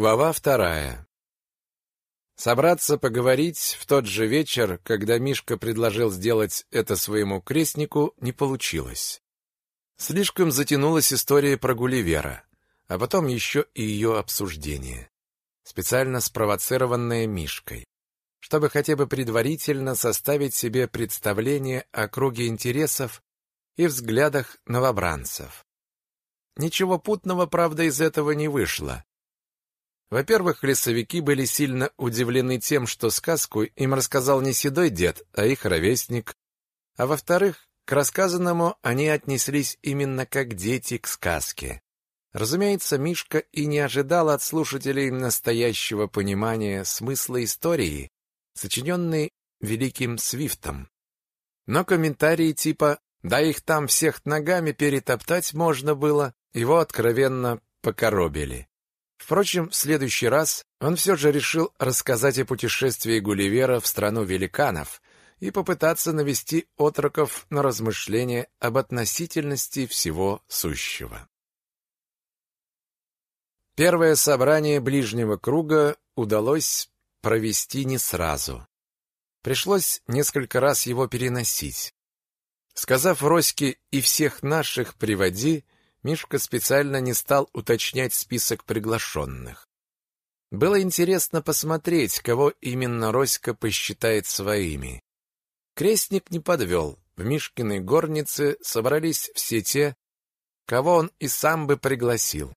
Глава вторая. Собраться поговорить в тот же вечер, когда Мишка предложил сделать это своему крестнику, не получилось. Слишком затянулась история про Гулливера, а потом еще и ее обсуждение, специально спровоцированное Мишкой, чтобы хотя бы предварительно составить себе представление о круге интересов и взглядах новобранцев. Ничего путного, правда, из этого не вышло. Во-первых, лесовики были сильно удивлены тем, что сказку им рассказал не седой дед, а их ровесник. А во-вторых, к рассказанному они отнеслись именно как дети к сказке. Разумеется, Мишка и не ожидал от слушателей настоящего понимания смысла истории, сочиненной великим Свифтом. Но комментарии типа «да их там всех ногами перетоптать можно было» его откровенно покоробили. Впрочем, в следующий раз он все же решил рассказать о путешествии Гулливера в страну великанов и попытаться навести отроков на размышления об относительности всего сущего. Первое собрание ближнего круга удалось провести не сразу. Пришлось несколько раз его переносить. Сказав Роське «и всех наших приводи», Мишка специально не стал уточнять список приглашенных. Было интересно посмотреть, кого именно Роська посчитает своими. Крестник не подвел. В Мишкиной горнице собрались все те, кого он и сам бы пригласил.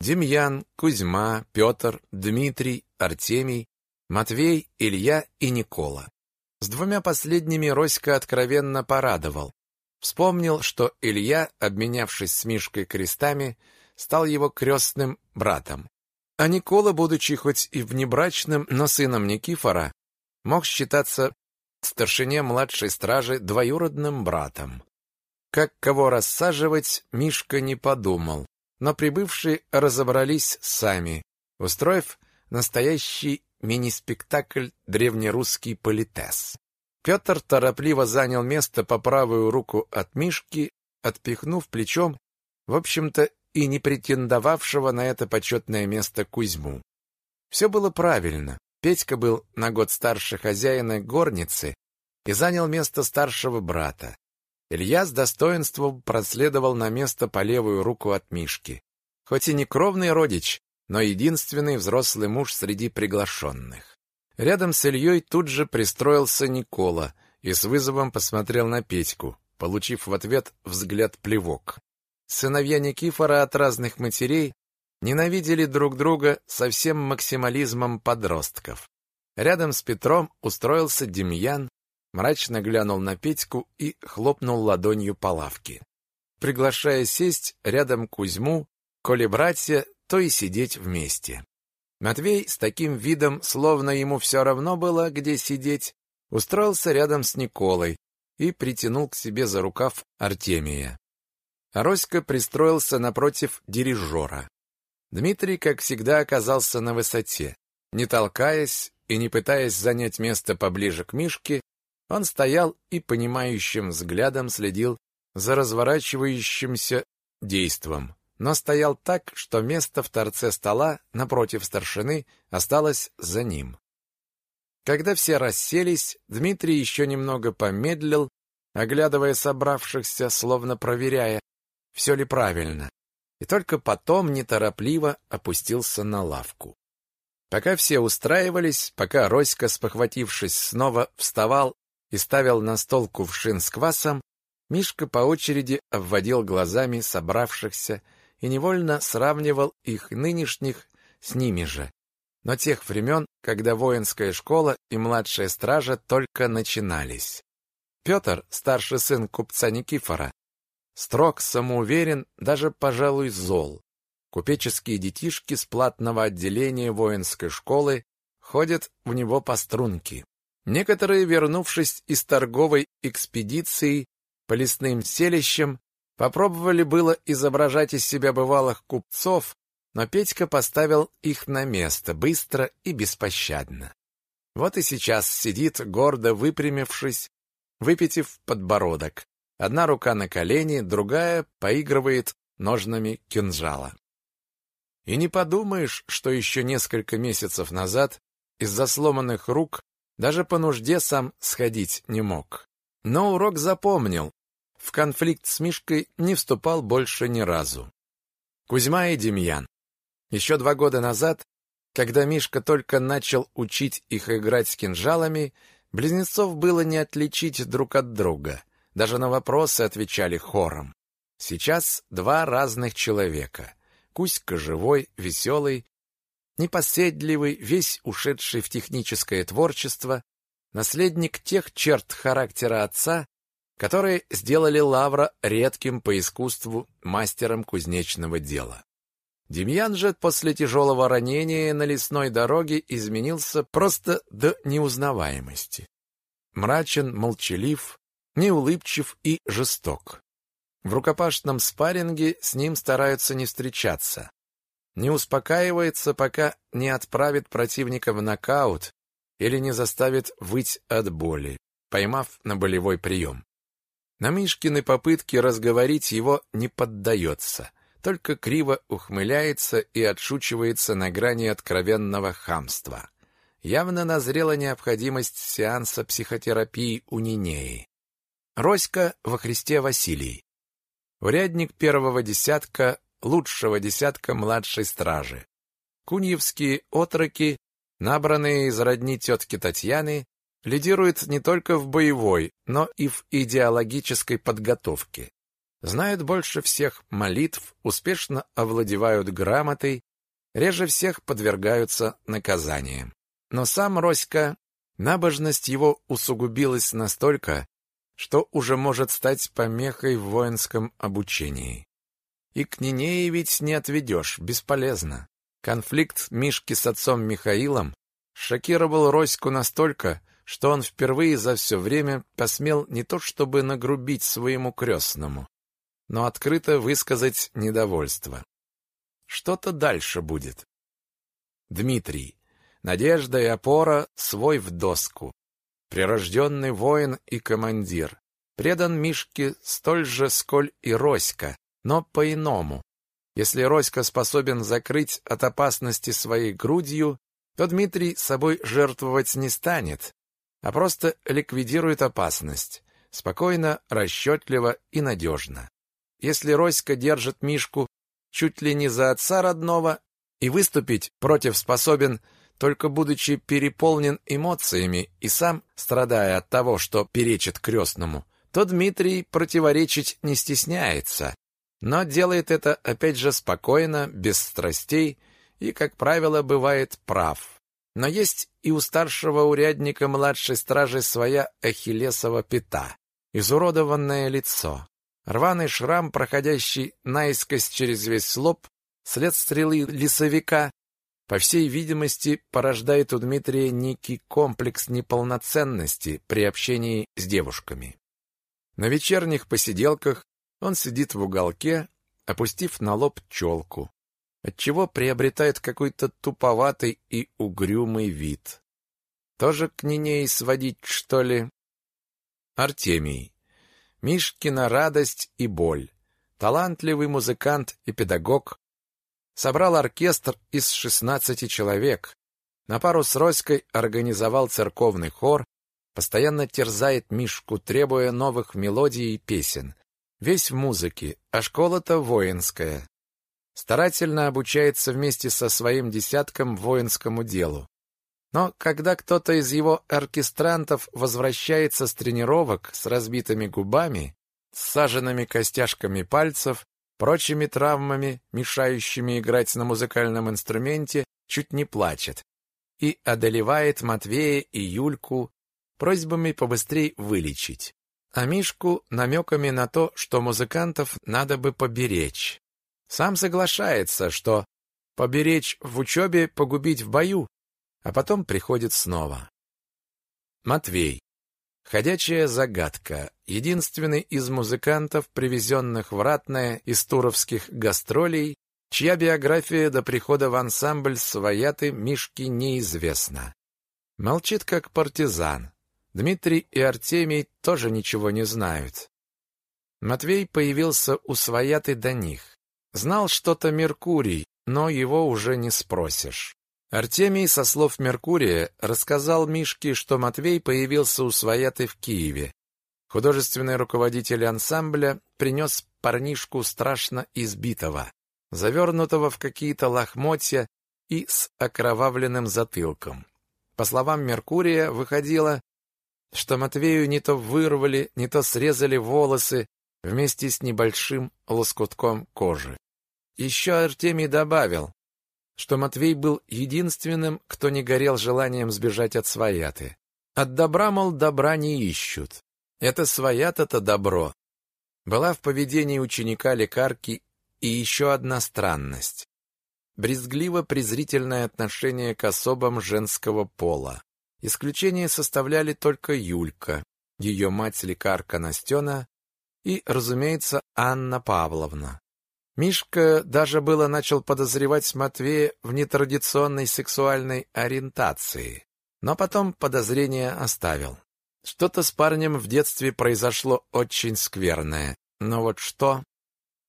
Демьян, Кузьма, Петр, Дмитрий, Артемий, Матвей, Илья и Никола. С двумя последними Роська откровенно порадовал. Вспомнил, что Илья, обменявшись с Мишкой крестами, стал его крестным братом. А Никола, будучи хоть и внебрачным, но сыном Никифора, мог считаться старшине младшей стражи двоюродным братом. Как кого рассаживать, Мишка не подумал, но прибывшие разобрались сами, устроив настоящий мини-спектакль древнерусский политес. Петр торопливо занял место по правую руку от Мишки, отпихнув плечом, в общем-то, и не претендовавшего на это почетное место Кузьму. Все было правильно. Петька был на год старше хозяина горницы и занял место старшего брата. Илья с достоинством проследовал на место по левую руку от Мишки. Хоть и не кровный родич, но единственный взрослый муж среди приглашенных. Рядом с Ильей тут же пристроился Никола и с вызовом посмотрел на Петьку, получив в ответ взгляд плевок. Сыновья Никифора от разных матерей ненавидели друг друга со всем максимализмом подростков. Рядом с Петром устроился Демьян, мрачно глянул на Петьку и хлопнул ладонью по лавке, приглашая сесть рядом Кузьму, коли братья, то и сидеть вместе. Матвей с таким видом, словно ему все равно было, где сидеть, устроился рядом с Николой и притянул к себе за рукав Артемия. Роська пристроился напротив дирижера. Дмитрий, как всегда, оказался на высоте. Не толкаясь и не пытаясь занять место поближе к Мишке, он стоял и понимающим взглядом следил за разворачивающимся действом но стоял так, что место в торце стола напротив старшины осталось за ним. Когда все расселись, Дмитрий еще немного помедлил, оглядывая собравшихся, словно проверяя, все ли правильно, и только потом неторопливо опустился на лавку. Пока все устраивались, пока Роська, спохватившись, снова вставал и ставил на стол кувшин с квасом, Мишка по очереди обводил глазами собравшихся и невольно сравнивал их нынешних с ними же, но тех времен, когда воинская школа и младшая стража только начинались. Петр, старший сын купца Никифора, строг, самоуверен, даже, пожалуй, зол. Купеческие детишки с платного отделения воинской школы ходят в него по струнке. Некоторые, вернувшись из торговой экспедиции по лесным селищам, Попробовали было изображать из себя бывалых купцов, но Петька поставил их на место быстро и беспощадно. Вот и сейчас сидит, гордо выпрямившись, выпитив подбородок. Одна рука на колене, другая поигрывает ножнами кинжала. И не подумаешь, что еще несколько месяцев назад из-за сломанных рук даже по нужде сам сходить не мог. Но урок запомнил. В конфликт с Мишкой не вступал больше ни разу. Кузьма и Демьян. Еще два года назад, когда Мишка только начал учить их играть с кинжалами, близнецов было не отличить друг от друга. Даже на вопросы отвечали хором. Сейчас два разных человека. Кузька живой, веселый, непоседливый, весь ушедший в техническое творчество, наследник тех черт характера отца, которые сделали Лавра редким по искусству мастером кузнечного дела. Демьян же после тяжелого ранения на лесной дороге изменился просто до неузнаваемости. Мрачен, молчалив, неулыбчив и жесток. В рукопашном спарринге с ним стараются не встречаться. Не успокаивается, пока не отправит противника в нокаут или не заставит выть от боли, поймав на болевой прием. На Мишкины попытки разговорить его не поддается, только криво ухмыляется и отшучивается на грани откровенного хамства. Явно назрела необходимость сеанса психотерапии у Нинеи. Роська во Христе Василий. Урядник первого десятка, лучшего десятка младшей стражи. Куньевские отроки, набранные из родни тетки Татьяны, лидируют не только в боевой, но и в идеологической подготовке. Знают больше всех молитв, успешно овладевают грамотой, реже всех подвергаются наказаниям. Но сам Роська, набожность его усугубилась настолько, что уже может стать помехой в воинском обучении. И к Нинее ведь не отведешь, бесполезно. Конфликт Мишки с отцом Михаилом шокировал Роську настолько, что он впервые за все время посмел не то чтобы нагрубить своему крестному, но открыто высказать недовольство. Что-то дальше будет. Дмитрий. Надежда и опора свой в доску прирожденный воин и командир. Предан Мишке столь же, сколь и Роська, но по-иному. Если Роська способен закрыть от опасности своей грудью, то Дмитрий собой жертвовать не станет, а просто ликвидирует опасность, спокойно, расчетливо и надежно. Если Роська держит Мишку чуть ли не за отца родного и выступить против способен только будучи переполнен эмоциями и сам страдая от того, что перечит крестному, то Дмитрий противоречить не стесняется, но делает это опять же спокойно, без страстей и, как правило, бывает прав. Но есть и у старшего урядника младшей стражи своя ахиллесова пята, изуродованное лицо, рваный шрам, проходящий наискось через весь лоб, след стрелы лесовика по всей видимости, порождает у Дмитрия некий комплекс неполноценности при общении с девушками. На вечерних посиделках он сидит в уголке, опустив на лоб челку, отчего приобретает какой-то туповатый и угрюмый вид. Тоже к ней сводить, что ли? Артемий. Мишкина радость и боль. Талантливый музыкант и педагог, собрал оркестр из 16 человек. На пару с Роськой организовал церковный хор, постоянно терзает Мишку, требуя новых мелодий и песен. Весь в музыке, а школа-то воинская. Старательно обучается вместе со своим десятком воинскому делу. Но когда кто-то из его оркестрантов возвращается с тренировок с разбитыми губами, саженными костяшками пальцев, прочими травмами, мешающими играть на музыкальном инструменте, чуть не плачет и одолевает Матвея и Юльку просьбами побыстрее вылечить, а Мишку намеками на то, что музыкантов надо бы поберечь. Сам соглашается, что поберечь в учебе, погубить в бою, а потом приходит снова. Матвей. Ходячая загадка. Единственный из музыкантов, привезенных в Ратное из туровских гастролей, чья биография до прихода в ансамбль свояты Мишки неизвестна. Молчит как партизан. Дмитрий и Артемий тоже ничего не знают. Матвей появился у свояты до них. Знал что-то Меркурий, но его уже не спросишь. Артемий, со слов Меркурия, рассказал Мишке, что Матвей появился у Свояты в Киеве. Художественный руководитель ансамбля принес парнишку страшно избитого, завернутого в какие-то лохмотья и с окровавленным затылком. По словам Меркурия, выходило, что Матвею не то вырвали, не то срезали волосы вместе с небольшим лоскутком кожи. Еще Артемий добавил, что Матвей был единственным, кто не горел желанием сбежать от свояты. От добра, мол, добра не ищут. Это своята-то добро. Была в поведении ученика лекарки и еще одна странность. Брезгливо-презрительное отношение к особам женского пола. Исключение составляли только Юлька, ее мать-лекарка Настена и, разумеется, Анна Павловна. Мишка даже было начал подозревать Матвея в нетрадиционной сексуальной ориентации, но потом подозрение оставил. Что-то с парнем в детстве произошло очень скверное, но вот что?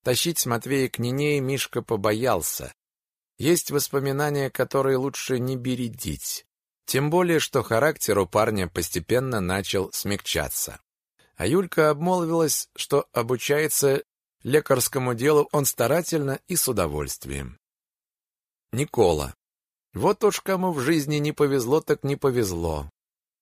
Тащить Матвея к Нинее Мишка побоялся. Есть воспоминания, которые лучше не бередить. Тем более, что характер у парня постепенно начал смягчаться. А Юлька обмолвилась, что обучается Лекарскому делу он старательно и с удовольствием. Никола. Вот уж кому в жизни не повезло, так не повезло.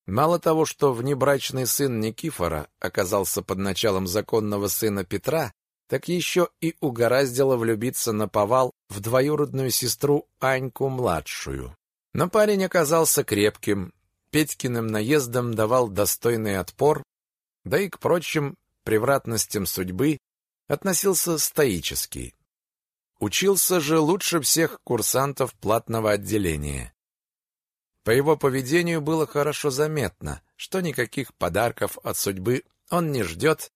Мало того, что внебрачный сын Никифора оказался под началом законного сына Петра, так еще и угораздило влюбиться на повал в двоюродную сестру Аньку-младшую. Но парень оказался крепким, Петькиным наездом давал достойный отпор, да и к прочим превратностям судьбы относился стоически. Учился же лучше всех курсантов платного отделения. По его поведению было хорошо заметно, что никаких подарков от судьбы он не ждет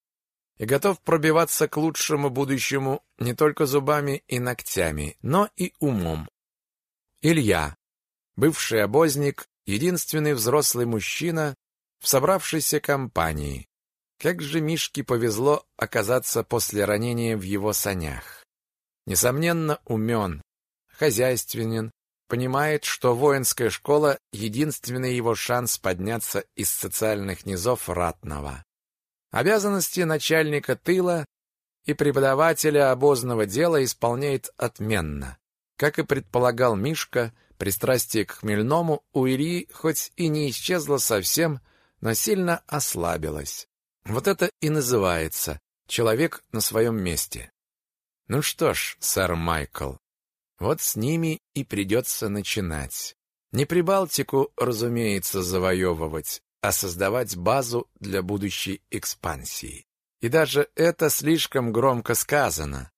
и готов пробиваться к лучшему будущему не только зубами и ногтями, но и умом. Илья, бывший обозник, единственный взрослый мужчина в собравшейся компании, как же Мишке повезло оказаться после ранения в его санях. Несомненно, умен, хозяйственен, понимает, что воинская школа — единственный его шанс подняться из социальных низов ратного. Обязанности начальника тыла и преподавателя обозного дела исполняет отменно. Как и предполагал Мишка, пристрастие к хмельному у Ильи хоть и не исчезло совсем, но сильно ослабилось. Вот это и называется человек на своем месте. Ну что ж, сэр Майкл, вот с ними и придется начинать. Не Прибалтику, разумеется, завоевывать, а создавать базу для будущей экспансии. И даже это слишком громко сказано.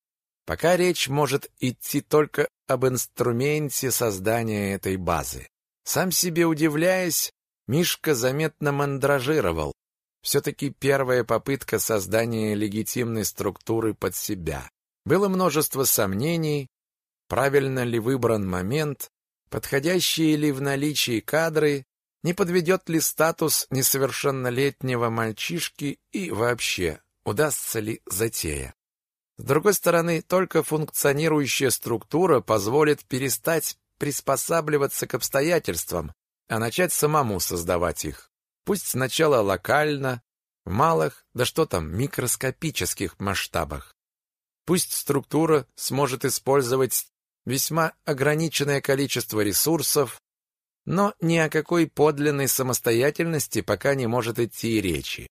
Пока речь может идти только об инструменте создания этой базы. Сам себе удивляясь, Мишка заметно мандражировал, все-таки первая попытка создания легитимной структуры под себя. Было множество сомнений, правильно ли выбран момент, подходящие ли в наличии кадры, не подведет ли статус несовершеннолетнего мальчишки и вообще, удастся ли затея. С другой стороны, только функционирующая структура позволит перестать приспосабливаться к обстоятельствам, а начать самому создавать их. Пусть сначала локально, в малых, да что там, микроскопических масштабах. Пусть структура сможет использовать весьма ограниченное количество ресурсов, но ни о какой подлинной самостоятельности пока не может идти и речи.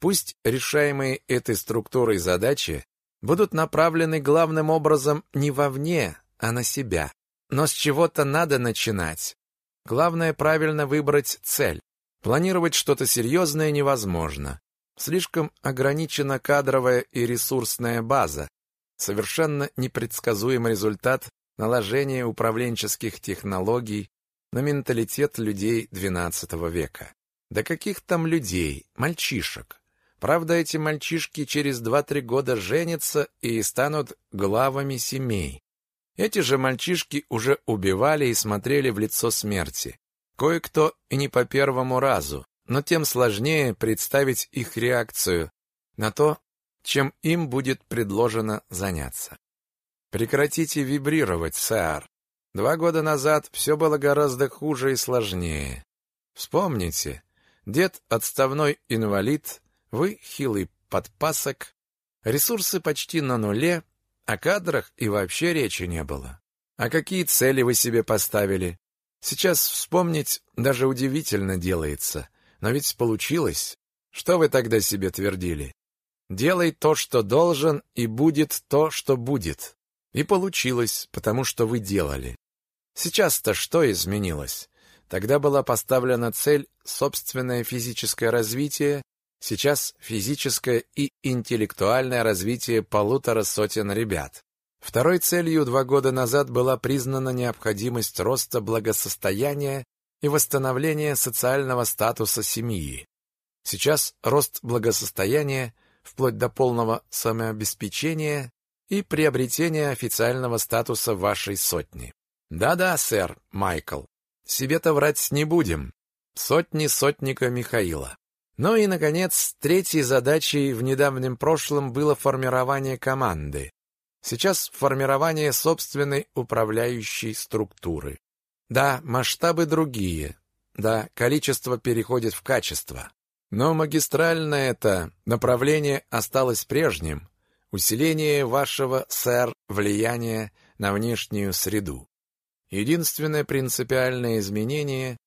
Пусть решаемые этой структурой задачи будут направлены главным образом не вовне, а на себя. Но с чего-то надо начинать. Главное правильно выбрать цель. Планировать что-то серьезное невозможно. Слишком ограничена кадровая и ресурсная база. Совершенно непредсказуем результат наложения управленческих технологий на менталитет людей XII века. Да каких там людей, мальчишек. Правда, эти мальчишки через 2-3 года женятся и станут главами семей. Эти же мальчишки уже убивали и смотрели в лицо смерти. Кое-кто и не по первому разу, но тем сложнее представить их реакцию на то, чем им будет предложено заняться. Прекратите вибрировать, сэр. Два года назад все было гораздо хуже и сложнее. Вспомните, дед отставной инвалид, вы хилый подпасок, ресурсы почти на нуле, о кадрах и вообще речи не было. А какие цели вы себе поставили? Сейчас вспомнить даже удивительно делается. Но ведь получилось. Что вы тогда себе твердили? Делай то, что должен, и будет то, что будет. И получилось, потому что вы делали. Сейчас-то что изменилось? Тогда была поставлена цель собственное физическое развитие, сейчас физическое и интеллектуальное развитие полутора сотен ребят. Второй целью два года назад была признана необходимость роста благосостояния и восстановления социального статуса семьи. Сейчас рост благосостояния вплоть до полного самообеспечения и приобретения официального статуса вашей сотни. Да-да, сэр, Майкл, себе-то врать не будем. Сотни сотника Михаила. Ну и, наконец, третьей задачей в недавнем прошлом было формирование команды. Сейчас формирование собственной управляющей структуры. Да, масштабы другие. Да, количество переходит в качество. Но магистральное это направление осталось прежним. Усиление вашего, сэр, влияния на внешнюю среду. Единственное принципиальное изменение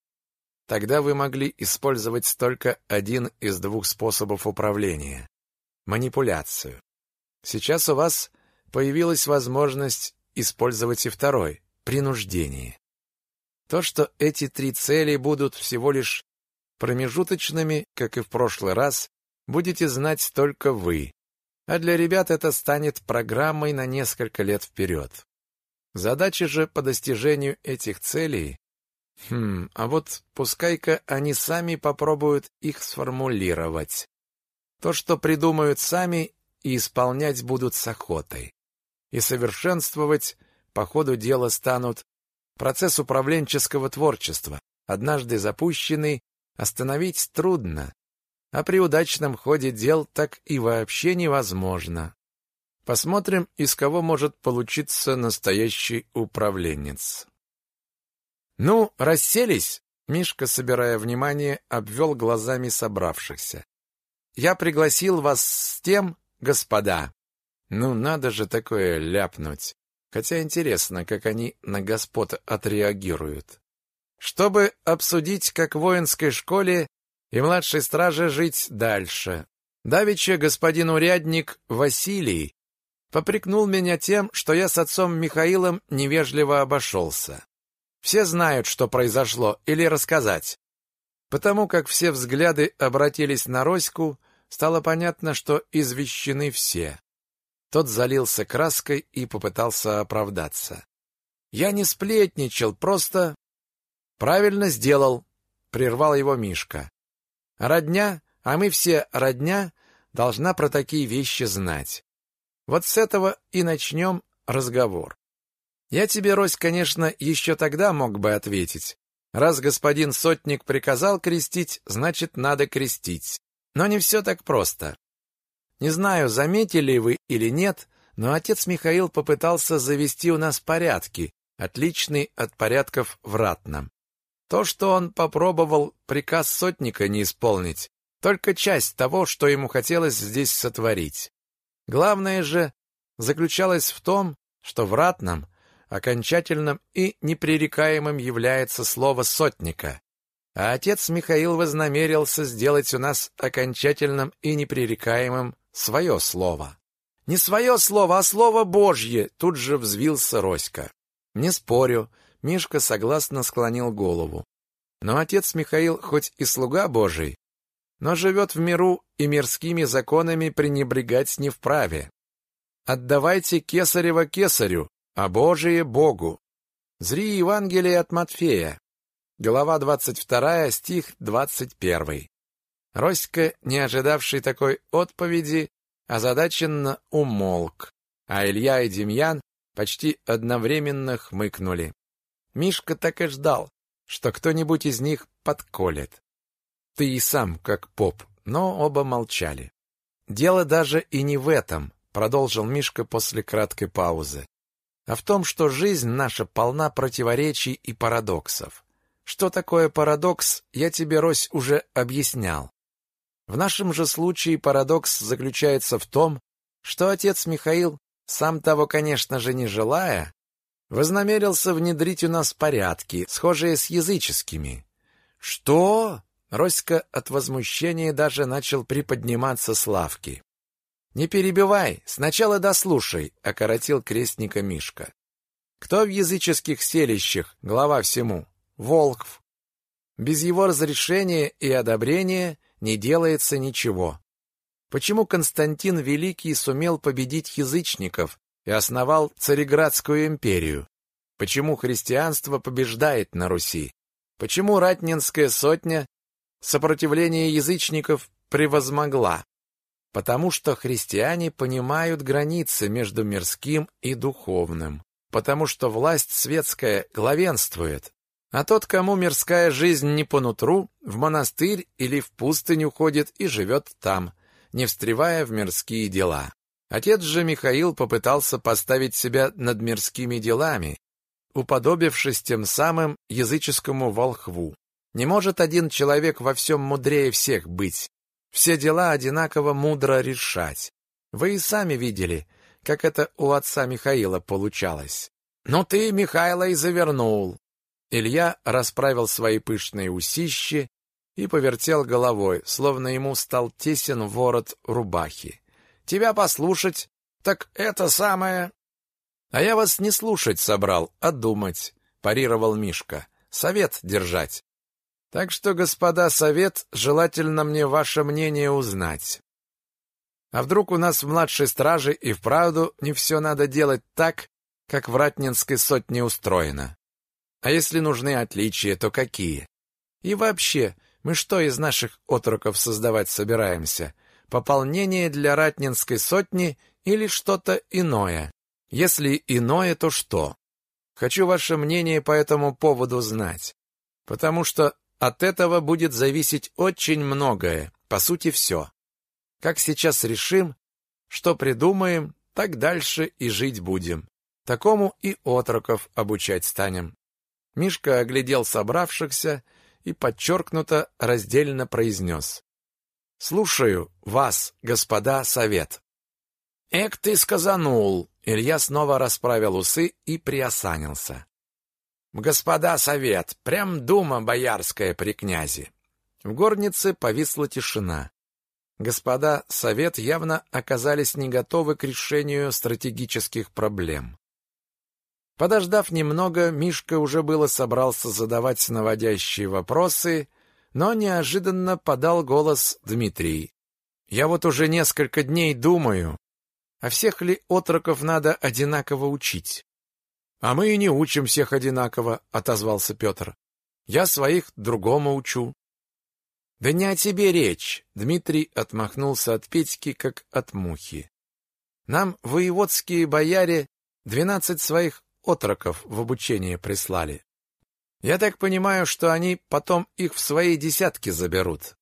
Тогда вы могли использовать только один из двух способов управления – манипуляцию. Сейчас у вас появилась возможность использовать и второй – принуждение. То, что эти три цели будут всего лишь Промежуточными, как и в прошлый раз, будете знать только вы, а для ребят это станет программой на несколько лет вперед. Задачи же по достижению этих целей... Хм, а вот пускай-ка они сами попробуют их сформулировать. То, что придумают сами, и исполнять будут с охотой. И совершенствовать по ходу дела станут процесс управленческого творчества, однажды запущенный Остановить трудно, а при удачном ходе дел так и вообще невозможно. Посмотрим, из кого может получиться настоящий управленец. Ну, расселись, Мишка, собирая внимание, обвел глазами собравшихся. Я пригласил вас с тем, господа. Ну, надо же такое ляпнуть. Хотя интересно, как они на господ отреагируют чтобы обсудить, как в воинской школе и младшей страже жить дальше. Давеча господин урядник Василий попрекнул меня тем, что я с отцом Михаилом невежливо обошелся. Все знают, что произошло, или рассказать. Потому как все взгляды обратились на Роську, стало понятно, что извещены все. Тот залился краской и попытался оправдаться. Я не сплетничал, просто Правильно сделал, прервал его Мишка. Родня, а мы все родня, должна про такие вещи знать. Вот с этого и начнем разговор. Я тебе, Рось, конечно, еще тогда мог бы ответить. Раз господин сотник приказал крестить, значит, надо крестить. Но не все так просто. Не знаю, заметили вы или нет, но отец Михаил попытался завести у нас порядки, отличные от порядков в ратном. То, что он попробовал приказ сотника не исполнить, только часть того, что ему хотелось здесь сотворить. Главное же заключалось в том, что в ратном, окончательном и непререкаемым является слово сотника, а отец Михаил вознамерился сделать у нас окончательным и непререкаемым свое слово. Не свое слово, а слово Божье, тут же взвился Роська. Не спорю, Мишка согласно склонил голову. Но отец Михаил хоть и слуга Божий, но живет в миру и мирскими законами пренебрегать не вправе. Отдавайте кесарево кесарю, а Божие Богу. Зри Евангелие от Матфея. Глава 22, стих 21. Роська, не ожидавший такой отповеди, озадаченно умолк, а Илья и Демьян почти одновременно хмыкнули. Мишка так и ждал, что кто-нибудь из них подколет. Ты и сам как поп, но оба молчали. Дело даже и не в этом, продолжил Мишка после краткой паузы. а в том, что жизнь наша полна противоречий и парадоксов. Что такое парадокс, я тебе, Рось, уже объяснял. В нашем же случае парадокс заключается в том, что отец Михаил, сам того, конечно же, не желая, вознамерился внедрить у нас порядки, схожие с языческими. Что? Роська от возмущения даже начал приподниматься с лавки. Не перебивай, сначала дослушай, окоротил крестника Мишка. Кто в языческих селищах глава всему? Волкв. Без его разрешения и одобрения не делается ничего. Почему Константин Великий сумел победить язычников и основал Цареградскую империю? Почему христианство побеждает на Руси? Почему Ратнинская сотня сопротивление язычников превозмогла? Потому что христиане понимают границы между мирским и духовным. Потому что власть светская главенствует. А тот, кому мирская жизнь не по нутру, в монастырь или в пустыню ходит и живет там, не встревая в мирские дела. Отец же Михаил попытался поставить себя над мирскими делами, уподобившись тем самым языческому волхву. Не может один человек во всем мудрее всех быть, все дела одинаково мудро решать. Вы и сами видели, как это у отца Михаила получалось. «Ну ты, Михайло, и завернул!» Илья расправил свои пышные усищи и повертел головой, словно ему стал тесен ворот рубахи. «Тебя послушать, так это самое...» «А я вас не слушать собрал, а думать», — парировал Мишка. «Совет держать. Так что, господа, совет, желательно мне ваше мнение узнать. А вдруг у нас в младшей страже и вправду не все надо делать так, как в Ратнинской сотне устроено? А если нужны отличия, то какие? И вообще, мы что из наших отроков создавать собираемся? Пополнение для Ратнинской сотни или что-то иное? Если иное, то что? Хочу ваше мнение по этому поводу знать. Потому что от этого будет зависеть очень многое, по сути все. Как сейчас решим, что придумаем, так дальше и жить будем. Такому и отроков обучать станем. Мишка оглядел собравшихся и подчеркнуто раздельно произнес. «Слушаю вас, господа, совет». «Эк ты сказанул!» Илья снова расправил усы и приосанился. «Господа совет, прям дума боярская при князе». В горнице повисла тишина. Господа совет явно оказались не готовы к решению стратегических проблем. Подождав немного, Мишка уже было собрался задавать наводящие вопросы, но неожиданно подал голос Дмитрий. «Я вот уже несколько дней думаю, а всех ли отроков надо одинаково учить?» «А мы и не учим всех одинаково», — отозвался Петр. «Я своих другому учу». «Да не о тебе речь», — Дмитрий отмахнулся от Петьки, как от мухи. «Нам воеводские бояре двенадцать своих отроков в обучение прислали. Я так понимаю, что они потом их в свои десятки заберут.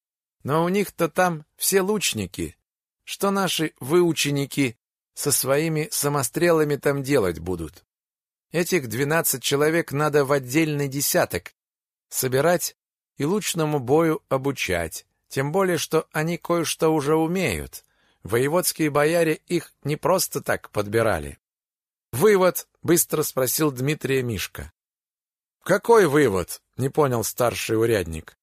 Но у них-то там все лучники. Что наши выученики со своими самострелами там делать будут? Этих двенадцать человек надо в отдельный десяток собирать и лучному бою обучать. Тем более, что они кое-что уже умеют. Воеводские бояре их не просто так подбирали. Вывод, быстро спросил Дмитрия Мишка. Какой вывод? не понял старший урядник.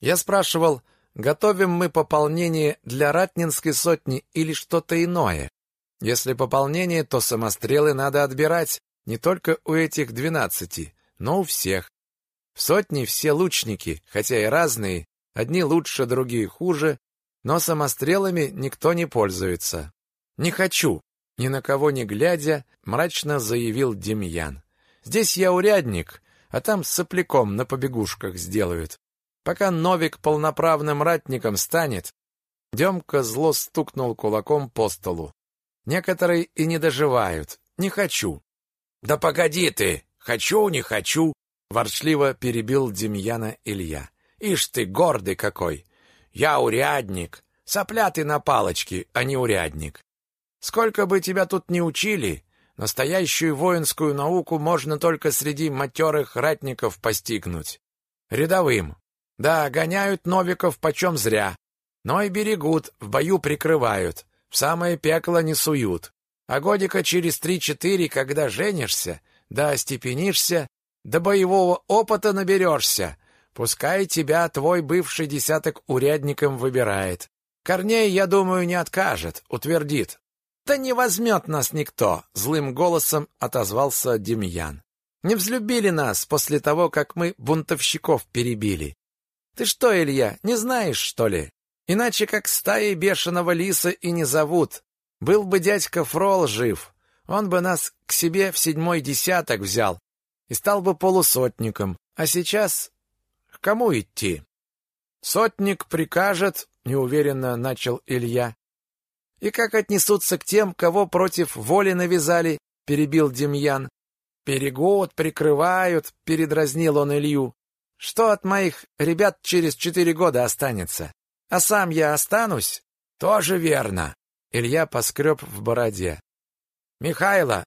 Я спрашивал, готовим мы пополнение для ратнинской сотни или что-то иное. Если пополнение, то самострелы надо отбирать не только у этих двенадцати, но у всех. В сотне все лучники, хотя и разные, одни лучше, другие хуже, но самострелами никто не пользуется. Не хочу, ни на кого не глядя, мрачно заявил Демьян. «Здесь я урядник, а там сопляком на побегушках сделают. Пока Новик полноправным ратником станет...» Демка зло стукнул кулаком по столу. «Некоторые и не доживают. Не хочу». «Да погоди ты! Хочу, не хочу!» Ворчливо перебил Демьяна Илья. «Ишь ты, гордый какой! Я урядник! Сопля ты на палочке, а не урядник! Сколько бы тебя тут ни учили, Настоящую воинскую науку можно только среди матерых ратников постигнуть. Рядовым. Да, гоняют новиков почем зря. Но и берегут, в бою прикрывают, в самое пекло не суют. А годика через три-четыре, когда женишься, да остепенишься, до боевого опыта наберешься, пускай тебя твой бывший десяток урядником выбирает. Корней, я думаю, не откажет, утвердит. Да не возьмет нас никто, злым голосом отозвался Демьян. Не взлюбили нас после того, как мы бунтовщиков перебили. Ты что, Илья, не знаешь, что ли? Иначе как стаи бешеного лиса и не зовут. Был бы дядька Фрол жив, он бы нас к себе в седьмой десяток взял и стал бы полусотником. А сейчас к кому идти? Сотник прикажет, неуверенно начал Илья. И как отнесутся к тем, кого против воли навязали, перебил Демьян. Перегод, прикрывают, передразнил он Илью. Что от моих ребят через четыре года останется? А сам я останусь? Тоже верно. Илья поскреб в бороде. Михайло,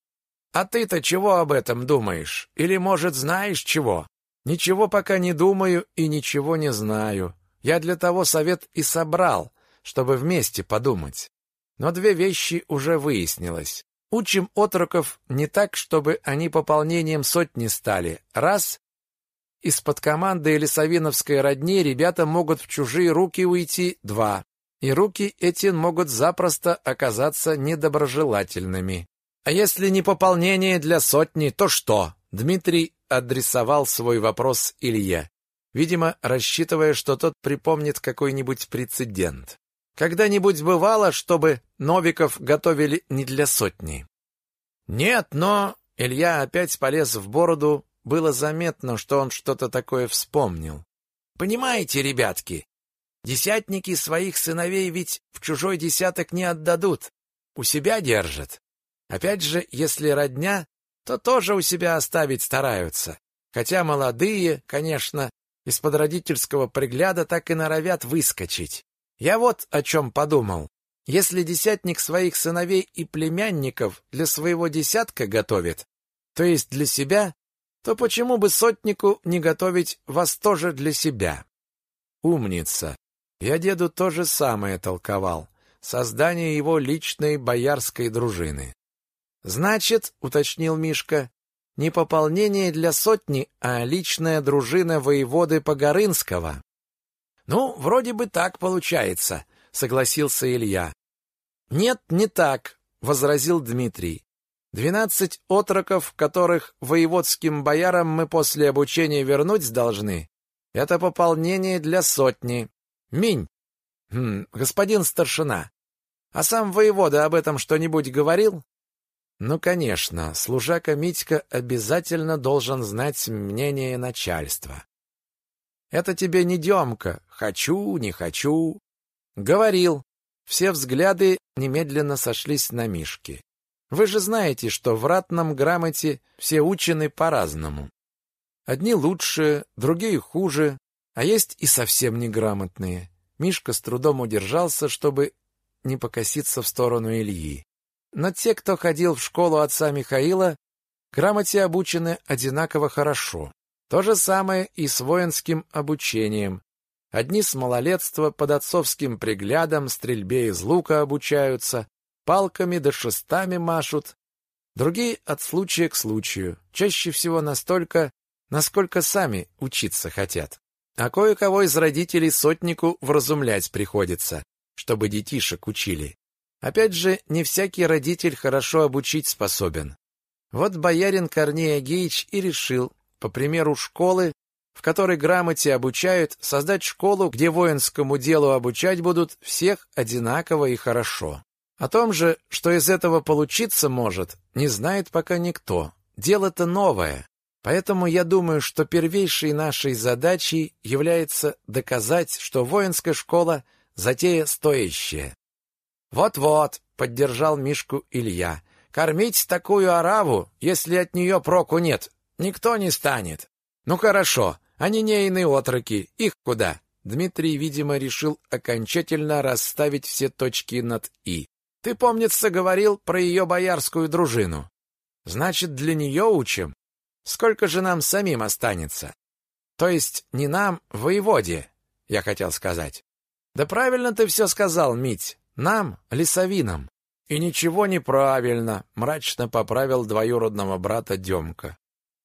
а ты-то чего об этом думаешь? Или, может, знаешь чего? Ничего пока не думаю и ничего не знаю. Я для того совет и собрал, чтобы вместе подумать. Но две вещи уже выяснилось. Учим отроков не так, чтобы они пополнением сотни стали. Раз из-под команды или Савиновской родни ребята могут в чужие руки уйти. Два. И руки эти могут запросто оказаться недоброжелательными. А если не пополнение для сотни, то что? Дмитрий адресовал свой вопрос Илье, видимо, рассчитывая, что тот припомнит какой-нибудь прецедент. Когда-нибудь бывало, чтобы новиков готовили не для сотни? Нет, но Илья опять полез в бороду, было заметно, что он что-то такое вспомнил. Понимаете, ребятки, десятники своих сыновей ведь в чужой десяток не отдадут, у себя держат. Опять же, если родня, то тоже у себя оставить стараются. Хотя молодые, конечно, из-под родительского пригляда так и норовят выскочить. Я вот о чем подумал. Если десятник своих сыновей и племянников для своего десятка готовит, то есть для себя, то почему бы сотнику не готовить вас тоже для себя? Умница. Я деду то же самое толковал. Создание его личной боярской дружины. Значит, уточнил Мишка, не пополнение для сотни, а личная дружина воеводы Погорынского. Ну, вроде бы так получается, согласился Илья. Нет, не так, возразил Дмитрий. Двенадцать отроков, которых воеводским боярам мы после обучения вернуть должны, это пополнение для сотни. Минь. Хм, господин старшина, а сам воевода об этом что-нибудь говорил? Ну, конечно, служака Митька обязательно должен знать мнение начальства. Это тебе не Демка, хочу, не хочу. Говорил. Все взгляды немедленно сошлись на Мишке. Вы же знаете, что в ратном грамоте все учены по-разному. Одни лучше, другие хуже, а есть и совсем неграмотные. Мишка с трудом удержался, чтобы не покоситься в сторону Ильи. Но те, кто ходил в школу отца Михаила, грамоте обучены одинаково хорошо. То же самое и с воинским обучением. Одни с малолетства под отцовским приглядом стрельбе из лука обучаются, палками да шестами машут, другие от случая к случаю, чаще всего настолько, насколько сами учиться хотят. А кое-кого из родителей сотнику вразумлять приходится, чтобы детишек учили. Опять же, не всякий родитель хорошо обучить способен. Вот боярин Корней Агеич и решил, по примеру школы, в которой грамоте обучают, создать школу, где воинскому делу обучать будут всех одинаково и хорошо. О том же, что из этого получиться может, не знает пока никто. Дело-то новое. Поэтому я думаю, что первейшей нашей задачей является доказать, что воинская школа – затея стоящая. «Вот-вот», — поддержал Мишку Илья, — «кормить такую ораву, если от нее проку нет, никто не станет». «Ну хорошо, они нейные отроки, их куда?» Дмитрий, видимо, решил окончательно расставить все точки над «и». Ты, помнится, говорил про ее боярскую дружину. Значит, для нее учим. Сколько же нам самим останется? То есть не нам, воеводе, я хотел сказать. Да правильно ты все сказал, Мить. Нам, лесовинам. И ничего неправильно, мрачно поправил двоюродного брата Демка.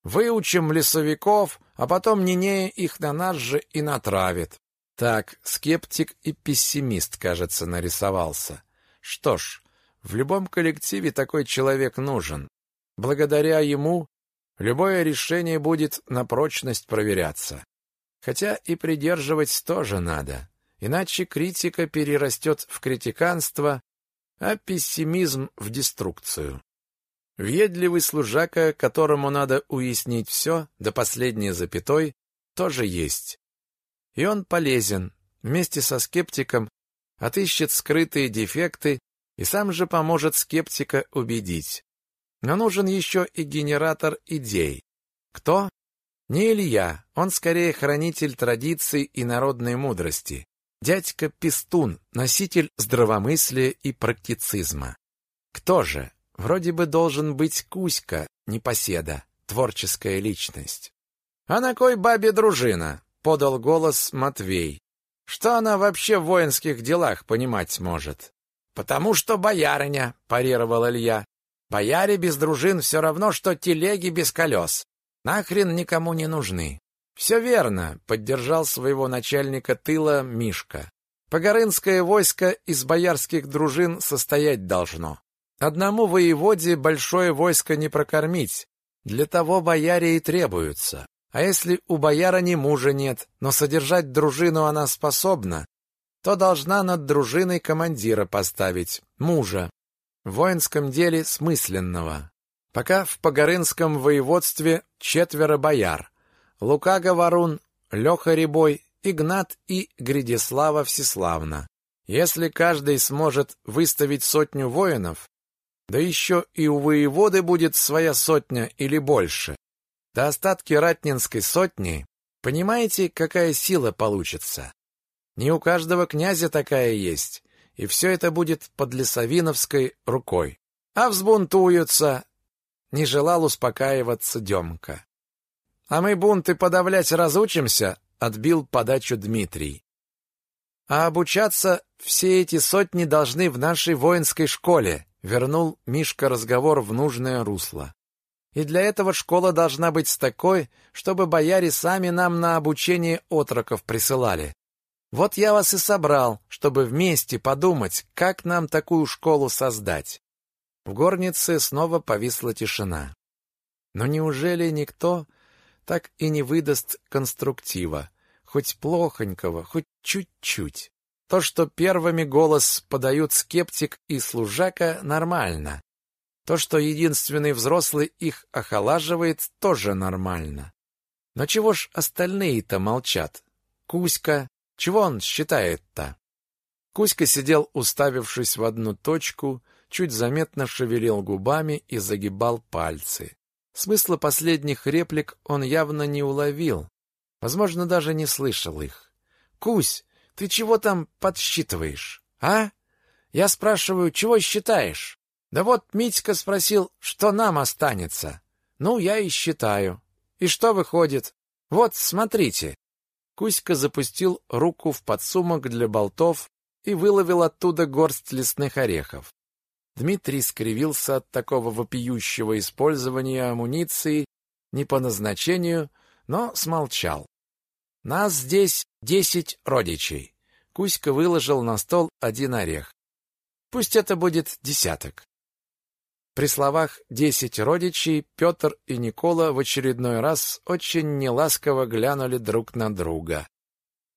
Выучим лесовиков, а потом Нинея их на нас же и натравит. Так, скептик и пессимист, кажется, нарисовался. Что ж, в любом коллективе такой человек нужен. Благодаря ему любое решение будет на прочность проверяться. Хотя и придерживать тоже надо, иначе критика перерастет в критиканство, а пессимизм в деструкцию. Въедливый служака, которому надо уяснить все до последней запятой, тоже есть. И он полезен, вместе со скептиком отыщет скрытые дефекты и сам же поможет скептика убедить. Но нужен еще и генератор идей. Кто? Не Илья, он скорее хранитель традиций и народной мудрости. Дядька Пестун, носитель здравомыслия и практицизма. Кто же? Вроде бы должен быть Кузька, непоседа, творческая личность. «А на кой бабе дружина?» — подал голос Матвей. «Что она вообще в воинских делах понимать может?» «Потому что боярыня», — парировал Илья. «Бояре без дружин все равно, что телеги без колес. Нахрен никому не нужны». «Все верно», — поддержал своего начальника тыла Мишка. «Погорынское войско из боярских дружин состоять должно. Одному воеводе большое войско не прокормить, для того бояре и требуются. А если у боярыни мужа нет, но содержать дружину она способна, то должна над дружиной командира поставить, мужа, в воинском деле смысленного. Пока в Погорынском воеводстве четверо бояр. Лука Говорун, Леха Рябой, Игнат и Гридислава Всеславна. Если каждый сможет выставить сотню воинов, да еще и у воеводы будет своя сотня или больше. До остатки ратнинской сотни, понимаете, какая сила получится? Не у каждого князя такая есть, и все это будет под лесовиновской рукой. А взбунтуются, не желал успокаиваться Демка. А мы бунты подавлять разучимся, отбил подачу Дмитрий. А обучаться все эти сотни должны в нашей воинской школе, вернул Мишка разговор в нужное русло. И для этого школа должна быть такой, чтобы бояре сами нам на обучение отроков присылали. Вот я вас и собрал, чтобы вместе подумать, как нам такую школу создать. В горнице снова повисла тишина. Но неужели никто так и не выдаст конструктива, хоть плохонького, хоть чуть-чуть? То, что первыми голос подают скептик и служака, нормально. То, что единственный взрослый их охолаживает, тоже нормально. Но чего ж остальные-то молчат? Кузька, чего он считает-то? Кузька сидел, уставившись в одну точку, чуть заметно шевелил губами и загибал пальцы. Смысла последних реплик он явно не уловил, возможно, даже не слышал их. «Кусь, ты чего там подсчитываешь, а? Я спрашиваю, чего считаешь? Да вот Митька спросил, что нам останется. Ну, я и считаю. И что выходит? Вот, смотрите. Кузька запустил руку в подсумок для болтов и выловил оттуда горсть лесных орехов. Дмитрий скривился от такого вопиющего использования амуниции не по назначению, но смолчал. Нас здесь десять родичей. Кузька выложил на стол один орех. Пусть это будет десяток. При словах «десять родичей» Петр и Никола в очередной раз очень неласково глянули друг на друга.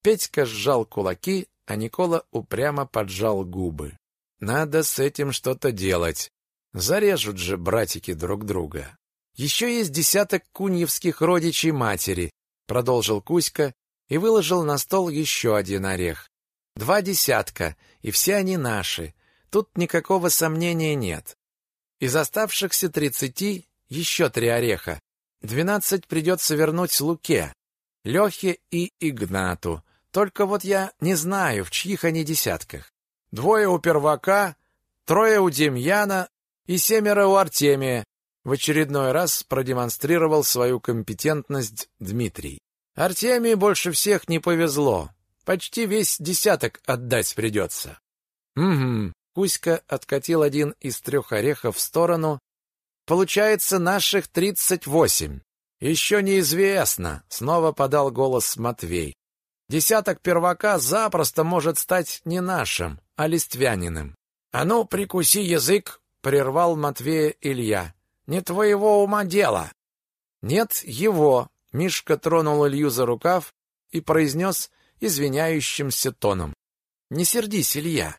Петька сжал кулаки, а Никола упрямо поджал губы. «Надо с этим что-то делать. Зарежут же братики друг друга. Еще есть десяток куньевских родичей матери, продолжил Кузька и выложил на стол еще один орех. Два десятка, и все они наши. Тут никакого сомнения нет. Из оставшихся тридцати еще три ореха. Двенадцать придется вернуть Луке, Лехе и Игнату. Только вот я не знаю, в чьих они десятках. Двое у первака, трое у Демьяна и семеро у Артемия. В очередной раз продемонстрировал свою компетентность Дмитрий. Артемию больше всех не повезло. Почти весь десяток отдать придется. Угу. Кузька откатил один из трех орехов в сторону. Получается наших тридцать восемь. Еще неизвестно, снова подал голос Матвей. Десяток первака запросто может стать не нашим, а листвяниным. А ну, прикуси язык, прервал Матвея Илья. Не твоего ума дело. Нет его. Мишка тронул Илью за рукав и произнес извиняющимся тоном. Не сердись, Илья.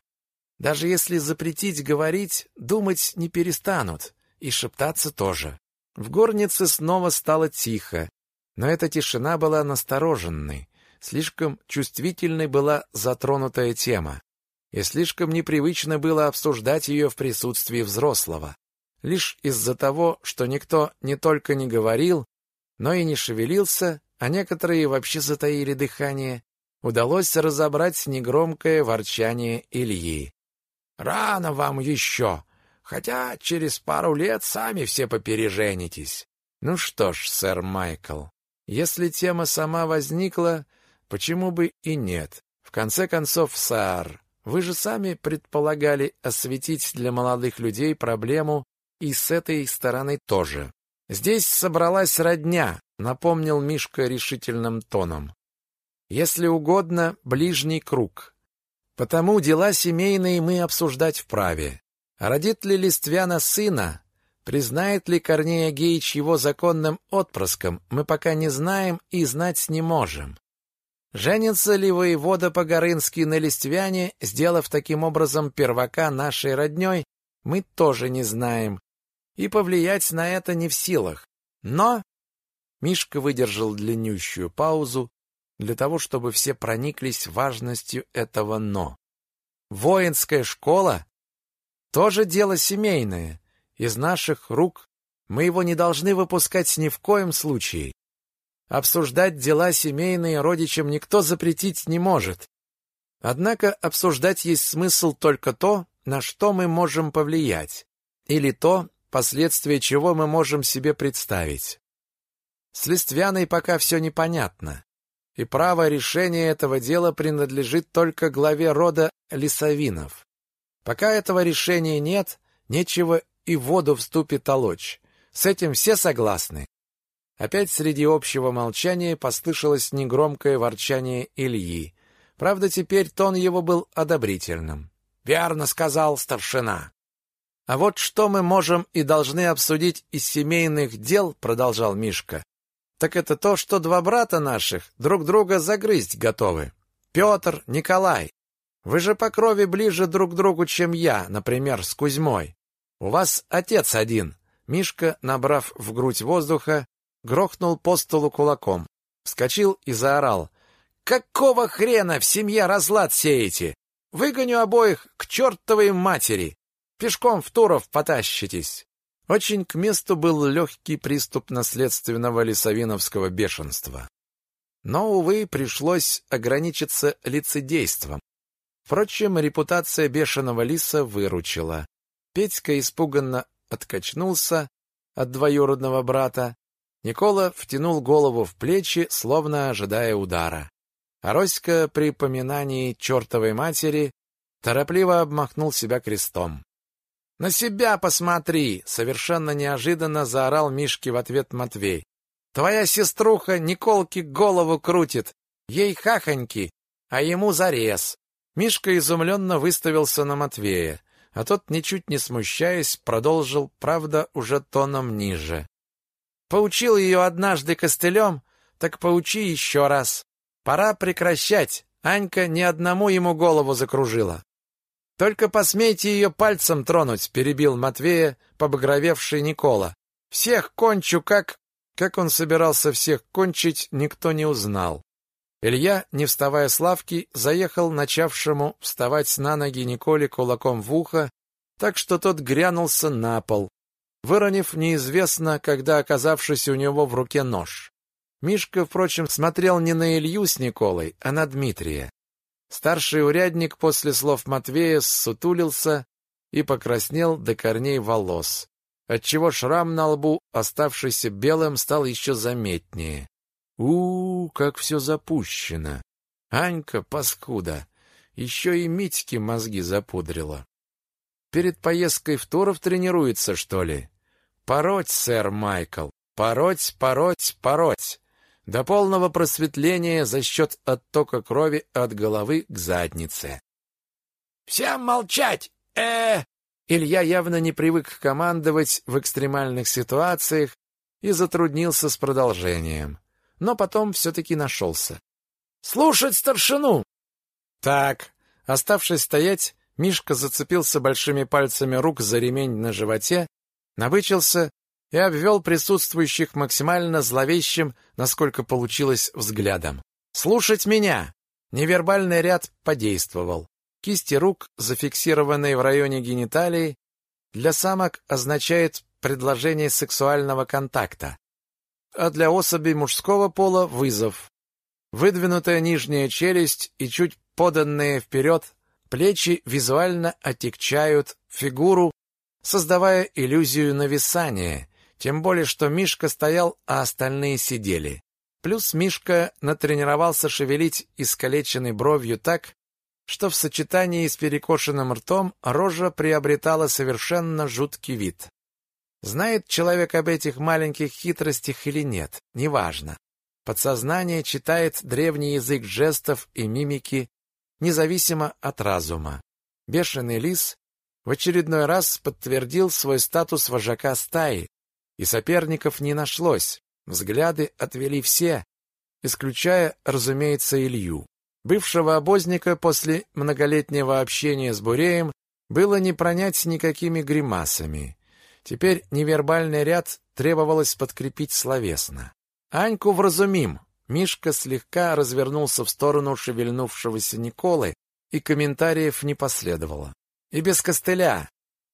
Даже если запретить говорить, думать не перестанут, и шептаться тоже. В горнице снова стало тихо, но эта тишина была настороженной, слишком чувствительной была затронутая тема, и слишком непривычно было обсуждать ее в присутствии взрослого. Лишь из-за того, что никто не только не говорил, но и не шевелился, а некоторые вообще затаили дыхание, удалось разобрать негромкое ворчание Ильи. «Рано вам еще, хотя через пару лет сами все попереженитесь». «Ну что ж, сэр Майкл, если тема сама возникла, почему бы и нет? В конце концов, сэр, вы же сами предполагали осветить для молодых людей проблему и с этой стороны тоже. Здесь собралась родня, напомнил Мишка решительным тоном если угодно, ближний круг. Потому дела семейные мы обсуждать вправе. Родит ли Листвяна сына, признает ли Корнея Геич его законным отпрыском, мы пока не знаем и знать не можем. Женится ли воевода Погорынский на Листвяне, сделав таким образом первака нашей родней, мы тоже не знаем, и повлиять на это не в силах. Но Мишка выдержал длиннющую паузу, для того, чтобы все прониклись важностью этого «но». Воинская школа — тоже дело семейное. Из наших рук мы его не должны выпускать ни в коем случае. Обсуждать дела семейные родичам никто запретить не может. Однако обсуждать есть смысл только то, на что мы можем повлиять, или то, последствия чего мы можем себе представить. С Листвяной пока все непонятно и право решения этого дела принадлежит только главе рода Лисовинов. Пока этого решения нет, нечего и в воду вступит толочь. С этим все согласны. Опять среди общего молчания послышалось негромкое ворчание Ильи. Правда, теперь тон его был одобрительным. «Верно сказал старшина». «А вот что мы можем и должны обсудить из семейных дел», — продолжал Мишка, так это то, что два брата наших друг друга загрызть готовы. Петр, Николай. Вы же по крови ближе друг к другу, чем я, например, с Кузьмой. У вас отец один. Мишка, набрав в грудь воздуха, грохнул по столу кулаком, вскочил и заорал: "Какого хрена в семье разлад сеете? Выгоню обоих к чертовой матери. Пешком в Туров потащитесь". Очень к месту был легкий приступ наследственного лисовиновского бешенства. Но, увы, пришлось ограничиться лицедейством. Впрочем, репутация бешеного лиса выручила. Петька испуганно откачнулся от двоюродного брата. Никола втянул голову в плечи, словно ожидая удара. А Роська при поминании чертовой матери торопливо обмахнул себя крестом. «На себя посмотри!» — совершенно неожиданно заорал Мишке в ответ Матвей. «Твоя сеструха Николке голову крутит, ей хахоньки, а ему зарез». Мишка изумленно выставился на Матвея, а тот, ничуть не смущаясь, продолжил, правда, уже тоном ниже. «Поучил ее однажды костылем, так поучи еще раз. Пора прекращать, Анька ни одному ему голову закружила. Только посмейте ее пальцем тронуть, перебил Матвея побагровевший Никола. Всех кончу, как как он собирался всех кончить, никто не узнал. Илья, не вставая с лавки, заехал начавшему вставать на ноги Николе кулаком в ухо, так что тот грянулся на пол, выронив неизвестно, когда оказавшись у него в руке нож. Мишка, впрочем, смотрел не на Илью с Николой, а на Дмитрия. Старший урядник после слов Матвея сутулился и покраснел до корней волос. отчего шрам на лбу, оставшийся белым, стал еще заметнее. у, -у как все запущено! Анька, паскуда, еще и Митьке мозги запудрила. Перед поездкой в Туров тренируется, что ли? Пороть, сэр Майкл, пороть, пороть, пороть. До полного просветления за счет оттока крови от головы к заднице. «Всем молчать! э, -э Илья явно не привык командовать в экстремальных ситуациях и затруднился с продолжением. Но потом все-таки нашелся. «Слушать старшину!» «Так». Оставшись стоять, Мишка зацепился большими пальцами рук за ремень на животе, набычился и обвел присутствующих максимально зловещим, насколько получилось, взглядом. «Слушать меня!» Невербальный ряд подействовал. Кисти рук, зафиксированные в районе гениталии, для самок означает предложение сексуального контакта, а для особей мужского пола – вызов. Выдвинутая нижняя челюсть и чуть поданные вперед плечи визуально отягчают фигуру, создавая иллюзию нависания, тем более что Мишка стоял, а остальные сидели. Плюс Мишка натренировался шевелить искалеченной бровью так, что в сочетании с перекошенным ртом рожа приобретала совершенно жуткий вид. Знает человек об этих маленьких хитростях или нет, неважно. Подсознание читает древний язык жестов и мимики, независимо от разума. Бешеный лис в очередной раз подтвердил свой статус вожака стаи, и соперников не нашлось. Взгляды отвели все, исключая, разумеется, Илью. Бывшего обозника после многолетнего общения с Буреем было не пронять никакими гримасами. Теперь невербальный ряд требовалось подкрепить словесно. «Аньку вразумим!» Мишка слегка развернулся в сторону шевельнувшегося Николы, и комментариев не последовало. «И без костыля.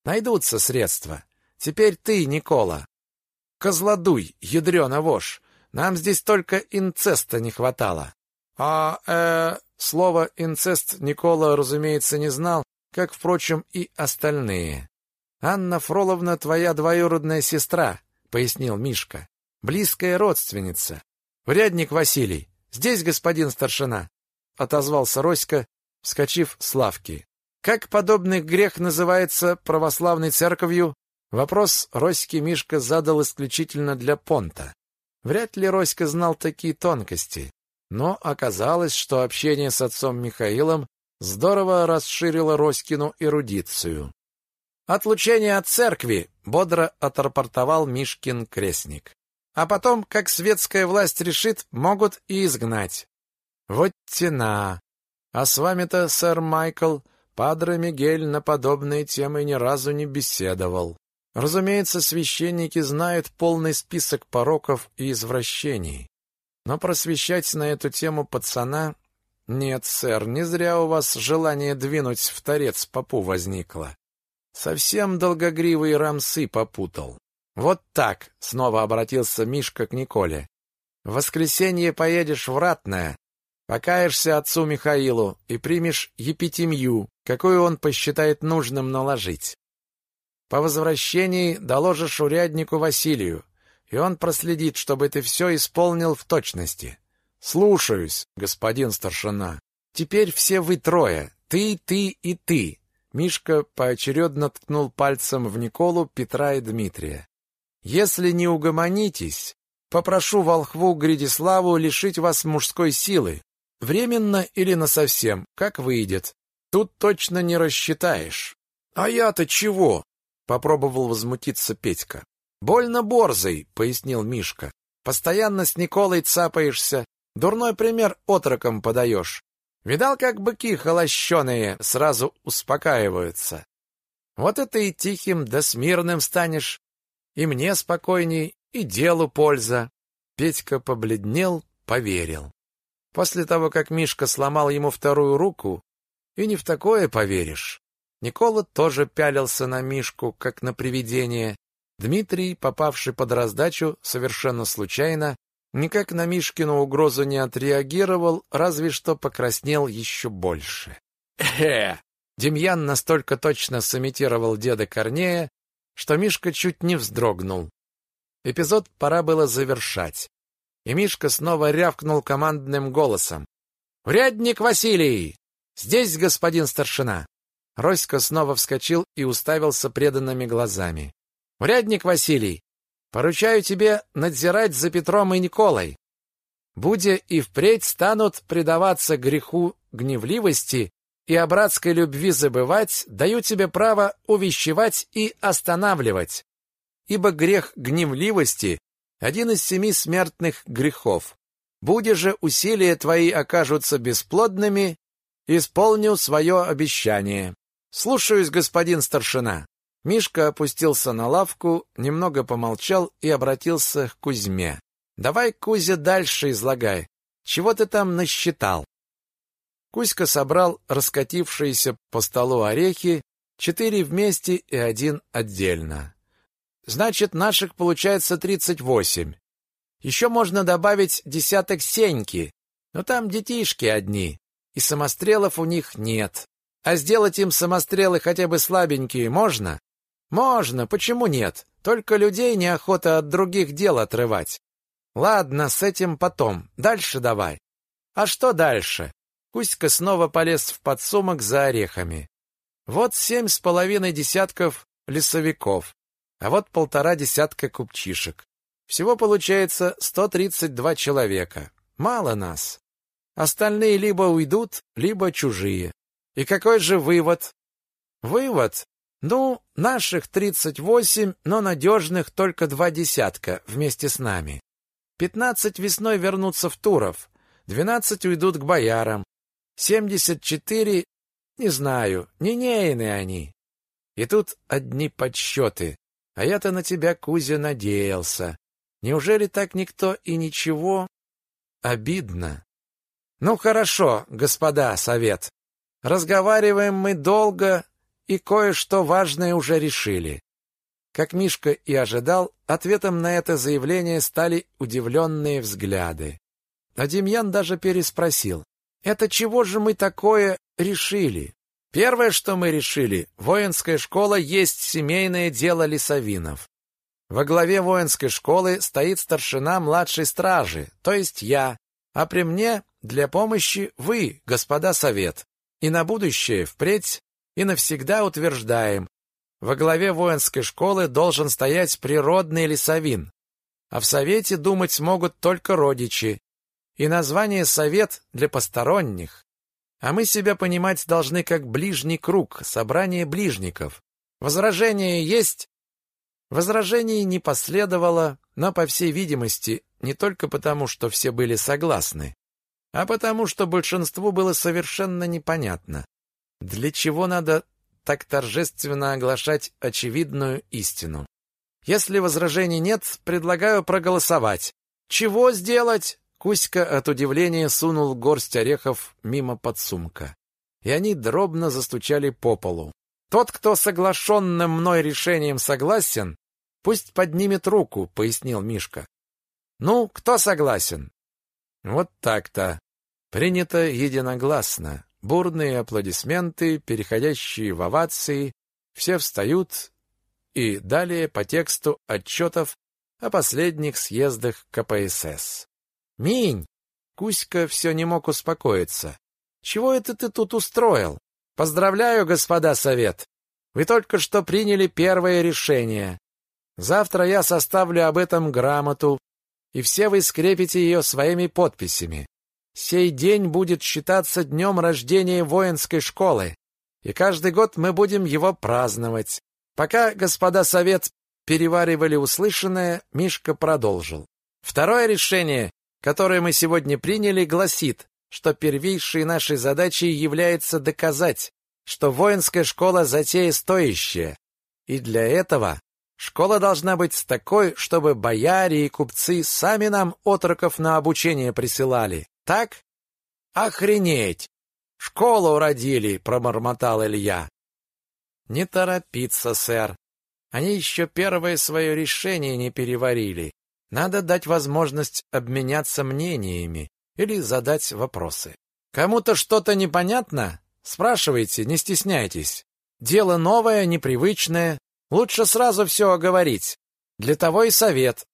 Найдутся средства. Теперь ты, Никола. Козлодуй, ядрёна вошь. Нам здесь только инцеста не хватало. А, э, слово «инцест» Никола, разумеется, не знал, как, впрочем, и остальные. «Анна Фроловна твоя двоюродная сестра», — пояснил Мишка. «Близкая родственница. Врядник Василий. Здесь, господин старшина», — отозвался Роська, вскочив с лавки. «Как подобный грех называется православной церковью?» Вопрос Роське Мишка задал исключительно для понта. Вряд ли Роська знал такие тонкости. Но оказалось, что общение с отцом Михаилом здорово расширило Роськину эрудицию. «Отлучение от церкви!» — бодро отрапортовал Мишкин крестник. «А потом, как светская власть решит, могут и изгнать». «Вот тена! А с вами-то, сэр Майкл, Падре Мигель на подобные темы ни разу не беседовал. Разумеется, священники знают полный список пороков и извращений. Но просвещать на эту тему пацана... Нет, сэр, не зря у вас желание двинуть в торец попу возникло. Совсем долгогривый рамсы попутал. Вот так, снова обратился Мишка к Николе. В воскресенье поедешь в Ратное, покаешься отцу Михаилу и примешь епитемью, какую он посчитает нужным наложить. По возвращении доложишь уряднику Василию и он проследит, чтобы ты все исполнил в точности. Слушаюсь, господин старшина. Теперь все вы трое, ты, ты и ты. Мишка поочередно ткнул пальцем в Николу, Петра и Дмитрия. Если не угомонитесь, попрошу волхву Гридиславу лишить вас мужской силы, временно или насовсем, как выйдет. Тут точно не рассчитаешь. А я-то чего? Попробовал возмутиться Петька. «Больно борзый», — пояснил Мишка. «Постоянно с Николой цапаешься, дурной пример отрокам подаешь. Видал, как быки холощеные сразу успокаиваются? Вот это и тихим да смирным станешь. И мне спокойней, и делу польза». Петька побледнел, поверил. После того, как Мишка сломал ему вторую руку, и не в такое поверишь. Никола тоже пялился на Мишку, как на привидение, Дмитрий, попавший под раздачу совершенно случайно, никак на Мишкину угрозу не отреагировал, разве что покраснел еще больше. Э, Демьян настолько точно сымитировал деда Корнея, что Мишка чуть не вздрогнул. Эпизод пора было завершать. И Мишка снова рявкнул командным голосом. «Урядник Василий! Здесь, господин старшина!» Роська снова вскочил и уставился преданными глазами. «Урядник Василий, поручаю тебе надзирать за Петром и Николой. Будя и впредь станут предаваться греху гневливости и о братской любви забывать, даю тебе право увещевать и останавливать. Ибо грех гневливости – один из семи смертных грехов. Будя же усилия твои окажутся бесплодными, исполню свое обещание. Слушаюсь, господин старшина. Мишка опустился на лавку, немного помолчал и обратился к Кузьме. Давай, Кузя, дальше излагай. Чего ты там насчитал? Кузька собрал раскатившиеся по столу орехи, четыре вместе и один отдельно. Значит, наших получается тридцать восемь. Еще можно добавить десяток сеньки, но там детишки одни, и самострелов у них нет. А сделать им самострелы хотя бы слабенькие можно? Можно, почему нет? Только людей неохота от других дел отрывать. Ладно, с этим потом. Дальше давай. А что дальше? Кузька снова полез в подсумок за орехами. Вот семь с половиной десятков лесовиков, а вот полтора десятка купчишек. Всего получается сто тридцать два человека. Мало нас. Остальные либо уйдут, либо чужие. И какой же вывод? Вывод? Ну, наших тридцать восемь, но надежных только два десятка вместе с нами. Пятнадцать весной вернутся в Туров, двенадцать уйдут к боярам, Семьдесят четыре, не знаю, ненейные они. И тут одни подсчеты. А я-то на тебя, Кузя, надеялся. Неужели так никто и ничего? Обидно. Ну хорошо, господа, совет. Разговариваем мы долго и кое-что важное уже решили. Как Мишка и ожидал, ответом на это заявление стали удивленные взгляды. А Демьян даже переспросил. Это чего же мы такое решили? Первое, что мы решили, воинская школа есть семейное дело лесовинов. Во главе воинской школы стоит старшина младшей стражи, то есть я, а при мне для помощи вы, господа совет. И на будущее, впредь и навсегда утверждаем, во главе воинской школы должен стоять природный лесовин, а в совете думать могут только родичи, и название «совет» для посторонних. А мы себя понимать должны как ближний круг, собрание ближников. Возражение есть? Возражений не последовало, но, по всей видимости, не только потому, что все были согласны, а потому, что большинству было совершенно непонятно, для чего надо так торжественно оглашать очевидную истину. Если возражений нет, предлагаю проголосовать. Чего сделать? Кузька от удивления сунул горсть орехов мимо подсумка, и они дробно застучали по полу. Тот, кто соглашенным мной решением согласен, пусть поднимет руку, пояснил Мишка. Ну, кто согласен? Вот так-то. Принято единогласно. Бурные аплодисменты, переходящие в овации, все встают и далее по тексту отчетов о последних съездах КПСС. Минь! Кузька все не мог успокоиться. Чего это ты тут устроил? Поздравляю, господа совет. Вы только что приняли первое решение. Завтра я составлю об этом грамоту, и все вы скрепите ее своими подписями. Сей день будет считаться днем рождения воинской школы, и каждый год мы будем его праздновать. Пока господа совет переваривали услышанное, Мишка продолжил. Второе решение которое мы сегодня приняли, гласит, что первейшей нашей задачей является доказать, что воинская школа затея стоящая. И для этого школа должна быть такой, чтобы бояре и купцы сами нам отроков на обучение присылали. Так? Охренеть! Школу уродили, пробормотал Илья. Не торопиться, сэр. Они еще первое свое решение не переварили. Надо дать возможность обменяться мнениями или задать вопросы. Кому-то что-то непонятно? Спрашивайте, не стесняйтесь. Дело новое, непривычное, Лучше сразу все оговорить. Для того и совет.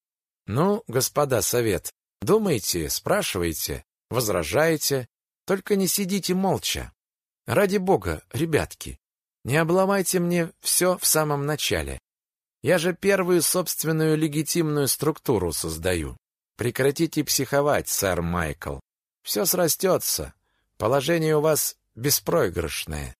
Ну, господа совет, думайте, спрашивайте, возражайте, только не сидите молча. Ради бога, ребятки, не обломайте мне все в самом начале. Я же первую собственную легитимную структуру создаю. Прекратите психовать, сэр Майкл. Все срастется. Положение у вас беспроигрышное.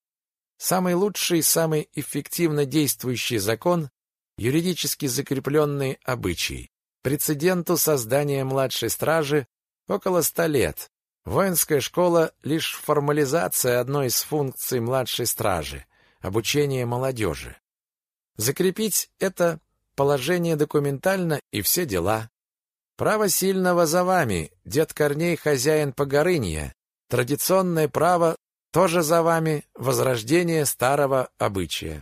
Самый лучший, самый эффективно действующий закон – юридически закрепленный обычай. Прецеденту создания младшей стражи около ста лет. Воинская школа – лишь формализация одной из функций младшей стражи – обучение молодежи. Закрепить это положение документально и все дела. Право сильного за вами, дед Корней хозяин Погорынья. Традиционное право тоже за вами, возрождение старого обычая.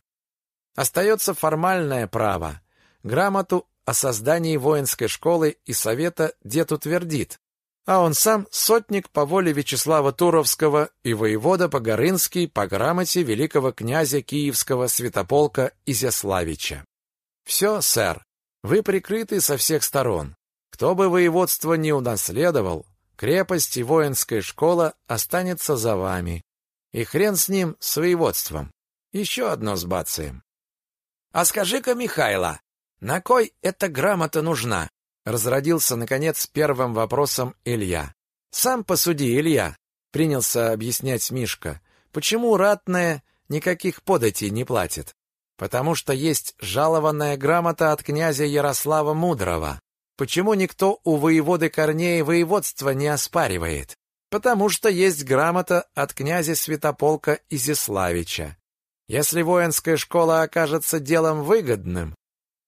Остается формальное право. Грамоту о создании воинской школы и совета дед утвердит, а он сам сотник по воле Вячеслава Туровского и воевода Погорынский по грамоте великого князя Киевского святополка Изяславича. Все, сэр, вы прикрыты со всех сторон. Кто бы воеводство не унаследовал, крепость и воинская школа останется за вами. И хрен с ним, с воеводством. Еще одно сбацаем. А скажи-ка, Михайло, на кой эта грамота нужна? Разродился, наконец, первым вопросом Илья. Сам посуди, Илья, принялся объяснять Мишка. Почему ратная никаких податей не платит? Потому что есть жалованная грамота от князя Ярослава Мудрого. Почему никто у воеводы Корнея воеводства не оспаривает? Потому что есть грамота от князя Святополка Изяславича. Если воинская школа окажется делом выгодным,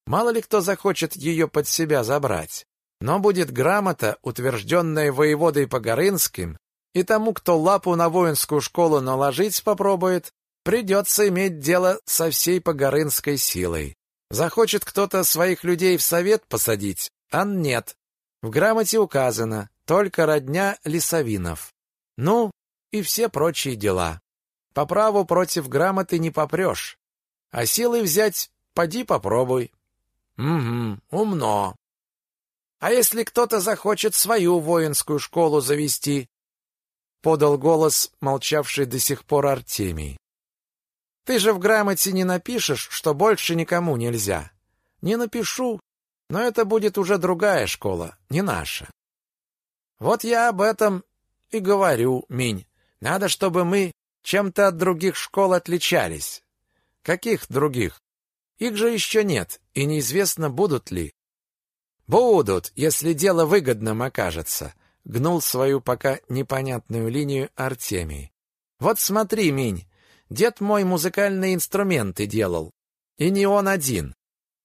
мало ли кто захочет ее под себя забрать. Но будет грамота, утвержденная воеводой Погорынским, и тому, кто лапу на воинскую школу наложить попробует, придется иметь дело со всей Погорынской силой. Захочет кто-то своих людей в совет посадить, Ан нет. В грамоте указано только родня Лисовинов. Ну, и все прочие дела. По праву против грамоты не попрешь. А силой взять поди попробуй. Угу, умно. А если кто-то захочет свою воинскую школу завести? Подал голос, молчавший до сих пор Артемий. Ты же в грамоте не напишешь, что больше никому нельзя. Не напишу, но это будет уже другая школа, не наша. Вот я об этом и говорю, Минь. Надо, чтобы мы чем-то от других школ отличались. Каких других? Их же еще нет, и неизвестно, будут ли. Будут, если дело выгодным окажется, гнул свою пока непонятную линию Артемий. Вот смотри, Минь, дед мой музыкальные инструменты делал, и не он один.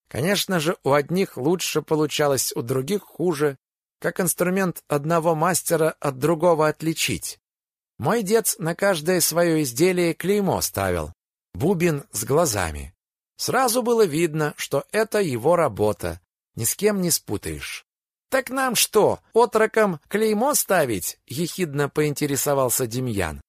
Конечно же, у одних лучше получалось, у других хуже. Как инструмент одного мастера от другого отличить? Мой дед на каждое свое изделие клеймо ставил. Бубен с глазами. Сразу было видно, что это его работа. Ни с кем не спутаешь. «Так нам что, отрокам клеймо ставить?» — ехидно поинтересовался Демьян.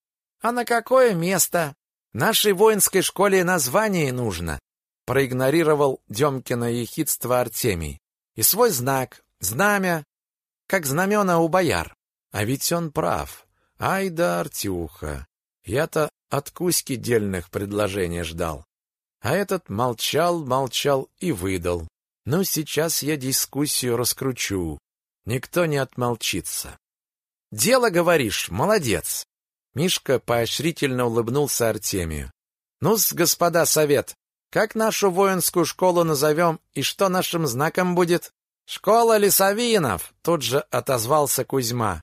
«А на какое место? Нашей воинской школе название нужно проигнорировал Демкино ехидство Артемий. И свой знак, знамя, как знамена у бояр. А ведь он прав. Ай да, Артюха. Я-то от Кузьки дельных предложений ждал. А этот молчал, молчал и выдал. Ну, сейчас я дискуссию раскручу. Никто не отмолчится. Дело, говоришь, молодец. Мишка поощрительно улыбнулся Артемию. Ну-с, господа совет, как нашу воинскую школу назовем и что нашим знаком будет? Школа лесовинов, тут же отозвался Кузьма.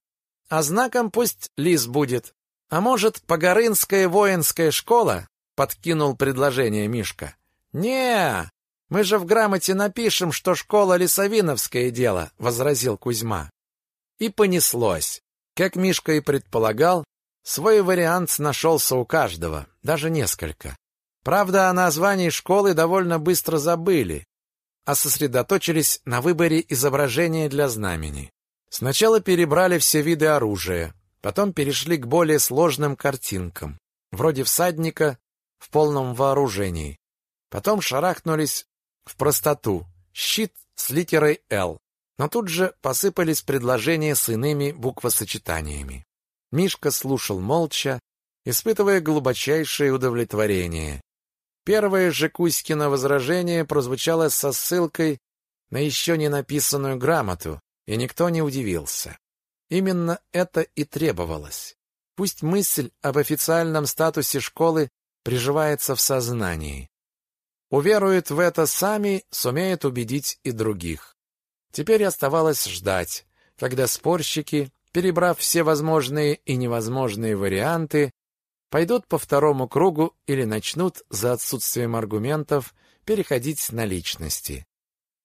А знаком пусть лис будет. А может, Погорынская воинская школа? Подкинул предложение Мишка. Не, мы же в грамоте напишем, что школа лесовиновское дело, возразил Кузьма. И понеслось. Как Мишка и предполагал, свой вариант нашелся у каждого, даже несколько. Правда, о названии школы довольно быстро забыли, а сосредоточились на выборе изображения для знамени. Сначала перебрали все виды оружия, потом перешли к более сложным картинкам, вроде всадника в полном вооружении. Потом шарахнулись в простоту. Щит с литерой «Л». Но тут же посыпались предложения с иными буквосочетаниями. Мишка слушал молча, испытывая глубочайшее удовлетворение. Первое же Кузькино возражение прозвучало со ссылкой на еще не написанную грамоту, и никто не удивился. Именно это и требовалось. Пусть мысль об официальном статусе школы приживается в сознании. Уверуют в это сами, сумеют убедить и других. Теперь оставалось ждать, когда спорщики, перебрав все возможные и невозможные варианты, пойдут по второму кругу или начнут, за отсутствием аргументов, переходить на личности.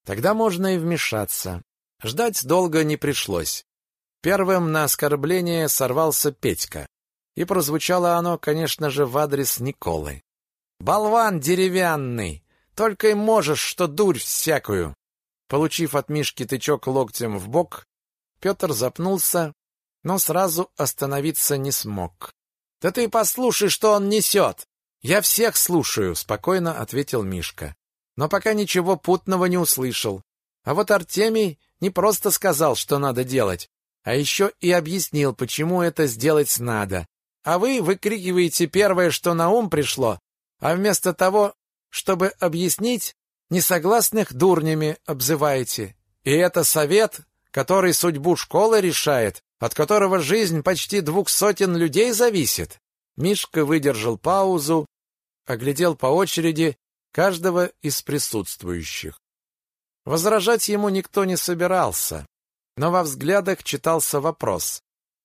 Тогда можно и вмешаться. Ждать долго не пришлось. Первым на оскорбление сорвался Петька. И прозвучало оно, конечно же, в адрес Николы. «Болван деревянный! Только и можешь, что дурь всякую!» Получив от Мишки тычок локтем в бок, Петр запнулся, но сразу остановиться не смог. «Да ты послушай, что он несет!» «Я всех слушаю», — спокойно ответил Мишка но пока ничего путного не услышал. А вот Артемий не просто сказал, что надо делать, а еще и объяснил, почему это сделать надо. А вы выкрикиваете первое, что на ум пришло, а вместо того, чтобы объяснить, несогласных дурнями обзываете. И это совет, который судьбу школы решает, от которого жизнь почти двух сотен людей зависит. Мишка выдержал паузу, оглядел по очереди каждого из присутствующих. Возражать ему никто не собирался, но во взглядах читался вопрос.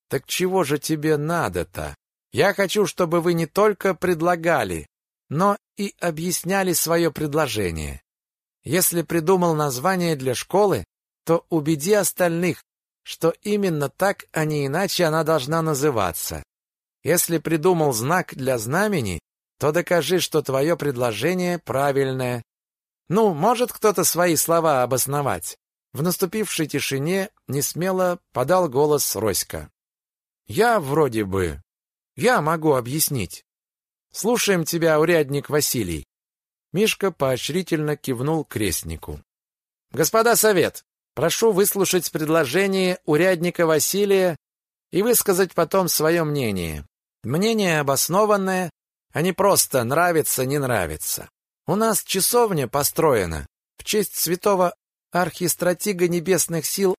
«Так чего же тебе надо-то? Я хочу, чтобы вы не только предлагали, но и объясняли свое предложение. Если придумал название для школы, то убеди остальных, что именно так, а не иначе она должна называться. Если придумал знак для знамени, то докажи, что твое предложение правильное. Ну, может кто-то свои слова обосновать? В наступившей тишине несмело подал голос Роська. Я вроде бы. Я могу объяснить. Слушаем тебя, урядник Василий. Мишка поощрительно кивнул крестнику. Господа совет, прошу выслушать предложение урядника Василия и высказать потом свое мнение. Мнение обоснованное, а не просто нравится, не нравится. У нас часовня построена в честь святого архистратига небесных сил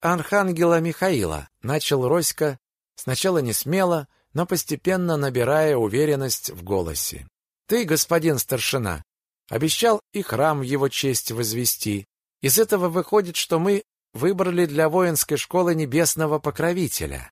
Архангела Михаила, начал Роська, сначала не смело, но постепенно набирая уверенность в голосе. Ты, господин старшина, обещал и храм в его честь возвести. Из этого выходит, что мы выбрали для воинской школы небесного покровителя.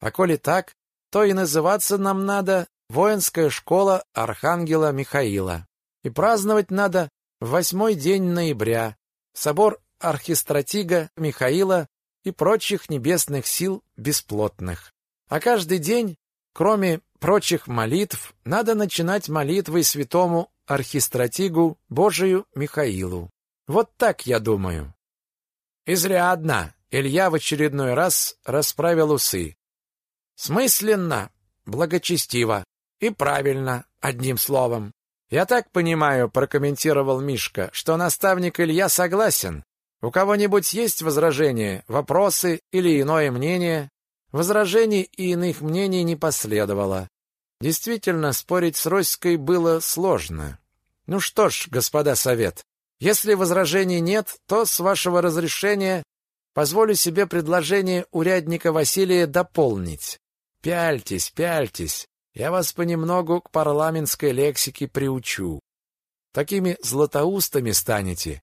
А коли так, то и называться нам надо воинская школа Архангела Михаила. И праздновать надо в восьмой день ноября, собор архистратига Михаила и прочих небесных сил бесплотных. А каждый день, кроме прочих молитв, надо начинать молитвой святому архистратигу Божию Михаилу. Вот так я думаю. Изрядно. Илья в очередной раз расправил усы. Смысленно, благочестиво. И правильно, одним словом. Я так понимаю, прокомментировал Мишка, что наставник Илья согласен. У кого-нибудь есть возражения, вопросы или иное мнение? Возражений и иных мнений не последовало. Действительно, спорить с Роськой было сложно. Ну что ж, господа совет, если возражений нет, то, с вашего разрешения, позволю себе предложение урядника Василия дополнить. Пяльтесь, пяльтесь. Я вас понемногу к парламентской лексике приучу. Такими златоустами станете.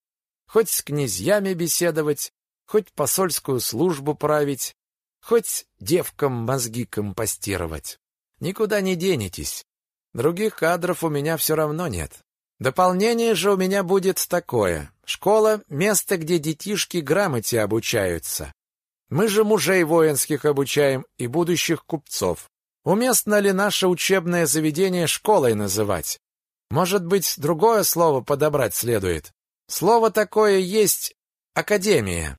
Хоть с князьями беседовать, хоть посольскую службу править, хоть девкам мозги компостировать. Никуда не денетесь. Других кадров у меня все равно нет. Дополнение же у меня будет такое. Школа — место, где детишки грамоте обучаются. Мы же мужей воинских обучаем и будущих купцов. Уместно ли наше учебное заведение школой называть? Может быть, другое слово подобрать следует? Слово такое есть академия.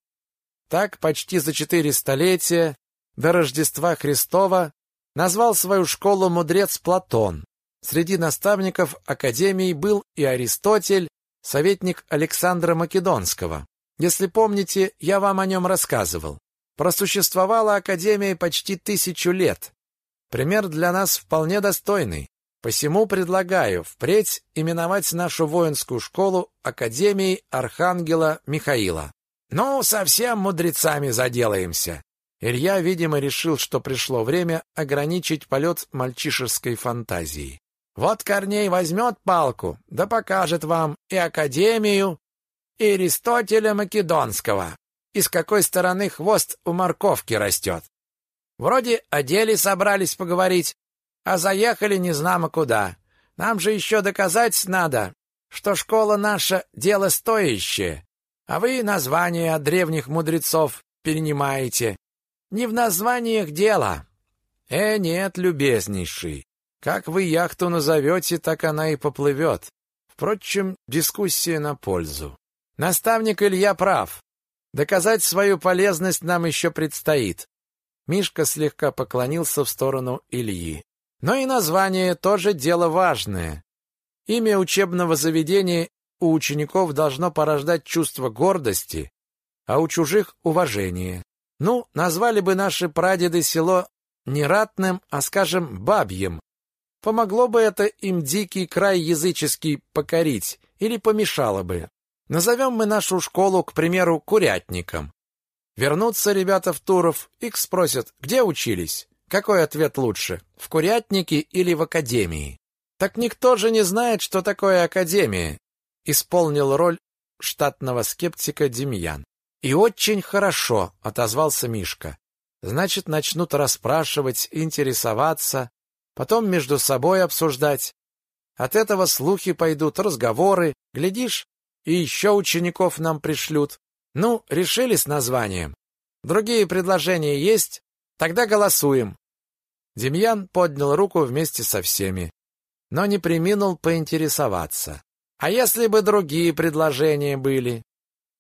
Так почти за четыре столетия до Рождества Христова назвал свою школу мудрец Платон. Среди наставников академии был и Аристотель, советник Александра Македонского. Если помните, я вам о нем рассказывал. Просуществовала академия почти тысячу лет. Пример для нас вполне достойный. Посему предлагаю впредь именовать нашу воинскую школу Академией Архангела Михаила. Ну, совсем мудрецами заделаемся. Илья, видимо, решил, что пришло время ограничить полет мальчишеской фантазии. Вот Корней возьмет палку, да покажет вам и Академию, и Аристотеля Македонского, и с какой стороны хвост у морковки растет. Вроде о деле собрались поговорить, а заехали незнамо куда. Нам же еще доказать надо, что школа наша — дело стоящее, а вы название от древних мудрецов перенимаете. Не в названиях дело. Э, нет, любезнейший, как вы яхту назовете, так она и поплывет. Впрочем, дискуссия на пользу. Наставник Илья прав. Доказать свою полезность нам еще предстоит. Мишка слегка поклонился в сторону Ильи. Но и название тоже дело важное. Имя учебного заведения у учеников должно порождать чувство гордости, а у чужих — уважение. Ну, назвали бы наши прадеды село не ратным, а, скажем, бабьем. Помогло бы это им дикий край языческий покорить или помешало бы. Назовем мы нашу школу, к примеру, курятником. Вернутся ребята в Туров, их спросят, где учились? Какой ответ лучше, в курятнике или в академии? Так никто же не знает, что такое академия. Исполнил роль штатного скептика Демьян. И очень хорошо, отозвался Мишка. Значит, начнут расспрашивать, интересоваться, потом между собой обсуждать. От этого слухи пойдут, разговоры, глядишь, и еще учеников нам пришлют. Ну, решили с названием. Другие предложения есть? Тогда голосуем. Демьян поднял руку вместе со всеми, но не преминул поинтересоваться. А если бы другие предложения были?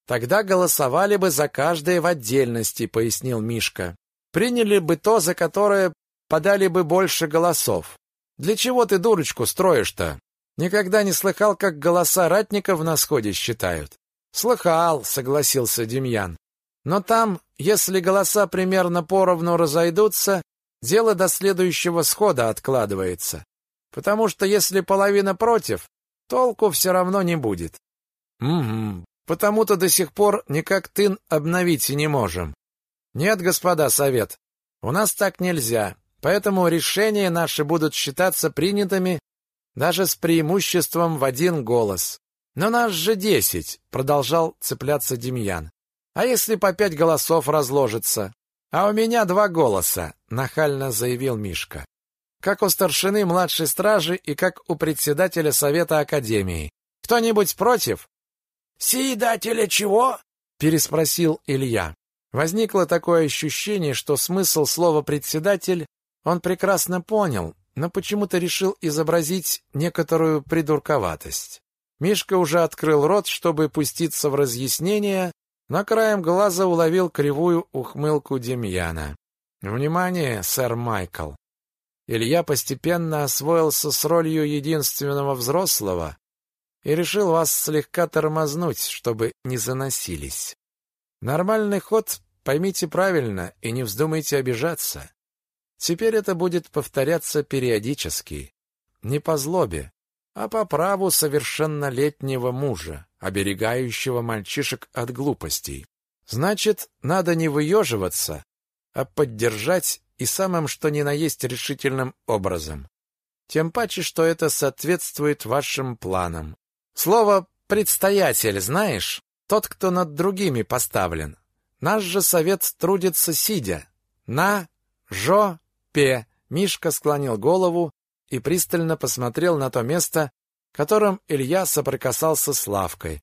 Тогда голосовали бы за каждое в отдельности, пояснил Мишка. Приняли бы то, за которое подали бы больше голосов. Для чего ты дурочку строишь-то? Никогда не слыхал, как голоса ратников на сходе считают. Слыхал, согласился Демьян. Но там, если голоса примерно поровну разойдутся, дело до следующего схода откладывается. Потому что если половина против, толку все равно не будет. Угу. Потому-то до сих пор никак тын обновить и не можем. Нет, господа, совет. У нас так нельзя. Поэтому решения наши будут считаться принятыми даже с преимуществом в один голос. Но нас же десять, продолжал цепляться Демьян. А если по пять голосов разложится? А у меня два голоса, нахально заявил Мишка. Как у старшины младшей стражи и как у председателя совета академии. Кто-нибудь против? Съедателя чего? переспросил Илья. Возникло такое ощущение, что смысл слова председатель он прекрасно понял, но почему-то решил изобразить некоторую придурковатость. Мишка уже открыл рот, чтобы пуститься в разъяснения, но краем глаза уловил кривую ухмылку Демьяна. «Внимание, сэр Майкл!» Илья постепенно освоился с ролью единственного взрослого и решил вас слегка тормознуть, чтобы не заносились. Нормальный ход, поймите правильно и не вздумайте обижаться. Теперь это будет повторяться периодически, не по злобе, а по праву совершеннолетнего мужа оберегающего мальчишек от глупостей. Значит, надо не выеживаться, а поддержать и самым что ни на есть решительным образом. Тем паче, что это соответствует вашим планам. Слово «предстоятель» знаешь? Тот, кто над другими поставлен. Наш же совет трудится сидя. На, жо, пе. Мишка склонил голову и пристально посмотрел на то место, которым Илья соприкасался с лавкой.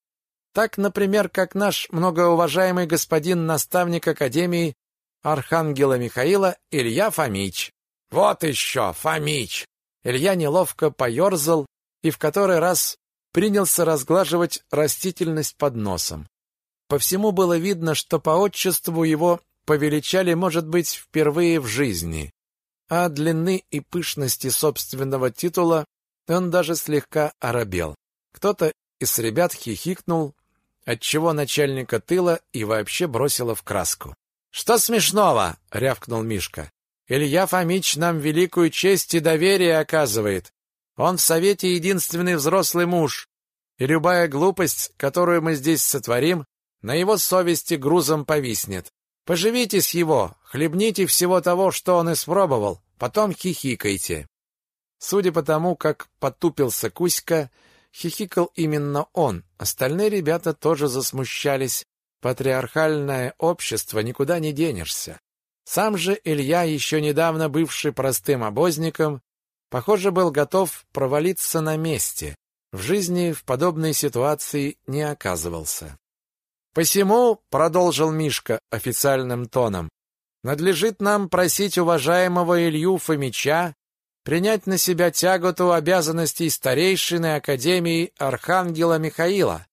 Так, например, как наш многоуважаемый господин наставник Академии Архангела Михаила Илья Фомич. Вот еще, Фомич! Илья неловко поерзал и в который раз принялся разглаживать растительность под носом. По всему было видно, что по отчеству его повеличали, может быть, впервые в жизни, а длины и пышности собственного титула он даже слегка оробел. Кто-то из ребят хихикнул, отчего начальника тыла и вообще бросило в краску. «Что смешного?» — рявкнул Мишка. «Илья Фомич нам великую честь и доверие оказывает. Он в совете единственный взрослый муж, и любая глупость, которую мы здесь сотворим, на его совести грузом повиснет. Поживите с его, хлебните всего того, что он испробовал, потом хихикайте. Судя по тому, как потупился Кузька, хихикал именно он. Остальные ребята тоже засмущались. Патриархальное общество никуда не денешься. Сам же Илья, еще недавно бывший простым обозником, похоже, был готов провалиться на месте. В жизни в подобной ситуации не оказывался. Посему, продолжил Мишка официальным тоном, надлежит нам просить уважаемого Илью Фомича принять на себя тяготу обязанностей старейшины Академии Архангела Михаила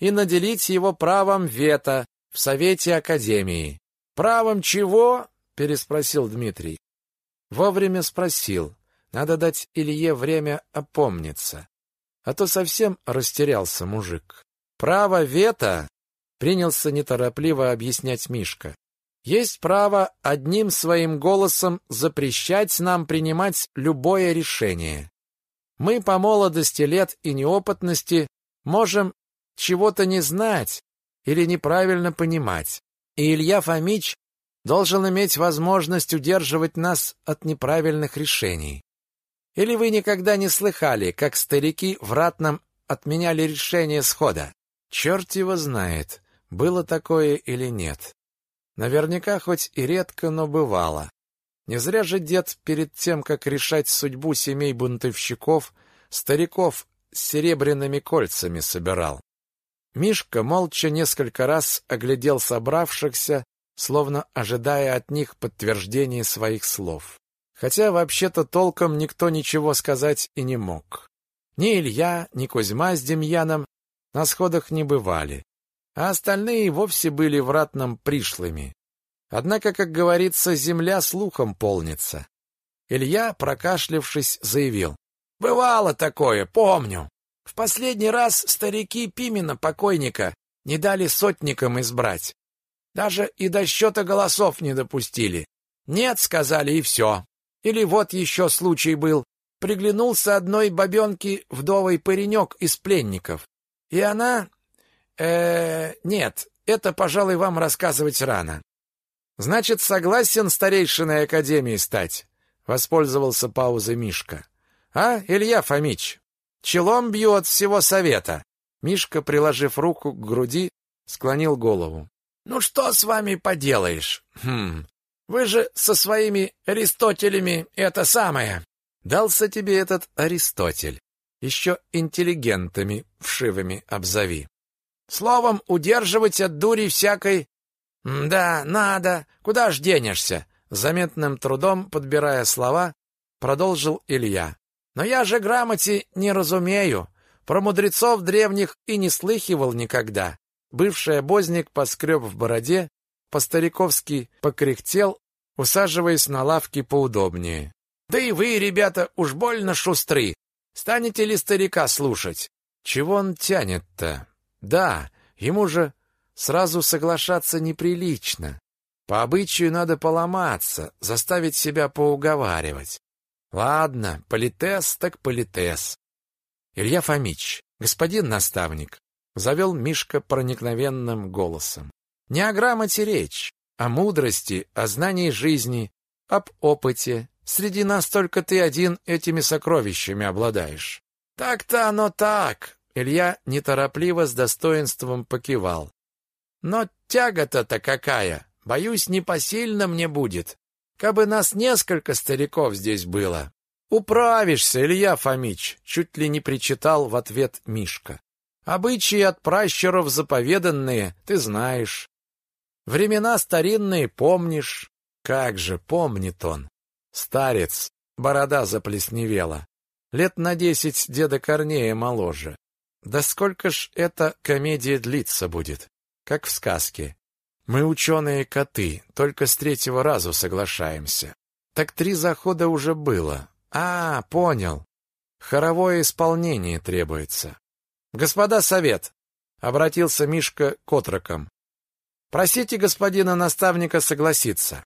и наделить его правом вето в Совете Академии. «Правом чего?» — переспросил Дмитрий. Вовремя спросил. Надо дать Илье время опомниться. А то совсем растерялся мужик. «Право вето принялся неторопливо объяснять Мишка. Есть право одним своим голосом запрещать нам принимать любое решение. Мы по молодости лет и неопытности можем чего-то не знать или неправильно понимать. И Илья Фомич должен иметь возможность удерживать нас от неправильных решений. Или вы никогда не слыхали, как старики в ратном отменяли решение схода? Черт его знает. Было такое или нет? Наверняка хоть и редко, но бывало. Не зря же дед перед тем, как решать судьбу семей бунтовщиков, стариков с серебряными кольцами собирал. Мишка молча несколько раз оглядел собравшихся, словно ожидая от них подтверждения своих слов. Хотя вообще-то толком никто ничего сказать и не мог. Ни Илья, ни Кузьма с Демьяном на сходах не бывали а остальные вовсе были в ратном пришлыми. Однако, как говорится, земля слухом полнится. Илья, прокашлявшись, заявил. «Бывало такое, помню. В последний раз старики Пимена, покойника, не дали сотникам избрать. Даже и до счета голосов не допустили. Нет, сказали, и все. Или вот еще случай был. Приглянулся одной бабенке вдовый паренек из пленников. И она э нет, это, пожалуй, вам рассказывать рано. Значит, согласен старейшиной академии стать? Воспользовался паузой Мишка. А, Илья Фомич? Челом бью от всего совета. Мишка, приложив руку к груди, склонил голову. Ну что с вами поделаешь? Хм. Вы же со своими Аристотелями это самое. Дался тебе этот Аристотель. Еще интеллигентами вшивыми обзови. Словом, удерживать от дури всякой... Да, надо. Куда ж денешься? Заметным трудом, подбирая слова, продолжил Илья. Но я же грамоте не разумею. Про мудрецов древних и не слыхивал никогда. Бывший обозник поскреб в бороде, по-стариковски усаживаясь на лавке поудобнее. Да и вы, ребята, уж больно шустры. Станете ли старика слушать? Чего он тянет-то? Да, ему же сразу соглашаться неприлично. По обычаю надо поломаться, заставить себя поуговаривать. Ладно, политес так политес. Илья Фомич, господин наставник, завел Мишка проникновенным голосом. Не о грамоте речь, о мудрости, о знании жизни, об опыте. Среди нас только ты один этими сокровищами обладаешь. Так-то оно так, Илья неторопливо с достоинством покивал. Но тяга-то-то какая! Боюсь, непосильно мне будет. Кабы нас несколько стариков здесь было. Управишься, Илья Фомич, чуть ли не причитал в ответ Мишка. Обычаи от пращуров заповеданные, ты знаешь. Времена старинные помнишь. Как же помнит он. Старец, борода заплесневела. Лет на десять деда Корнея моложе. Да сколько ж эта комедия длиться будет? Как в сказке. Мы ученые коты, только с третьего разу соглашаемся. Так три захода уже было. А, понял. хоровое исполнение требуется. Господа совет, обратился Мишка к отрокам. Просите господина наставника согласиться.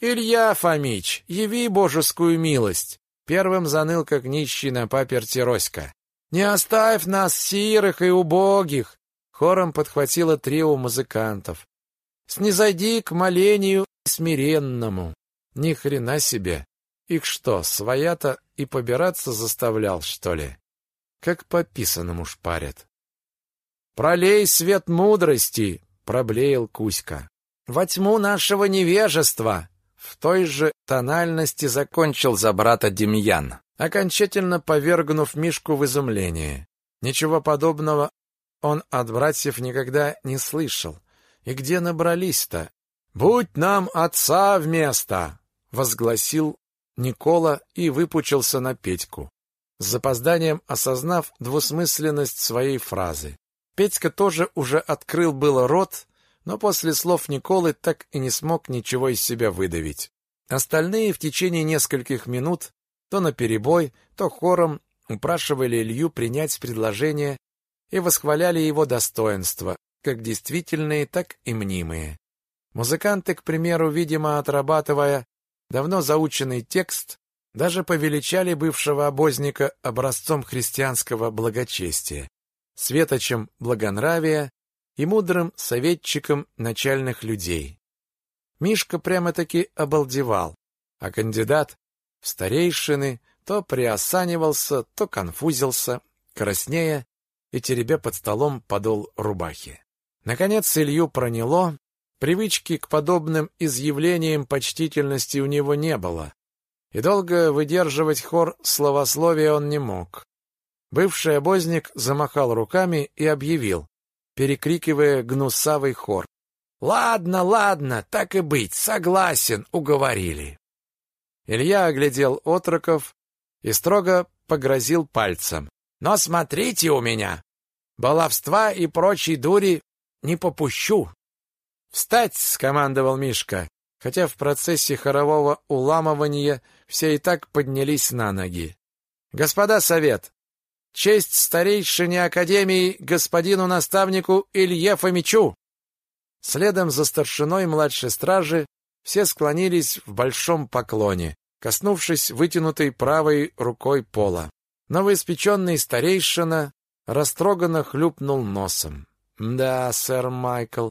Илья Фомич, яви божескую милость, первым заныл как нищий на паперти Роська. Не оставь нас сирых и убогих, хором подхватило трио музыкантов. Снизойди к молению смиренному. Ни хрена себе. Их что, своя-то и побираться заставлял, что ли? Как по писанному шпарят. Пролей свет мудрости, проблеял Кузька. Во тьму нашего невежества. В той же тональности закончил за брата Демьян, окончательно повергнув Мишку в изумление. Ничего подобного он от братьев никогда не слышал. И где набрались-то? «Будь нам отца вместо!» — возгласил Никола и выпучился на Петьку, с запозданием осознав двусмысленность своей фразы. Петька тоже уже открыл было рот, но после слов Николы так и не смог ничего из себя выдавить. Остальные в течение нескольких минут то наперебой, то хором упрашивали Илью принять предложение и восхваляли его достоинства, как действительные, так и мнимые. Музыканты, к примеру, видимо, отрабатывая давно заученный текст, даже повеличали бывшего обозника образцом христианского благочестия, светочем благонравия и мудрым советчиком начальных людей. Мишка прямо-таки обалдевал, а кандидат в старейшины то приосанивался, то конфузился, краснея и теребя под столом подол рубахи. Наконец Илью проняло, привычки к подобным изъявлениям почтительности у него не было, и долго выдерживать хор словословия он не мог. Бывший обозник замахал руками и объявил, перекрикивая гнусавый хор. «Ладно, ладно, так и быть, согласен, уговорили». Илья оглядел отроков и строго погрозил пальцем. «Но смотрите у меня! Баловства и прочей дури не попущу!» «Встать!» — скомандовал Мишка, хотя в процессе хорового уламывания все и так поднялись на ноги. «Господа совет, Честь старейшине Академии господину наставнику Илье Фомичу!» Следом за старшиной младшей стражи все склонились в большом поклоне, коснувшись вытянутой правой рукой пола. Новоиспеченный старейшина растроганно хлюпнул носом. «Да, сэр Майкл,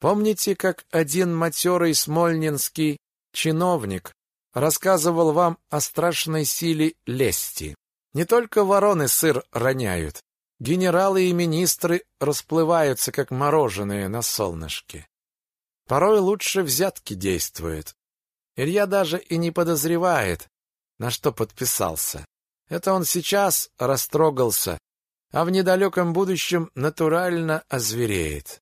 помните, как один матерый смольнинский чиновник рассказывал вам о страшной силе лести?» Не только вороны сыр роняют. Генералы и министры расплываются, как мороженое на солнышке. Порой лучше взятки действуют. Илья даже и не подозревает, на что подписался. Это он сейчас растрогался, а в недалеком будущем натурально озвереет.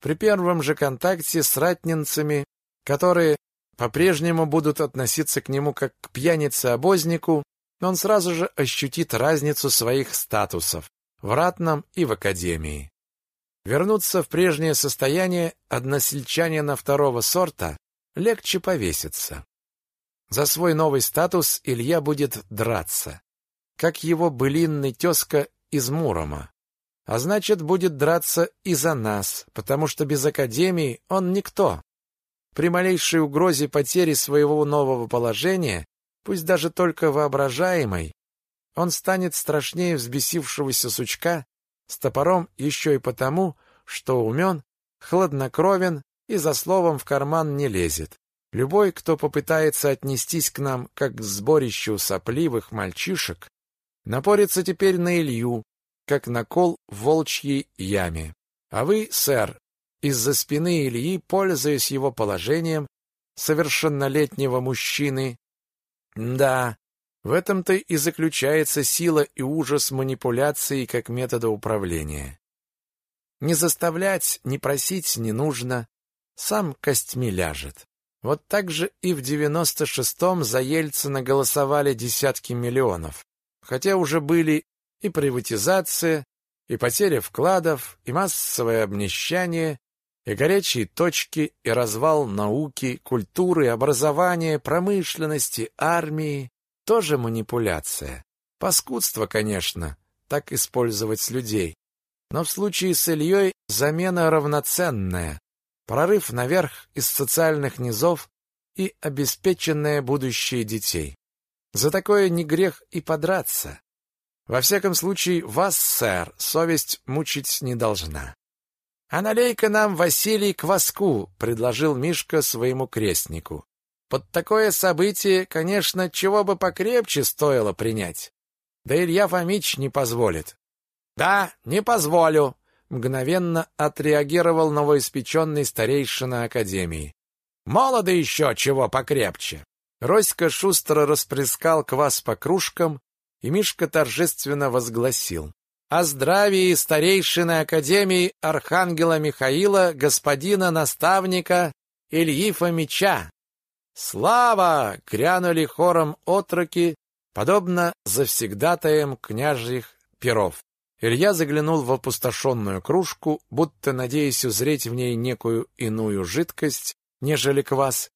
При первом же контакте с ратнинцами, которые по-прежнему будут относиться к нему как к пьянице-обознику, он сразу же ощутит разницу своих статусов в ратном и в академии. Вернуться в прежнее состояние односельчанина второго сорта легче повеситься. За свой новый статус Илья будет драться, как его былинный тезка из Мурома. А значит, будет драться и за нас, потому что без академии он никто. При малейшей угрозе потери своего нового положения пусть даже только воображаемой, он станет страшнее взбесившегося сучка с топором еще и потому, что умен, хладнокровен и за словом в карман не лезет. Любой, кто попытается отнестись к нам как к сборищу сопливых мальчишек, напорится теперь на Илью, как на кол в волчьей яме. А вы, сэр, из-за спины Ильи, пользуясь его положением совершеннолетнего мужчины, да, в этом-то и заключается сила и ужас манипуляции как метода управления. Не заставлять, не просить не нужно, сам костьми ляжет. Вот так же и в девяносто шестом за Ельцина голосовали десятки миллионов, хотя уже были и приватизация, и потеря вкладов, и массовое обнищание, и горячие точки, и развал науки, культуры, образования, промышленности, армии тоже манипуляция. Паскудство, конечно, так использовать людей. Но в случае с Ильей замена равноценная. Прорыв наверх из социальных низов и обеспеченное будущее детей. За такое не грех и подраться. Во всяком случае, вас, сэр, совесть мучить не должна. А налей-ка нам, Василий, кваску, предложил Мишка своему крестнику. Под такое событие, конечно, чего бы покрепче стоило принять. Да Илья Фомич не позволит. Да, не позволю, мгновенно отреагировал новоиспеченный старейшина академии. Молодо еще чего покрепче. Роська шустро расплескал квас по кружкам, и Мишка торжественно возгласил. «О здравии старейшины Академии Архангела Михаила, господина наставника Ильи Фомича!» «Слава!» — грянули хором отроки, подобно завсегдатаям княжьих перов. Илья заглянул в опустошенную кружку, будто надеясь узреть в ней некую иную жидкость, нежели квас.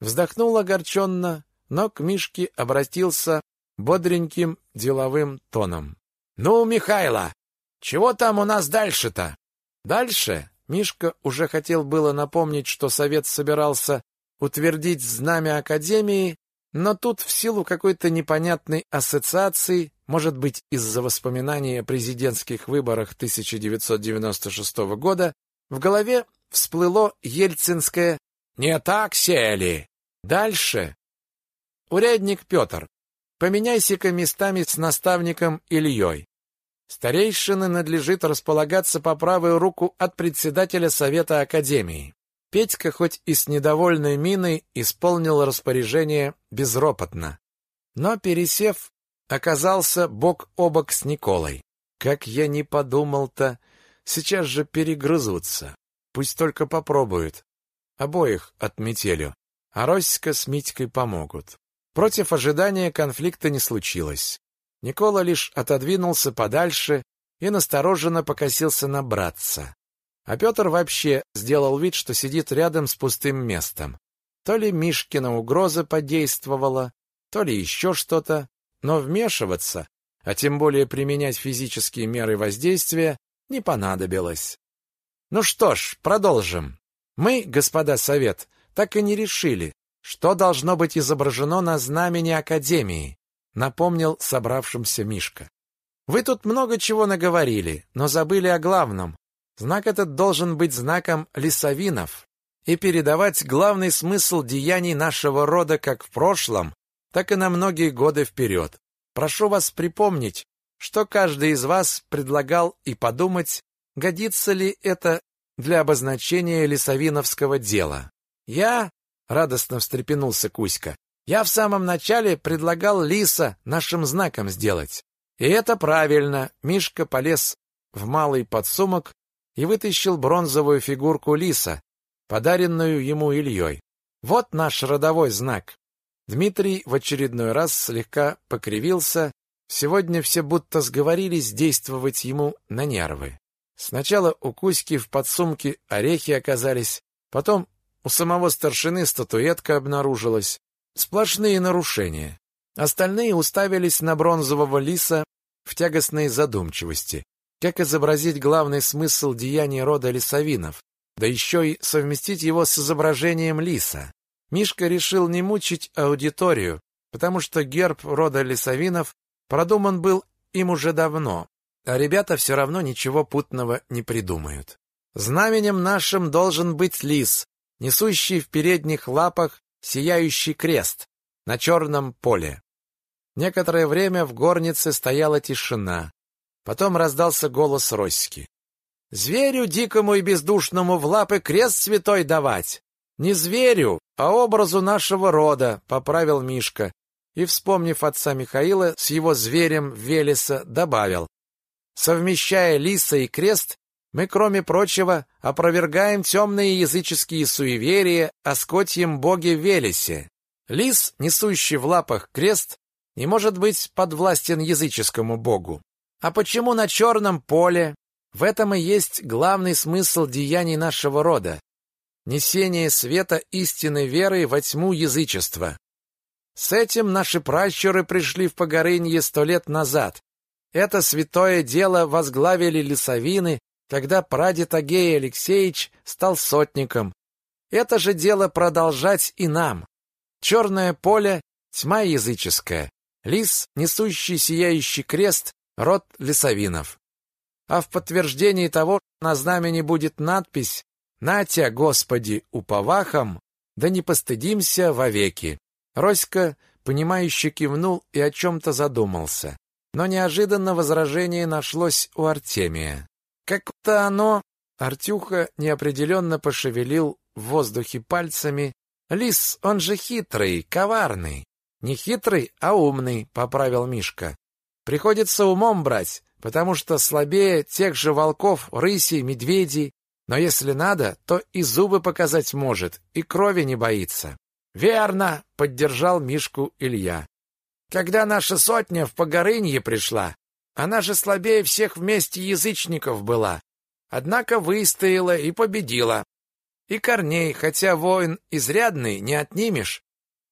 Вздохнул огорченно, но к Мишке обратился бодреньким деловым тоном. «Ну, Михайло, чего там у нас дальше-то?» «Дальше?» Мишка уже хотел было напомнить, что совет собирался утвердить знамя Академии, но тут в силу какой-то непонятной ассоциации, может быть, из-за воспоминаний о президентских выборах 1996 года, в голове всплыло ельцинское «Не так сели!» Дальше. Урядник Петр, поменяйся-ка местами с наставником Ильей. Старейшины надлежит располагаться по правую руку от председателя Совета Академии. Петька, хоть и с недовольной миной, исполнил распоряжение безропотно. Но, пересев, оказался бок о бок с Николой. Как я не подумал-то, сейчас же перегрызутся. Пусть только попробуют. Обоих отметелю а Роська с Митькой помогут. Против ожидания конфликта не случилось. Никола лишь отодвинулся подальше и настороженно покосился на братца. А Петр вообще сделал вид, что сидит рядом с пустым местом. То ли Мишкина угроза подействовала, то ли еще что-то, но вмешиваться, а тем более применять физические меры воздействия, не понадобилось. Ну что ж, продолжим. Мы, господа совет, так и не решили, что должно быть изображено на знамени Академии, напомнил собравшимся Мишка. Вы тут много чего наговорили, но забыли о главном. Знак этот должен быть знаком лесовинов и передавать главный смысл деяний нашего рода как в прошлом, так и на многие годы вперед. Прошу вас припомнить, что каждый из вас предлагал и подумать, годится ли это для обозначения лесовиновского дела. Я, радостно встрепенулся Кузька, я в самом начале предлагал лиса нашим знаком сделать. И это правильно. Мишка полез в малый подсумок и вытащил бронзовую фигурку лиса, подаренную ему Ильей. Вот наш родовой знак. Дмитрий в очередной раз слегка покривился. Сегодня все будто сговорились действовать ему на нервы. Сначала у Кузьки в подсумке орехи оказались, потом у самого старшины статуэтка обнаружилась. Сплошные нарушения. Остальные уставились на бронзового лиса в тягостной задумчивости. Как изобразить главный смысл деяний рода лисовинов, да еще и совместить его с изображением лиса? Мишка решил не мучить аудиторию, потому что герб рода лисовинов продуман был им уже давно, а ребята все равно ничего путного не придумают. Знаменем нашим должен быть лис, несущий в передних лапах сияющий крест на черном поле. Некоторое время в горнице стояла тишина. Потом раздался голос Роськи. «Зверю дикому и бездушному в лапы крест святой давать! Не зверю, а образу нашего рода!» — поправил Мишка. И, вспомнив отца Михаила с его зверем Велеса, добавил. «Совмещая лиса и крест, мы, кроме прочего, опровергаем темные языческие суеверия о скотьем боге Велесе. Лис, несущий в лапах крест, не может быть подвластен языческому богу. А почему на черном поле? В этом и есть главный смысл деяний нашего рода. Несение света истинной веры во тьму язычества. С этим наши пращуры пришли в Погорынье сто лет назад. Это святое дело возглавили лесовины, когда прадед Агей Алексеевич стал сотником. Это же дело продолжать и нам. Черное поле — тьма языческая. Лис, несущий сияющий крест, род лесовинов. А в подтверждении того на знамени будет надпись «Натя, Господи, уповахом, да не постыдимся вовеки». Роська, понимающе кивнул и о чем-то задумался. Но неожиданно возражение нашлось у Артемия. Как-то оно... Артюха неопределенно пошевелил в воздухе пальцами. Лис, он же хитрый, коварный. Не хитрый, а умный, поправил Мишка. Приходится умом брать, потому что слабее тех же волков, рысей, медведей. Но если надо, то и зубы показать может, и крови не боится. «Верно!» — поддержал Мишку Илья. «Когда наша сотня в Погорынье пришла, она же слабее всех вместе язычников была. Однако выстояла и победила. И Корней, хотя воин изрядный, не отнимешь,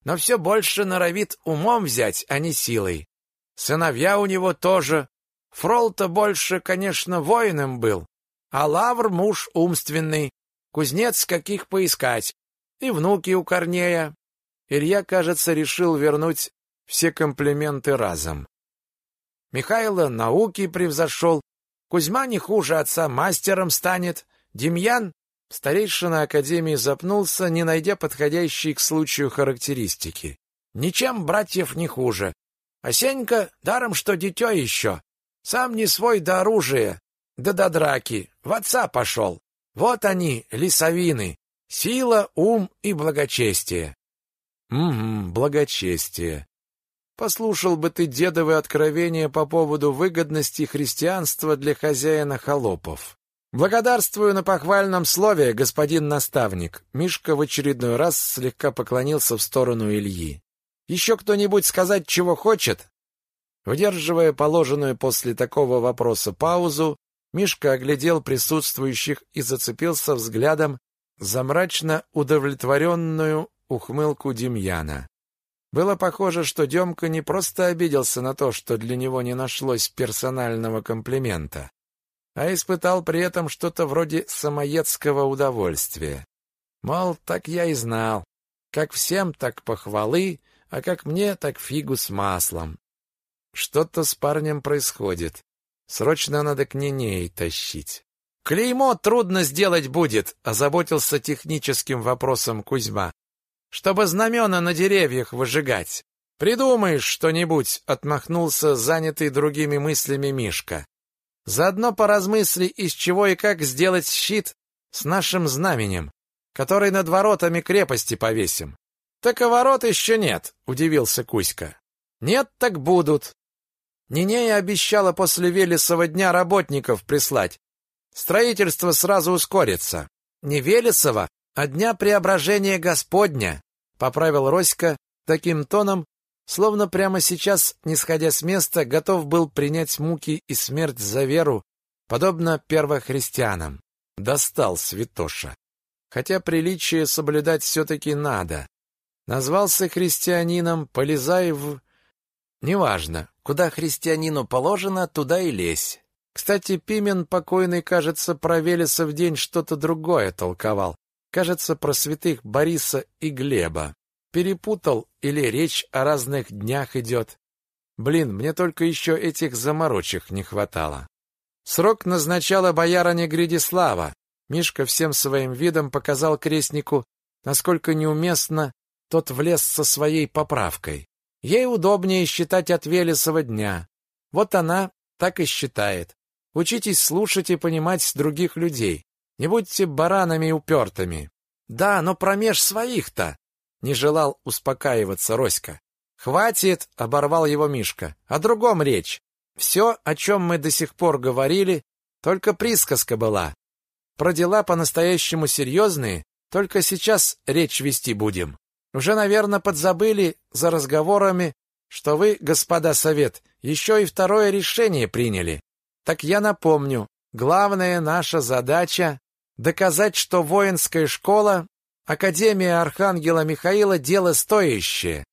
но все больше норовит умом взять, а не силой. Сыновья у него тоже. Фрол-то больше, конечно, воином был, а Лавр муж умственный, кузнец каких поискать и внуки у Корнея. Илья, кажется, решил вернуть все комплименты разом. Михайло науки превзошел, Кузьма не хуже отца мастером станет, Демьян, старейшина Академии запнулся, не найдя подходящей к случаю характеристики. Ничем братьев не хуже. А Сенька, даром что дитё еще, сам не свой до оружия, да до драки, в отца пошел. Вот они, лесовины, Сила, ум и благочестие. Угу, благочестие. Послушал бы ты дедовы откровения по поводу выгодности христианства для хозяина холопов. Благодарствую на похвальном слове, господин наставник. Мишка в очередной раз слегка поклонился в сторону Ильи. Еще кто-нибудь сказать, чего хочет? Выдерживая положенную после такого вопроса паузу, Мишка оглядел присутствующих и зацепился взглядом за мрачно удовлетворенную ухмылку Демьяна. Было похоже, что Демка не просто обиделся на то, что для него не нашлось персонального комплимента, а испытал при этом что-то вроде самоедского удовольствия. Мол, так я и знал. Как всем, так похвалы, а как мне, так фигу с маслом. Что-то с парнем происходит. Срочно надо к Ниней тащить. Клеймо трудно сделать будет, озаботился техническим вопросом Кузьма. Чтобы знамена на деревьях выжигать. Придумаешь что-нибудь, отмахнулся занятый другими мыслями Мишка. Заодно поразмысли, из чего и как сделать щит с нашим знаменем, который над воротами крепости повесим. Так и ворот еще нет, удивился Кузька. Нет, так будут. Нинея обещала после Велесова дня работников прислать, Строительство сразу ускорится. Не Велесова, а дня преображения Господня, поправил Роська таким тоном, словно прямо сейчас, не сходя с места, готов был принять муки и смерть за веру, подобно первохристианам. Достал святоша. Хотя приличие соблюдать все-таки надо. Назвался христианином, полезай. Неважно, куда христианину положено, туда и лезь. Кстати, Пимен покойный, кажется, про Велеса в день что-то другое толковал. Кажется, про святых Бориса и Глеба. Перепутал или речь о разных днях идет. Блин, мне только еще этих заморочек не хватало. Срок назначала боярыня Гридислава. Мишка всем своим видом показал крестнику, насколько неуместно тот влез со своей поправкой. Ей удобнее считать от Велесова дня. Вот она так и считает. Учитесь слушать и понимать других людей. Не будьте баранами упертыми. Да, но промеж своих-то. Не желал успокаиваться Роська. Хватит, оборвал его Мишка. О другом речь. Все, о чем мы до сих пор говорили, только присказка была. Про дела по-настоящему серьезные только сейчас речь вести будем. Уже, наверное, подзабыли за разговорами, что вы, господа совет, еще и второе решение приняли. Так я напомню, главная наша задача доказать, что воинская школа, Академия Архангела Михаила дело стоящее.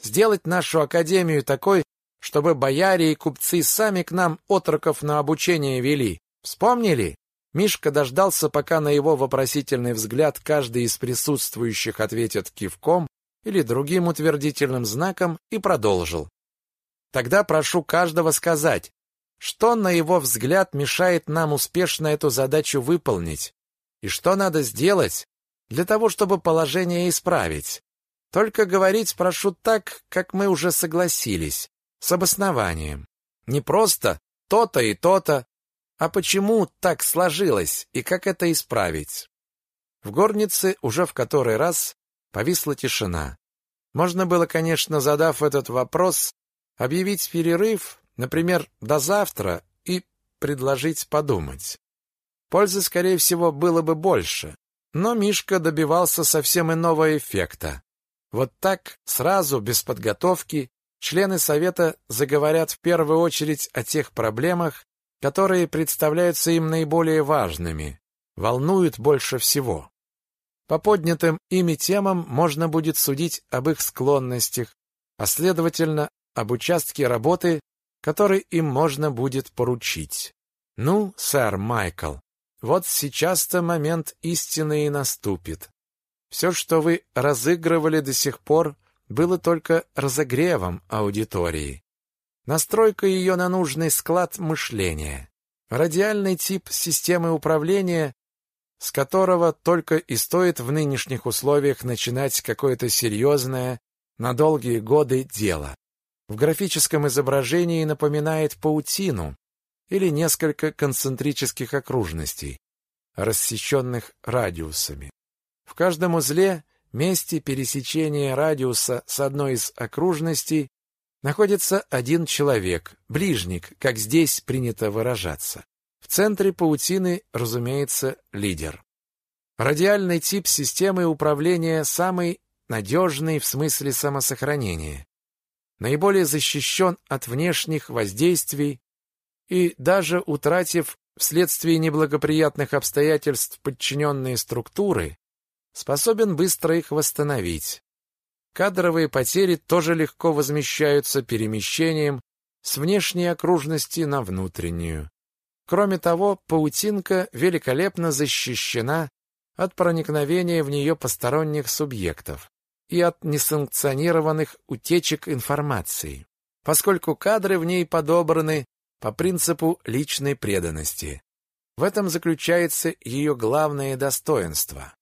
сделать нашу академию такой, чтобы бояре и купцы сами к нам отроков на обучение вели. Вспомнили? Мишка дождался, пока на его вопросительный взгляд каждый из присутствующих ответит кивком или другим утвердительным знаком и продолжил. Тогда прошу каждого сказать, что, на его взгляд, мешает нам успешно эту задачу выполнить, и что надо сделать для того, чтобы положение исправить. Только говорить прошу так, как мы уже согласились, с обоснованием. Не просто то-то и то-то, а почему так сложилось и как это исправить? В горнице уже в который раз повисла тишина. Можно было, конечно, задав этот вопрос, объявить перерыв, например, до завтра и предложить подумать. Пользы, скорее всего, было бы больше, но Мишка добивался совсем иного эффекта. Вот так, сразу, без подготовки, члены совета заговорят в первую очередь о тех проблемах, которые представляются им наиболее важными, волнуют больше всего. По поднятым ими темам можно будет судить об их склонностях, а следовательно, об участке работы, который им можно будет поручить. Ну, сэр Майкл, вот сейчас-то момент истины и наступит. Все, что вы разыгрывали до сих пор, было только разогревом аудитории настройка ее на нужный склад мышления. Радиальный тип системы управления, с которого только и стоит в нынешних условиях начинать какое-то серьезное, на долгие годы дело. В графическом изображении напоминает паутину или несколько концентрических окружностей, рассеченных радиусами. В каждом узле месте пересечения радиуса с одной из окружностей находится один человек, ближник, как здесь принято выражаться. В центре паутины, разумеется, лидер. Радиальный тип системы управления самый надежный в смысле самосохранения. Наиболее защищен от внешних воздействий и даже утратив вследствие неблагоприятных обстоятельств подчиненные структуры, способен быстро их восстановить. Кадровые потери тоже легко возмещаются перемещением с внешней окружности на внутреннюю. Кроме того, паутинка великолепно защищена от проникновения в нее посторонних субъектов и от несанкционированных утечек информации, поскольку кадры в ней подобраны по принципу личной преданности. В этом заключается ее главное достоинство.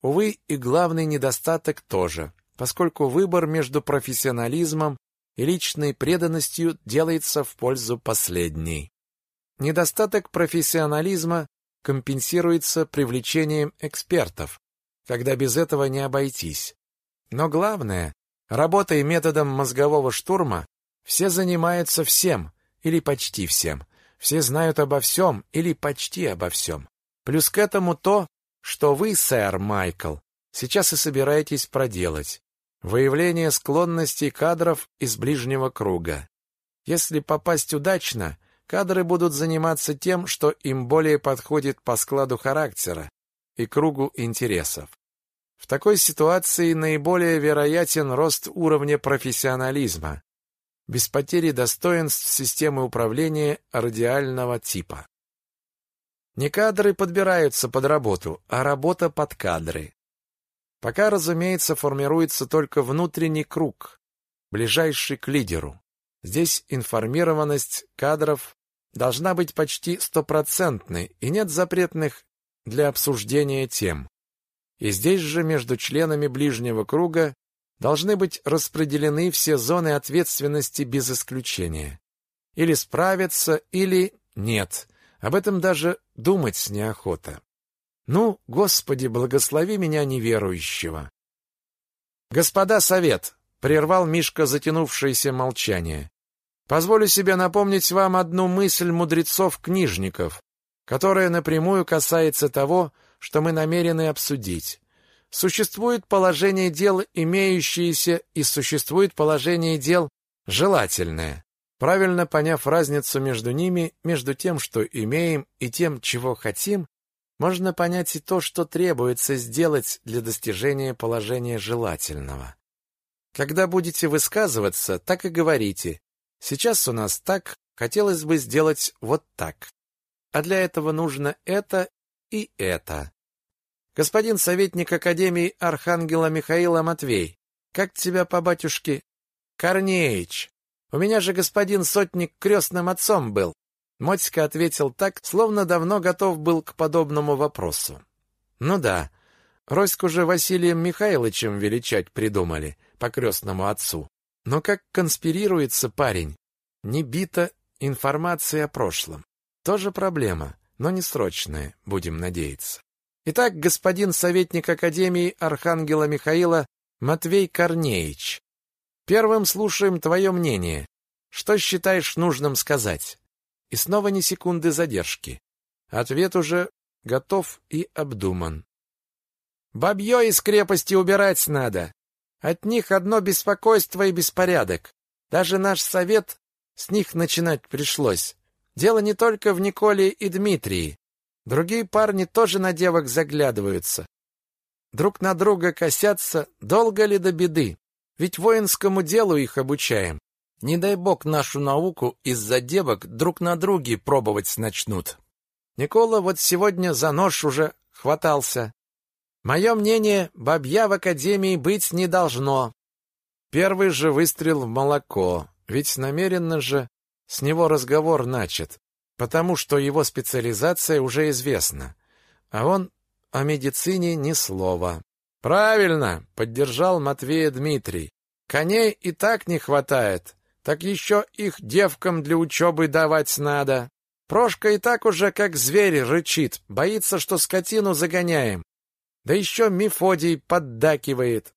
Увы, и главный недостаток тоже поскольку выбор между профессионализмом и личной преданностью делается в пользу последней. Недостаток профессионализма компенсируется привлечением экспертов, когда без этого не обойтись. Но главное, работой методом мозгового штурма все занимаются всем или почти всем. Все знают обо всем или почти обо всем. Плюс к этому то, что вы, сэр Майкл, сейчас и собираетесь проделать. Выявление склонностей кадров из ближнего круга. Если попасть удачно, кадры будут заниматься тем, что им более подходит по складу характера и кругу интересов. В такой ситуации наиболее вероятен рост уровня профессионализма, без потери достоинств системы управления радиального типа. Не кадры подбираются под работу, а работа под кадры. Пока, разумеется, формируется только внутренний круг, ближайший к лидеру. Здесь информированность кадров должна быть почти стопроцентной, и нет запретных для обсуждения тем. И здесь же между членами ближнего круга должны быть распределены все зоны ответственности без исключения. Или справятся, или нет. Об этом даже думать неохота. Ну, Господи, благослови меня неверующего. Господа совет, прервал Мишка затянувшееся молчание. Позволю себе напомнить вам одну мысль мудрецов-книжников, которая напрямую касается того, что мы намерены обсудить. Существует положение дел имеющиеся и существует положение дел желательное. Правильно поняв разницу между ними, между тем, что имеем, и тем, чего хотим, можно понять и то, что требуется сделать для достижения положения желательного. Когда будете высказываться, так и говорите. Сейчас у нас так, хотелось бы сделать вот так. А для этого нужно это и это. Господин советник Академии Архангела Михаила Матвей, как тебя по батюшке? Корнеич. У меня же господин сотник крестным отцом был. Мотька ответил так, словно давно готов был к подобному вопросу. Ну да, Роську же Василием Михайловичем величать придумали по крестному отцу. Но как конспирируется парень? Не бита информация о прошлом. Тоже проблема, но не срочная, будем надеяться. Итак, господин советник Академии Архангела Михаила Матвей Корнеич, первым слушаем твое мнение. Что считаешь нужным сказать? И снова ни секунды задержки. Ответ уже готов и обдуман. Бабье из крепости убирать надо. От них одно беспокойство и беспорядок. Даже наш совет с них начинать пришлось. Дело не только в Николе и Дмитрии. Другие парни тоже на девок заглядываются. Друг на друга косятся, долго ли до беды. Ведь воинскому делу их обучаем. Не дай бог нашу науку из-за девок друг на друге пробовать начнут. Никола вот сегодня за нож уже хватался. Мое мнение, бабья в академии быть не должно. Первый же выстрел в молоко, ведь намеренно же с него разговор начат, потому что его специализация уже известна, а он о медицине ни слова. Правильно, поддержал Матвея Дмитрий. Коней и так не хватает, так еще их девкам для учебы давать надо. Прошка и так уже как зверь рычит, боится, что скотину загоняем. Да еще Мефодий поддакивает.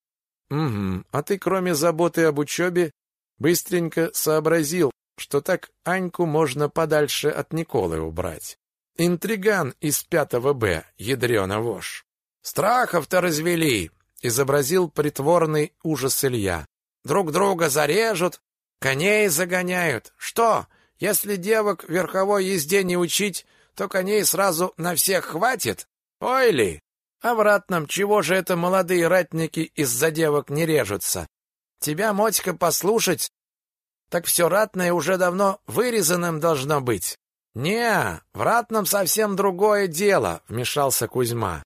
Угу, а ты кроме заботы об учебе быстренько сообразил, что так Аньку можно подальше от Николы убрать. Интриган из пятого Б, ядрёна вошь. Страхов-то развели, изобразил притворный ужас Илья. Друг друга зарежут, коней загоняют. Что, если девок верховой езде не учить, то коней сразу на всех хватит? Ой ли! А в ратном чего же это молодые ратники из-за девок не режутся? Тебя, Мотька, послушать, так все ратное уже давно вырезанным должно быть. Не, в ратном совсем другое дело, вмешался Кузьма.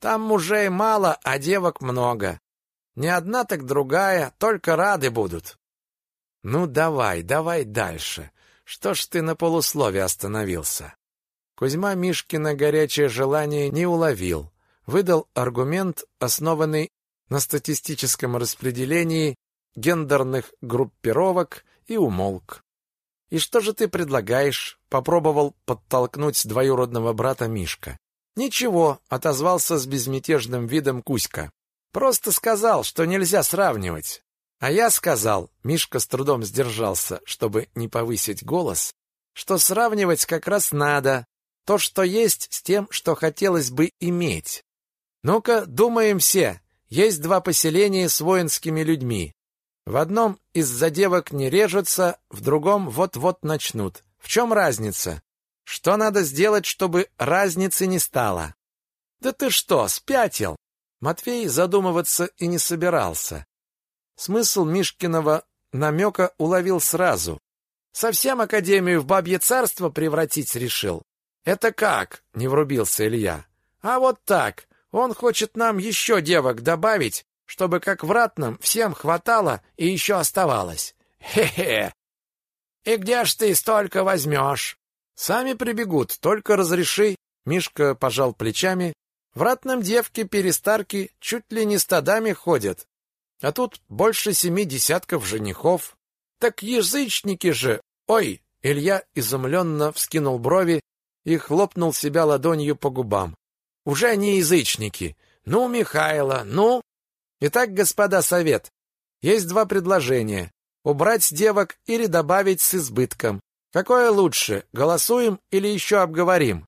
Там мужей мало, а девок много. Не одна, так другая, только рады будут. Ну давай, давай дальше. Что ж ты на полуслове остановился? Кузьма Мишкина горячее желание не уловил выдал аргумент, основанный на статистическом распределении гендерных группировок и умолк. «И что же ты предлагаешь?» — попробовал подтолкнуть двоюродного брата Мишка. «Ничего», — отозвался с безмятежным видом Кузька. «Просто сказал, что нельзя сравнивать». А я сказал, Мишка с трудом сдержался, чтобы не повысить голос, что сравнивать как раз надо, то, что есть, с тем, что хотелось бы иметь. Ну-ка, думаем все. Есть два поселения с воинскими людьми. В одном из-за девок не режутся, в другом вот-вот начнут. В чем разница? Что надо сделать, чтобы разницы не стало? Да ты что, спятил? Матвей задумываться и не собирался. Смысл Мишкиного намека уловил сразу. Совсем академию в бабье царство превратить решил. Это как? Не врубился Илья. А вот так. Он хочет нам еще девок добавить, чтобы как в ратном всем хватало и еще оставалось. Хе-хе. И где ж ты столько возьмешь? Сами прибегут, только разреши. Мишка пожал плечами. В ратном девки-перестарки чуть ли не стадами ходят. А тут больше семи десятков женихов. Так язычники же! Ой! Илья изумленно вскинул брови и хлопнул себя ладонью по губам. Уже не язычники. Ну, Михайло, ну... Итак, господа совет, есть два предложения. Убрать девок или добавить с избытком. Какое лучше, голосуем или еще обговорим?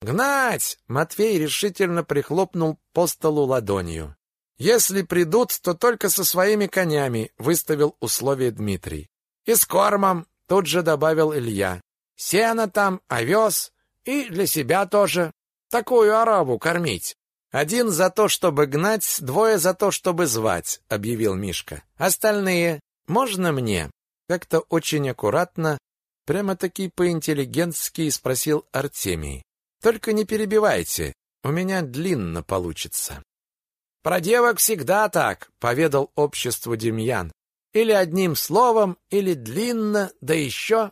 Гнать! Матвей решительно прихлопнул по столу ладонью. Если придут, то только со своими конями, выставил условие Дмитрий. И с кормом, тут же добавил Илья. Сено там, овес и для себя тоже такую ораву кормить. Один за то, чтобы гнать, двое за то, чтобы звать, объявил Мишка. Остальные можно мне? Как-то очень аккуратно, прямо-таки по-интеллигентски спросил Артемий. Только не перебивайте, у меня длинно получится. Про девок всегда так, поведал обществу Демьян. Или одним словом, или длинно, да еще...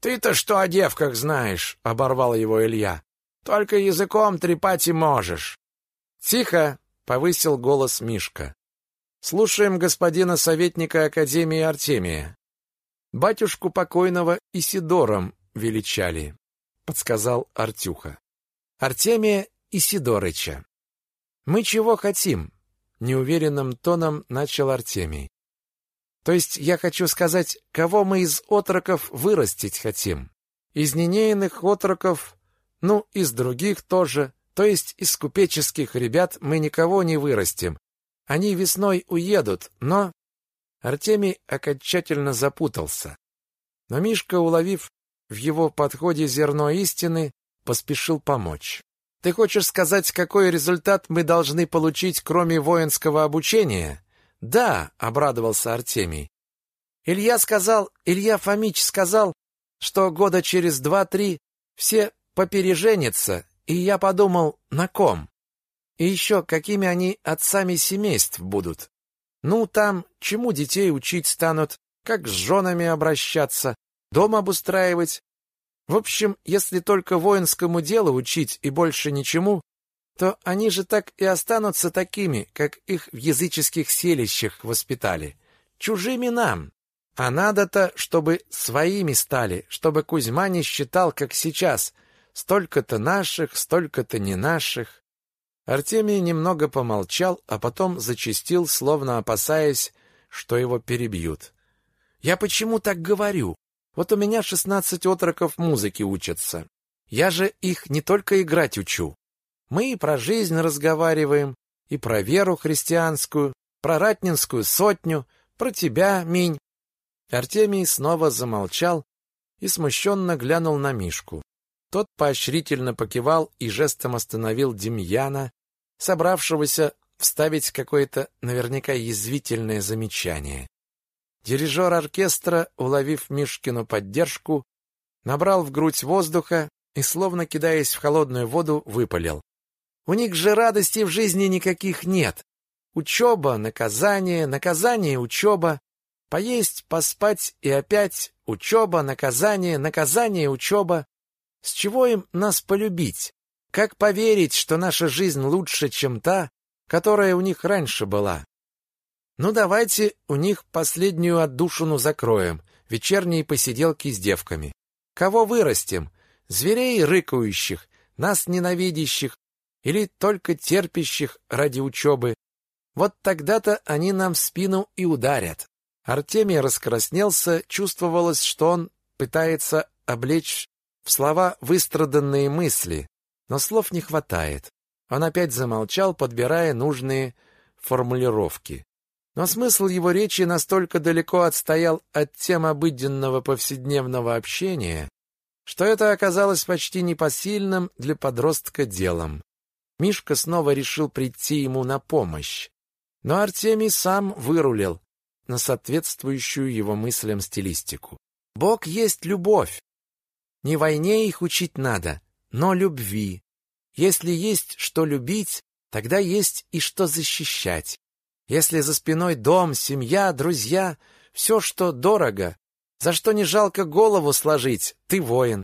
Ты-то что о девках знаешь, оборвал его Илья. Только языком трепать и можешь. Тихо, повысил голос Мишка. Слушаем господина советника Академии Артемия. Батюшку покойного Исидором величали, подсказал Артюха. Артемия Исидорыча. Мы чего хотим? неуверенным тоном начал Артемий. То есть я хочу сказать, кого мы из отроков вырастить хотим? Из ненейных отроков, ну, из других тоже. То есть из купеческих ребят мы никого не вырастим. Они весной уедут, но Артемий окончательно запутался. Но Мишка, уловив в его подходе зерно истины, поспешил помочь. Ты хочешь сказать, какой результат мы должны получить, кроме воинского обучения? Да, обрадовался Артемий. Илья сказал, Илья Фомич сказал, что года через два-три все попереженятся и я подумал, на ком? И еще, какими они отцами семейств будут? Ну, там, чему детей учить станут, как с женами обращаться, дом обустраивать. В общем, если только воинскому делу учить и больше ничему, то они же так и останутся такими, как их в языческих селищах воспитали. Чужими нам. А надо-то, чтобы своими стали, чтобы Кузьма не считал, как сейчас, Столько-то наших, столько-то не наших. Артемий немного помолчал, а потом зачастил, словно опасаясь, что его перебьют. Я почему так говорю? Вот у меня шестнадцать отроков музыки учатся. Я же их не только играть учу. Мы и про жизнь разговариваем, и про веру христианскую, про ратнинскую сотню, про тебя, Минь. Артемий снова замолчал и смущенно глянул на Мишку. Тот поощрительно покивал и жестом остановил Демьяна, собравшегося вставить какое-то наверняка язвительное замечание. Дирижер оркестра, уловив Мишкину поддержку, набрал в грудь воздуха и, словно кидаясь в холодную воду, выпалил. «У них же радости в жизни никаких нет. Учеба, наказание, наказание, учеба. Поесть, поспать и опять учеба, наказание, наказание, учеба. С чего им нас полюбить? Как поверить, что наша жизнь лучше, чем та, которая у них раньше была? Ну давайте у них последнюю отдушину закроем, вечерние посиделки с девками. Кого вырастим? Зверей рыкающих, нас ненавидящих или только терпящих ради учебы? Вот тогда-то они нам в спину и ударят. Артемий раскраснелся, чувствовалось, что он пытается облечь в слова выстраданные мысли, но слов не хватает. Он опять замолчал, подбирая нужные формулировки. Но смысл его речи настолько далеко отстоял от тем обыденного повседневного общения, что это оказалось почти непосильным для подростка делом. Мишка снова решил прийти ему на помощь. Но Артемий сам вырулил на соответствующую его мыслям стилистику. Бог есть любовь, не войне их учить надо, но любви. Если есть что любить, тогда есть и что защищать. Если за спиной дом, семья, друзья, все, что дорого, за что не жалко голову сложить, ты воин.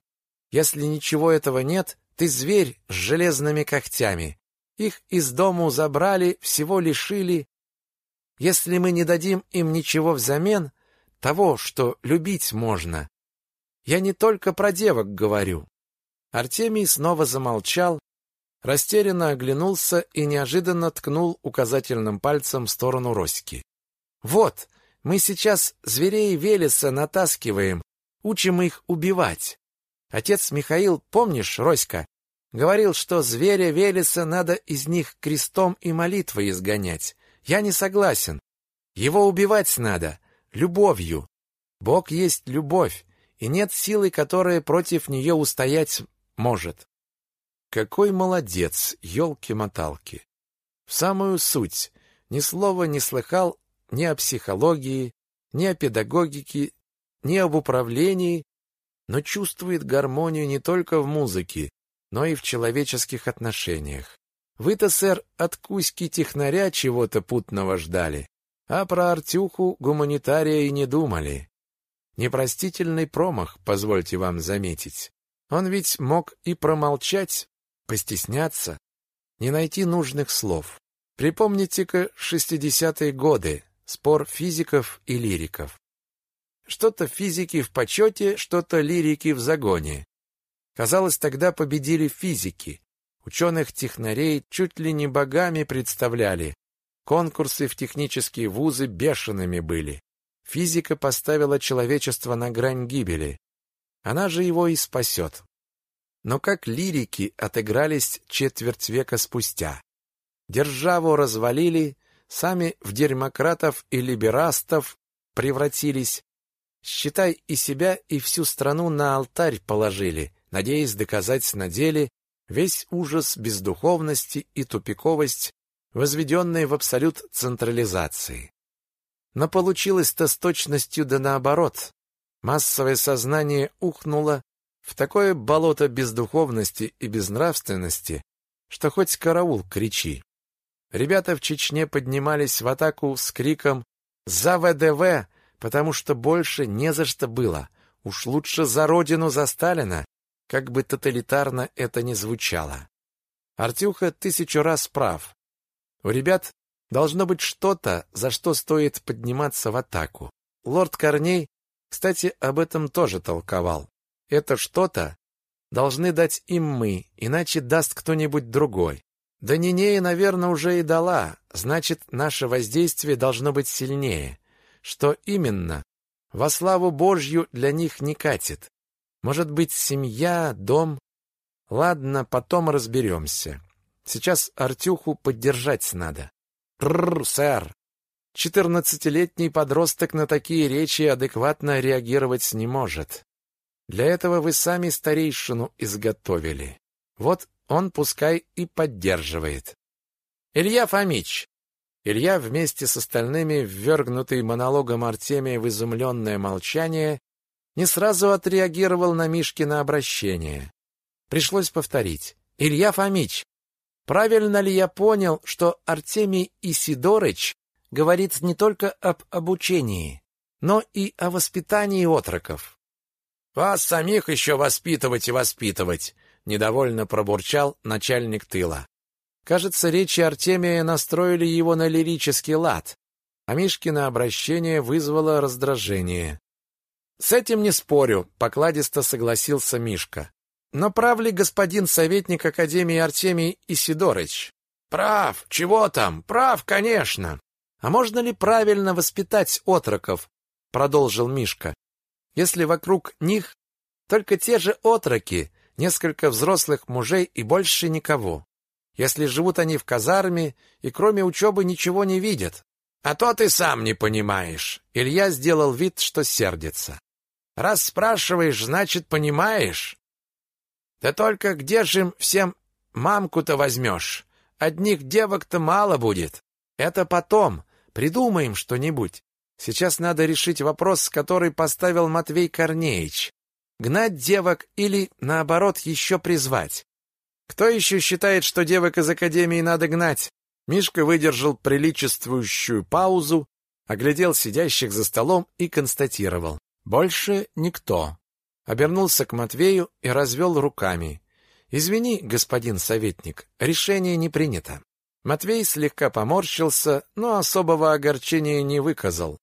Если ничего этого нет, ты зверь с железными когтями. Их из дому забрали, всего лишили. Если мы не дадим им ничего взамен, того, что любить можно, я не только про девок говорю. Артемий снова замолчал, растерянно оглянулся и неожиданно ткнул указательным пальцем в сторону Роськи. Вот, мы сейчас зверей Велеса натаскиваем, учим их убивать. Отец Михаил, помнишь, Роська, говорил, что зверя Велеса надо из них крестом и молитвой изгонять. Я не согласен. Его убивать надо любовью. Бог есть любовь и нет силы, которая против нее устоять может. какой молодец, елки-моталки. В самую суть, ни слова не слыхал ни о психологии, ни о педагогике, ни об управлении, но чувствует гармонию не только в музыке, но и в человеческих отношениях. Вы-то, сэр, от Кузьки-технаря чего-то путного ждали, а про Артюху гуманитария и не думали. Непростительный промах, позвольте вам заметить. Он ведь мог и промолчать, постесняться, не найти нужных слов. Припомните-ка шестидесятые годы, спор физиков и лириков. Что-то физики в почете, что-то лирики в загоне. Казалось, тогда победили физики. Ученых-технарей чуть ли не богами представляли. Конкурсы в технические вузы бешеными были. Физика поставила человечество на грань гибели. Она же его и спасет. Но как лирики отыгрались четверть века спустя. Державу развалили, сами в дерьмократов и либерастов превратились. Считай, и себя, и всю страну на алтарь положили, надеясь доказать на деле весь ужас бездуховности и тупиковость, возведенные в абсолют централизации. Но получилось-то с точностью да наоборот. Массовое сознание ухнуло в такое болото бездуховности и безнравственности, что хоть караул кричи. Ребята в Чечне поднимались в атаку с криком «За ВДВ!», потому что больше не за что было. Уж лучше за родину, за Сталина, как бы тоталитарно это ни звучало. Артюха тысячу раз прав. У ребят должно быть что-то, за что стоит подниматься в атаку. Лорд Корней, кстати, об этом тоже толковал. Это что-то должны дать им мы, иначе даст кто-нибудь другой. Да Нинея, наверное, уже и дала, значит, наше воздействие должно быть сильнее. Что именно? Во славу Божью для них не катит. Может быть, семья, дом? Ладно, потом разберемся. Сейчас Артюху поддержать надо. Рррр, сэр. Четырнадцатилетний подросток на такие речи адекватно реагировать не может. Для этого вы сами старейшину изготовили. Вот он пускай и поддерживает. Илья Фомич. Илья вместе с остальными, ввергнутый монологом Артемия в изумленное молчание, не сразу отреагировал на Мишкино обращение. Пришлось повторить. «Илья Фомич, правильно ли я понял, что Артемий Исидорыч говорит не только об обучении, но и о воспитании отроков?» «Вас самих еще воспитывать и воспитывать!» — недовольно пробурчал начальник тыла. Кажется, речи Артемия настроили его на лирический лад, а Мишкино обращение вызвало раздражение. С этим не спорю, покладисто согласился Мишка. Но прав ли господин советник Академии Артемий Исидорыч? Прав. Чего там? Прав, конечно. А можно ли правильно воспитать отроков? продолжил Мишка. Если вокруг них только те же отроки, несколько взрослых мужей и больше никого. Если живут они в казарме и кроме учебы ничего не видят. А то ты сам не понимаешь. Илья сделал вид, что сердится. Раз спрашиваешь, значит, понимаешь. Да только где же им всем мамку-то возьмешь? Одних девок-то мало будет. Это потом. Придумаем что-нибудь. Сейчас надо решить вопрос, который поставил Матвей Корнеич. Гнать девок или, наоборот, еще призвать. Кто еще считает, что девок из академии надо гнать? Мишка выдержал приличествующую паузу, оглядел сидящих за столом и констатировал. Больше никто. Обернулся к Матвею и развел руками. Извини, господин советник, решение не принято. Матвей слегка поморщился, но особого огорчения не выказал.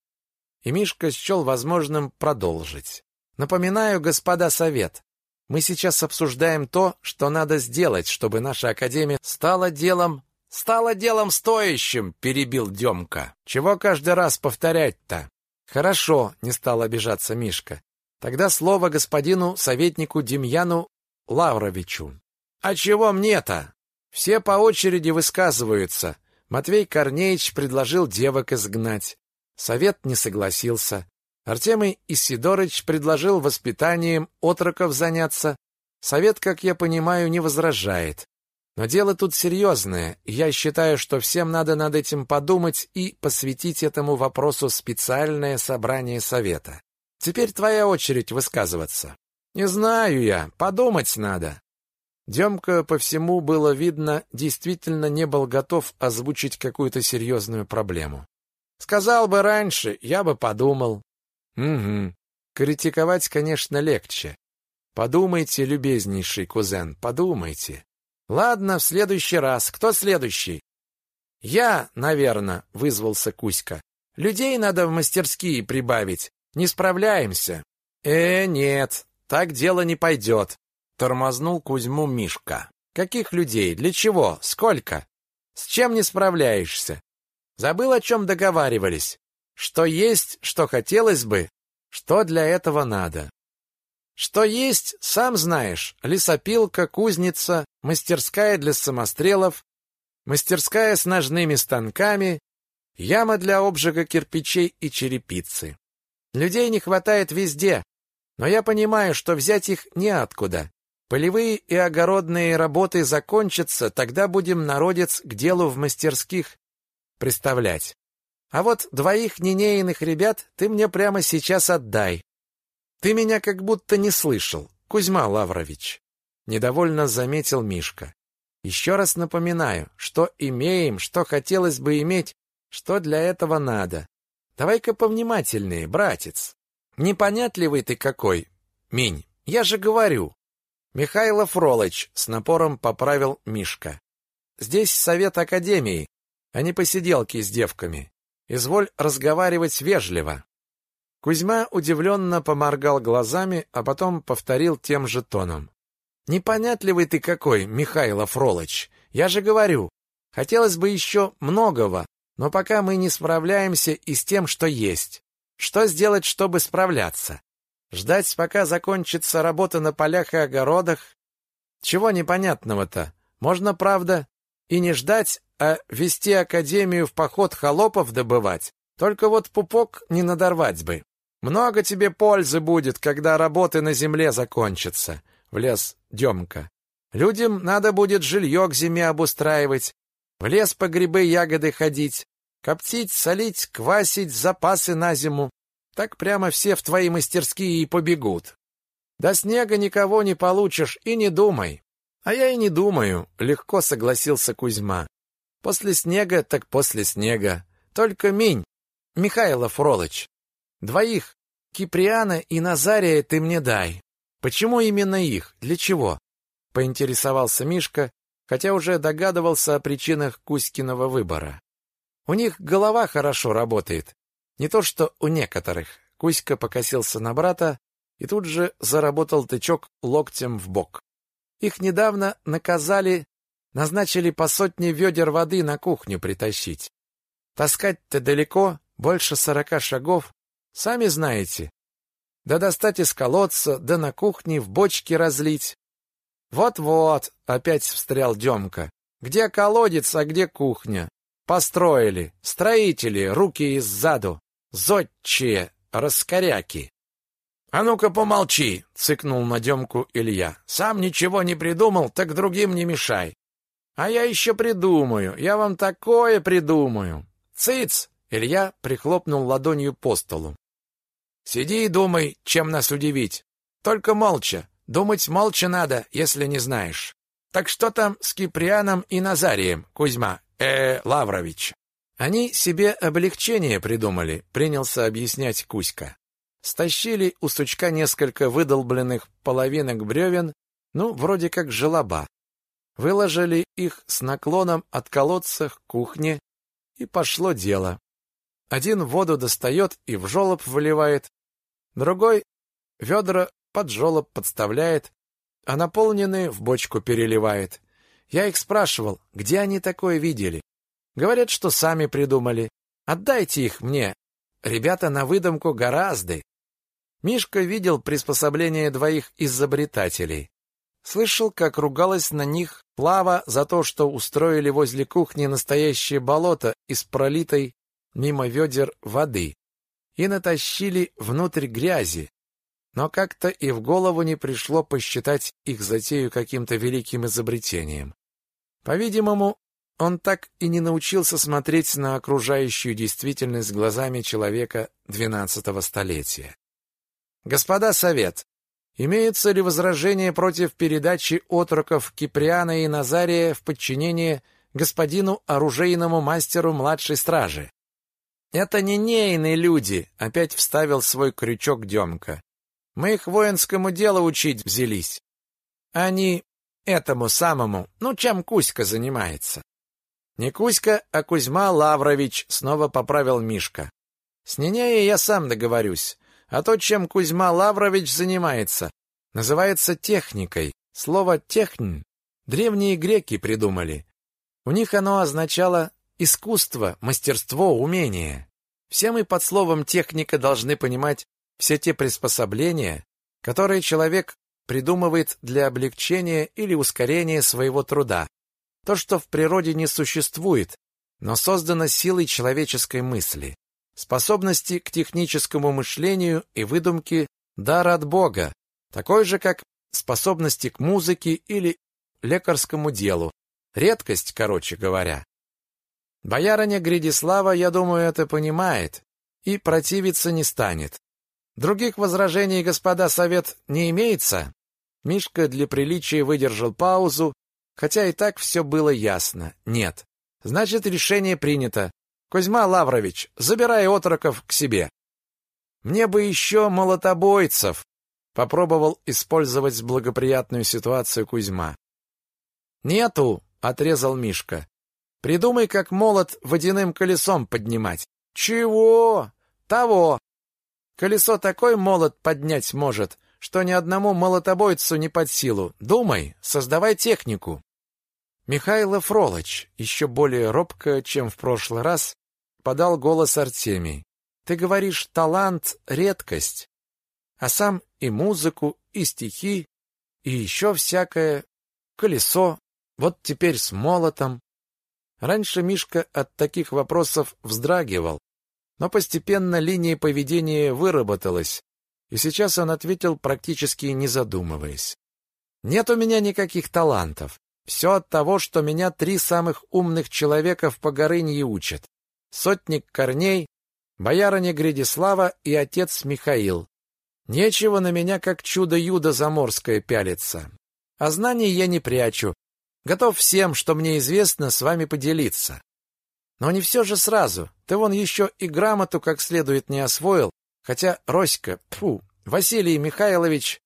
И Мишка счел возможным продолжить. Напоминаю, господа совет, мы сейчас обсуждаем то, что надо сделать, чтобы наша академия стала делом стала делом стоящим, перебил Демка. Чего каждый раз повторять-то? Хорошо, не стал обижаться Мишка. Тогда слово господину советнику Демьяну Лавровичу. А чего мне-то? Все по очереди высказываются. Матвей Корнеич предложил девок изгнать. Совет не согласился. Артемий Исидорыч предложил воспитанием отроков заняться. Совет, как я понимаю, не возражает. Но дело тут серьезное, и я считаю, что всем надо над этим подумать и посвятить этому вопросу специальное собрание совета. Теперь твоя очередь высказываться. Не знаю я, подумать надо. Демка по всему было видно, действительно не был готов озвучить какую-то серьезную проблему. Сказал бы раньше, я бы подумал. Угу. Критиковать, конечно, легче. Подумайте, любезнейший кузен, подумайте. Ладно, в следующий раз. Кто следующий? Я, наверное, вызвался Кузька. Людей надо в мастерские прибавить. Не справляемся. Э, нет, так дело не пойдет. Тормознул Кузьму Мишка. Каких людей? Для чего? Сколько? С чем не справляешься? Забыл, о чем договаривались? Что есть, что хотелось бы, что для этого надо. Что есть, сам знаешь. Лесопилка, кузница, мастерская для самострелов, мастерская с ножными станками, яма для обжига кирпичей и черепицы. Людей не хватает везде, но я понимаю, что взять их неоткуда. Полевые и огородные работы закончатся, тогда будем народец к делу в мастерских представлять. А вот двоих ненеянных ребят ты мне прямо сейчас отдай. Ты меня как будто не слышал, Кузьма Лаврович, недовольно заметил Мишка. Еще раз напоминаю, что имеем, что хотелось бы иметь, что для этого надо. Давай-ка повнимательнее, братец. Непонятливый ты какой, Минь. Я же говорю, Михайлов Ролыч с напором поправил Мишка. Здесь совет академии, а не посиделки с девками. Изволь разговаривать вежливо. Кузьма удивленно поморгал глазами, а потом повторил тем же тоном. Непонятливый ты какой, Михайлов Ролыч. Я же говорю, хотелось бы еще многого, но пока мы не справляемся и с тем, что есть. Что сделать, чтобы справляться? Ждать, пока закончится работа на полях и огородах? Чего непонятного-то? Можно, правда, и не ждать, а вести академию в поход холопов добывать. Только вот пупок не надорвать бы. Много тебе пользы будет, когда работы на земле закончатся, влез Демка. Людям надо будет жилье к зиме обустраивать, лес по грибы ягоды ходить, коптить, солить, квасить запасы на зиму. Так прямо все в твои мастерские и побегут. До снега никого не получишь и не думай. А я и не думаю, легко согласился Кузьма. После снега так после снега. Только минь, Михайлов Ролыч. Двоих, Киприана и Назария ты мне дай. Почему именно их? Для чего? Поинтересовался Мишка, хотя уже догадывался о причинах Кузькиного выбора. У них голова хорошо работает, не то что у некоторых. Кузька покосился на брата и тут же заработал тычок локтем в бок. Их недавно наказали, назначили по сотне ведер воды на кухню притащить. Таскать-то далеко, больше сорока шагов, сами знаете. Да достать из колодца, да на кухне в бочке разлить. Вот-вот, опять встрял Демка. Где колодец, а где кухня? Построили, строители, руки иззаду. Зодчие, раскоряки. А ну-ка помолчи, цыкнул на Демку Илья. Сам ничего не придумал, так другим не мешай. А я еще придумаю, я вам такое придумаю. Цыц! Илья прихлопнул ладонью по столу. Сиди и думай, чем нас удивить. Только молча. Думать молча надо, если не знаешь. Так что там с Киприаном и Назарием, Кузьма, э, Лаврович? Они себе облегчение придумали, принялся объяснять Кузька. Стащили у сучка несколько выдолбленных половинок бревен, ну, вроде как желоба. Выложили их с наклоном от колодца к кухне, и пошло дело. Один воду достает и в желоб выливает, другой ведра под желоб подставляет, а наполненные в бочку переливает. Я их спрашивал, где они такое видели. Говорят, что сами придумали. Отдайте их мне. Ребята на выдумку гораздо. Мишка видел приспособление двоих изобретателей. Слышал, как ругалась на них Плава за то, что устроили возле кухни настоящее болото из пролитой мимо ведер воды и натащили внутрь грязи. Но как-то и в голову не пришло посчитать их затею каким-то великим изобретением. По-видимому, он так и не научился смотреть на окружающую действительность глазами человека XII столетия. Господа совет, имеются ли возражения против передачи отроков Киприана и Назария в подчинение господину оружейному мастеру младшей стражи? Это не нейные люди, опять вставил свой крючок Демка. Мы их воинскому делу учить взялись. Они этому самому, ну, чем Кузька занимается. Не Кузька, а Кузьма Лаврович, снова поправил Мишка. С Нинеей я сам договорюсь. А то, чем Кузьма Лаврович занимается, называется техникой. Слово «технь» древние греки придумали. У них оно означало искусство, мастерство, умение. Все мы под словом «техника» должны понимать все те приспособления, которые человек придумывает для облегчения или ускорения своего труда. То, что в природе не существует, но создано силой человеческой мысли. Способности к техническому мышлению и выдумке – дар от Бога, такой же, как способности к музыке или лекарскому делу. Редкость, короче говоря. Боярыня Гридислава, я думаю, это понимает и противиться не станет. Других возражений, господа совет, не имеется? Мишка для приличия выдержал паузу, хотя и так все было ясно. Нет. Значит, решение принято. Кузьма Лаврович, забирай отроков к себе. Мне бы еще молотобойцев, попробовал использовать благоприятную ситуацию Кузьма. Нету, отрезал Мишка. Придумай, как молот водяным колесом поднимать. Чего? Того. Колесо такой молот поднять может, что ни одному молотобойцу не под силу. Думай, создавай технику. Михаил Фролыч, еще более робко, чем в прошлый раз, подал голос Артемий. Ты говоришь, талант — редкость, а сам и музыку, и стихи, и еще всякое, колесо, вот теперь с молотом. Раньше Мишка от таких вопросов вздрагивал, но постепенно линия поведения выработалась, и сейчас он ответил, практически не задумываясь. «Нет у меня никаких талантов. Все от того, что меня три самых умных человека в Погорынье учат. Сотник Корней, боярыня Гридислава и отец Михаил. Нечего на меня, как чудо-юдо заморское, пялиться. А знаний я не прячу. Готов всем, что мне известно, с вами поделиться. Но не все же сразу. Ты вон еще и грамоту как следует не освоил, хотя Роська, фу, Василий Михайлович,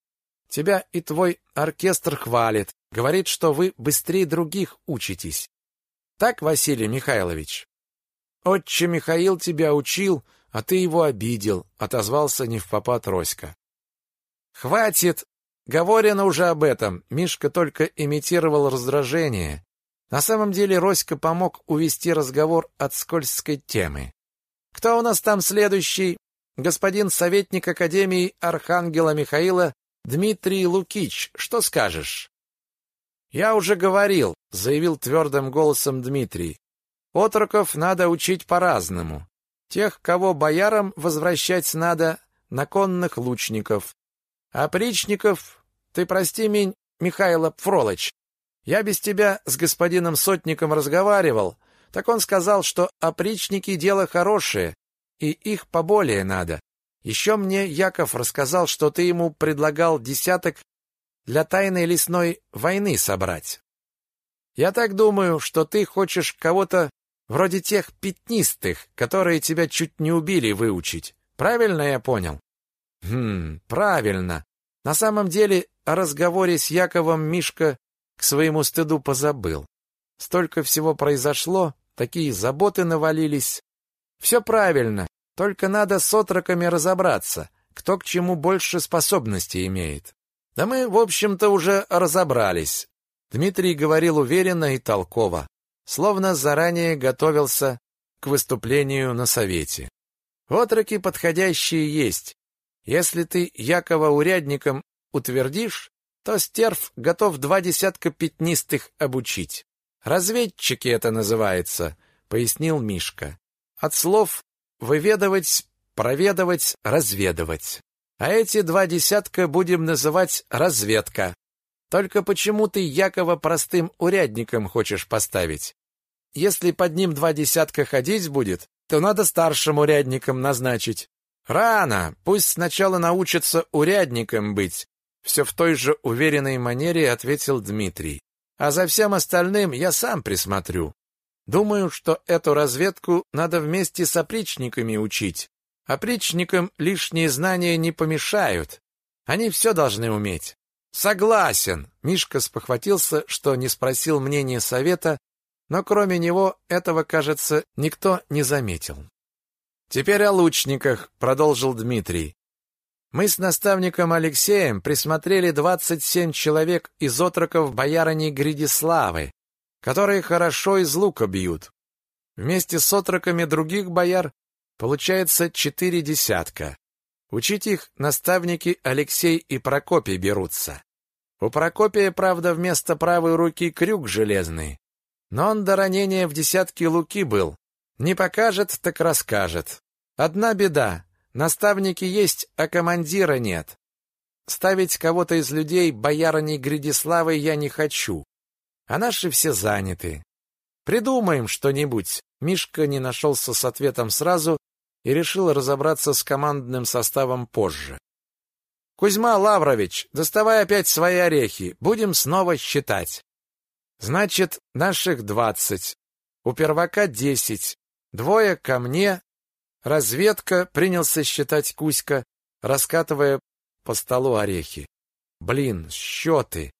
тебя и твой оркестр хвалит, говорит, что вы быстрее других учитесь. Так, Василий Михайлович? Отче Михаил тебя учил, а ты его обидел, отозвался невпопад Роська. Хватит, говорено уже об этом. Мишка только имитировал раздражение, на самом деле Роська помог увести разговор от скользкой темы. «Кто у нас там следующий?» «Господин советник Академии Архангела Михаила Дмитрий Лукич. Что скажешь?» «Я уже говорил», — заявил твердым голосом Дмитрий. «Отроков надо учить по-разному. Тех, кого боярам возвращать надо, на конных лучников. А причников, ты прости меня, Михайло Фролыч, я без тебя с господином Сотником разговаривал, так он сказал, что опричники дело хорошее, и их поболее надо. Еще мне Яков рассказал, что ты ему предлагал десяток для тайной лесной войны собрать. Я так думаю, что ты хочешь кого-то вроде тех пятнистых, которые тебя чуть не убили, выучить. Правильно я понял? Хм, правильно. На самом деле, о разговоре с Яковом Мишка к своему стыду позабыл. Столько всего произошло, такие заботы навалились. Все правильно, только надо с отроками разобраться, кто к чему больше способностей имеет. Да мы, в общем-то, уже разобрались. Дмитрий говорил уверенно и толково, словно заранее готовился к выступлению на совете. Отроки подходящие есть. Если ты Якова урядником утвердишь, то стерв готов два десятка пятнистых обучить. Разведчики это называется, пояснил Мишка. От слов выведывать, проведывать, разведывать. А эти два десятка будем называть разведка. Только почему ты Якова простым урядником хочешь поставить? Если под ним два десятка ходить будет, то надо старшим урядником назначить. Рано, пусть сначала научится урядником быть. Все в той же уверенной манере ответил Дмитрий. А за всем остальным я сам присмотрю. Думаю, что эту разведку надо вместе с опричниками учить. Опричникам лишние знания не помешают. Они все должны уметь. Согласен. Мишка спохватился, что не спросил мнения совета, но кроме него этого, кажется, никто не заметил. Теперь о лучниках, продолжил Дмитрий. Мы с наставником Алексеем присмотрели 27 человек из отроков боярыни Гридиславы, которые хорошо из лука бьют. Вместе с отроками других бояр получается четыре десятка. Учить их наставники Алексей и Прокопий берутся. У Прокопия, правда, вместо правой руки крюк железный. Но он до ранения в десятке луки был. Не покажет, так расскажет. Одна беда. Наставники есть, а командира нет. Ставить кого-то из людей боярыней Гридиславы я не хочу. А наши все заняты. Придумаем что-нибудь. Мишка не нашелся с ответом сразу, и решил разобраться с командным составом позже. Кузьма Лаврович, доставай опять свои орехи, будем снова считать. Значит, наших двадцать, у первака десять, двое ко мне. Разведка принялся считать Кузька, раскатывая по столу орехи. Блин, счеты!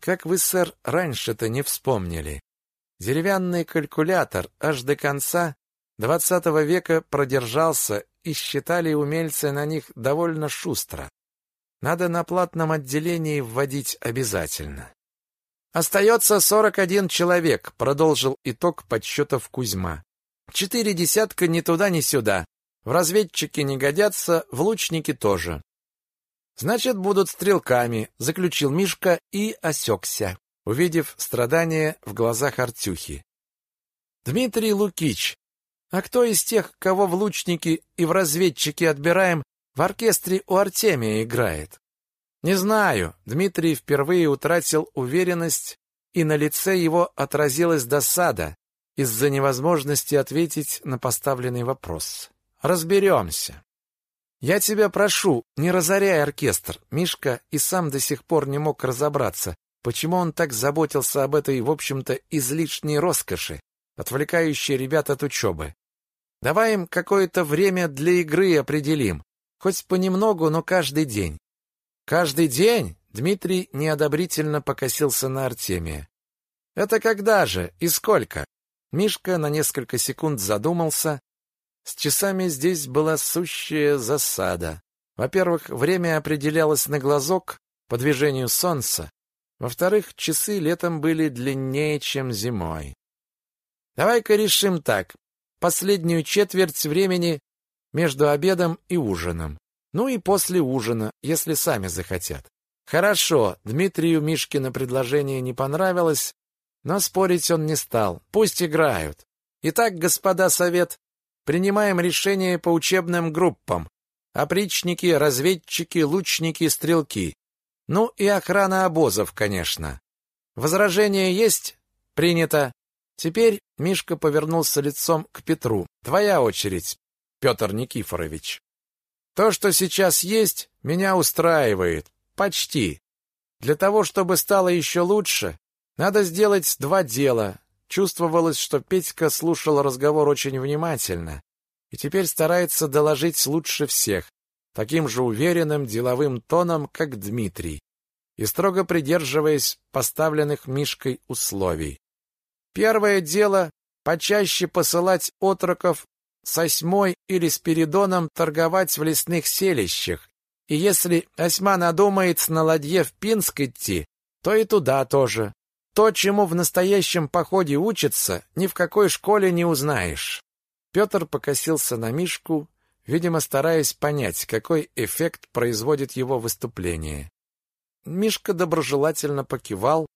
Как вы, сэр, раньше-то не вспомнили? Деревянный калькулятор аж до конца XX века продержался, и считали умельцы на них довольно шустро. Надо на платном отделении вводить обязательно. Остается 41 человек, продолжил итог подсчетов Кузьма. Четыре десятка ни туда, ни сюда. В разведчики не годятся, в лучники тоже. Значит, будут стрелками, заключил Мишка и осекся, увидев страдания в глазах Артюхи. Дмитрий Лукич, а кто из тех, кого в лучники и в разведчики отбираем, в оркестре у Артемия играет? Не знаю. Дмитрий впервые утратил уверенность, и на лице его отразилась досада из-за невозможности ответить на поставленный вопрос. Разберемся. Я тебя прошу, не разоряй оркестр. Мишка и сам до сих пор не мог разобраться, почему он так заботился об этой, в общем-то, излишней роскоши, отвлекающей ребят от учебы. Давай им какое-то время для игры определим. Хоть понемногу, но каждый день. Каждый день? Дмитрий неодобрительно покосился на Артемия. Это когда же и сколько? Мишка на несколько секунд задумался. С часами здесь была сущая засада. Во-первых, время определялось на глазок по движению солнца. Во-вторых, часы летом были длиннее, чем зимой. Давай-ка решим так последнюю четверть времени между обедом и ужином. Ну и после ужина, если сами захотят. Хорошо, Дмитрию Мишкино предложение не понравилось, но спорить он не стал. Пусть играют. Итак, господа совет, принимаем решение по учебным группам. Опричники, разведчики, лучники, стрелки. Ну и охрана обозов, конечно. Возражения есть? Принято. Теперь Мишка повернулся лицом к Петру. Твоя очередь, Петр Никифорович. То, что сейчас есть, меня устраивает. Почти. Для того, чтобы стало еще лучше, надо сделать два дела. Чувствовалось, что Петька слушал разговор очень внимательно и теперь старается доложить лучше всех, таким же уверенным деловым тоном, как Дмитрий, и строго придерживаясь поставленных Мишкой условий. Первое дело почаще посылать отроков с осьмой или Спиридоном торговать в лесных селищах. И если осьма надумает на ладье в Пинск идти, то и туда тоже. То, чему в настоящем походе учатся, ни в какой школе не узнаешь. Петр покосился на Мишку, видимо, стараясь понять, какой эффект производит его выступление. Мишка доброжелательно покивал,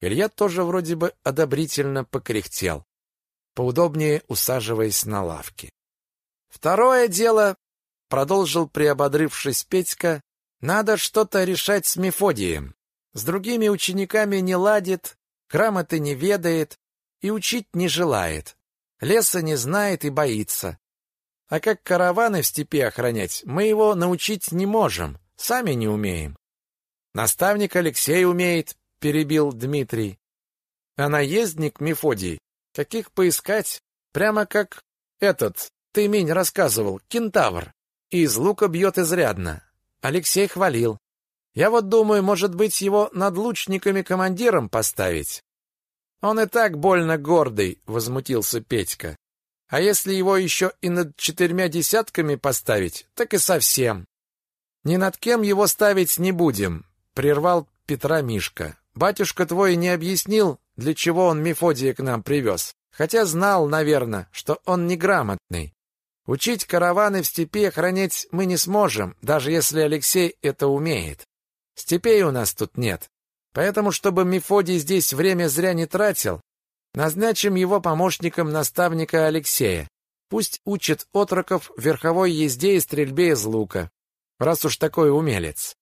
Илья тоже вроде бы одобрительно покряхтел, поудобнее усаживаясь на лавке. Второе дело продолжил приободрившись Петька, надо что-то решать с Мефодием. С другими учениками не ладит, грамоты не ведает и учить не желает. Леса не знает и боится. А как караваны в степи охранять, мы его научить не можем, сами не умеем. Наставник Алексей умеет, перебил Дмитрий. А наездник Мефодий, каких поискать, прямо как этот, ты минь рассказывал, кентавр. И из лука бьет изрядно. Алексей хвалил. Я вот думаю, может быть, его над лучниками командиром поставить. Он и так больно гордый, возмутился Петька. А если его еще и над четырьмя десятками поставить, так и совсем. Ни над кем его ставить не будем, прервал Петра Мишка. Батюшка твой не объяснил, для чего он Мефодия к нам привез, хотя знал, наверное, что он неграмотный. Учить караваны в степи охранять мы не сможем, даже если Алексей это умеет. Степей у нас тут нет. Поэтому, чтобы Мефодий здесь время зря не тратил, назначим его помощником наставника Алексея. Пусть учит отроков верховой езде и стрельбе из лука, раз уж такой умелец.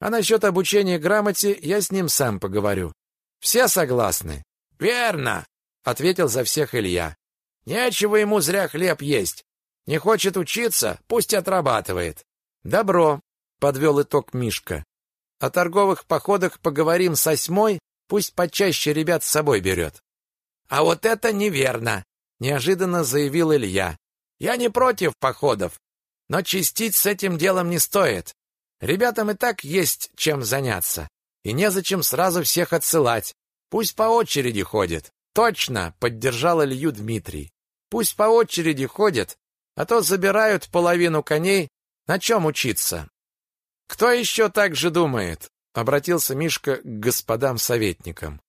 А насчет обучения грамоте я с ним сам поговорю. Все согласны? Верно, ответил за всех Илья. Нечего ему зря хлеб есть. Не хочет учиться, пусть отрабатывает. Добро, подвел итог Мишка. О торговых походах поговорим с осьмой, пусть почаще ребят с собой берет. А вот это неверно, неожиданно заявил Илья. Я не против походов, но чистить с этим делом не стоит. Ребятам и так есть чем заняться, и незачем сразу всех отсылать. Пусть по очереди ходят. Точно, поддержал Илью Дмитрий. Пусть по очереди ходят, а то забирают половину коней, на чем учиться. Кто еще так же думает? Обратился Мишка к господам советникам.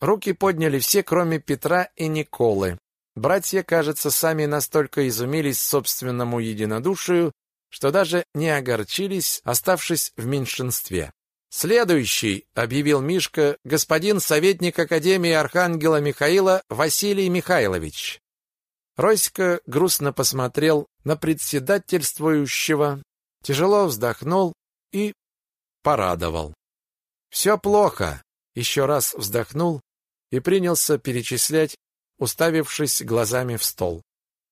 Руки подняли все, кроме Петра и Николы. Братья, кажется, сами настолько изумились собственному единодушию, что даже не огорчились, оставшись в меньшинстве. «Следующий», — объявил Мишка, — «господин советник Академии Архангела Михаила Василий Михайлович». Роська грустно посмотрел на председательствующего, тяжело вздохнул и порадовал. «Все плохо», — еще раз вздохнул и принялся перечислять, уставившись глазами в стол.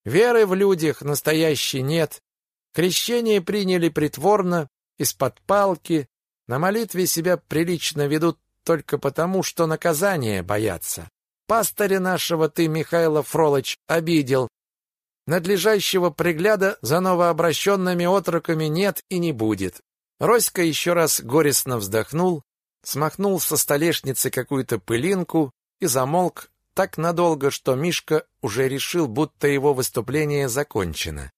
«Веры в людях настоящей нет, крещение приняли притворно, из-под палки, на молитве себя прилично ведут только потому, что наказания боятся. Пастыря нашего ты, Михайло Фролыч, обидел. Надлежащего пригляда за новообращенными отроками нет и не будет. Роська еще раз горестно вздохнул, смахнул со столешницы какую-то пылинку и замолк так надолго, что Мишка уже решил, будто его выступление закончено.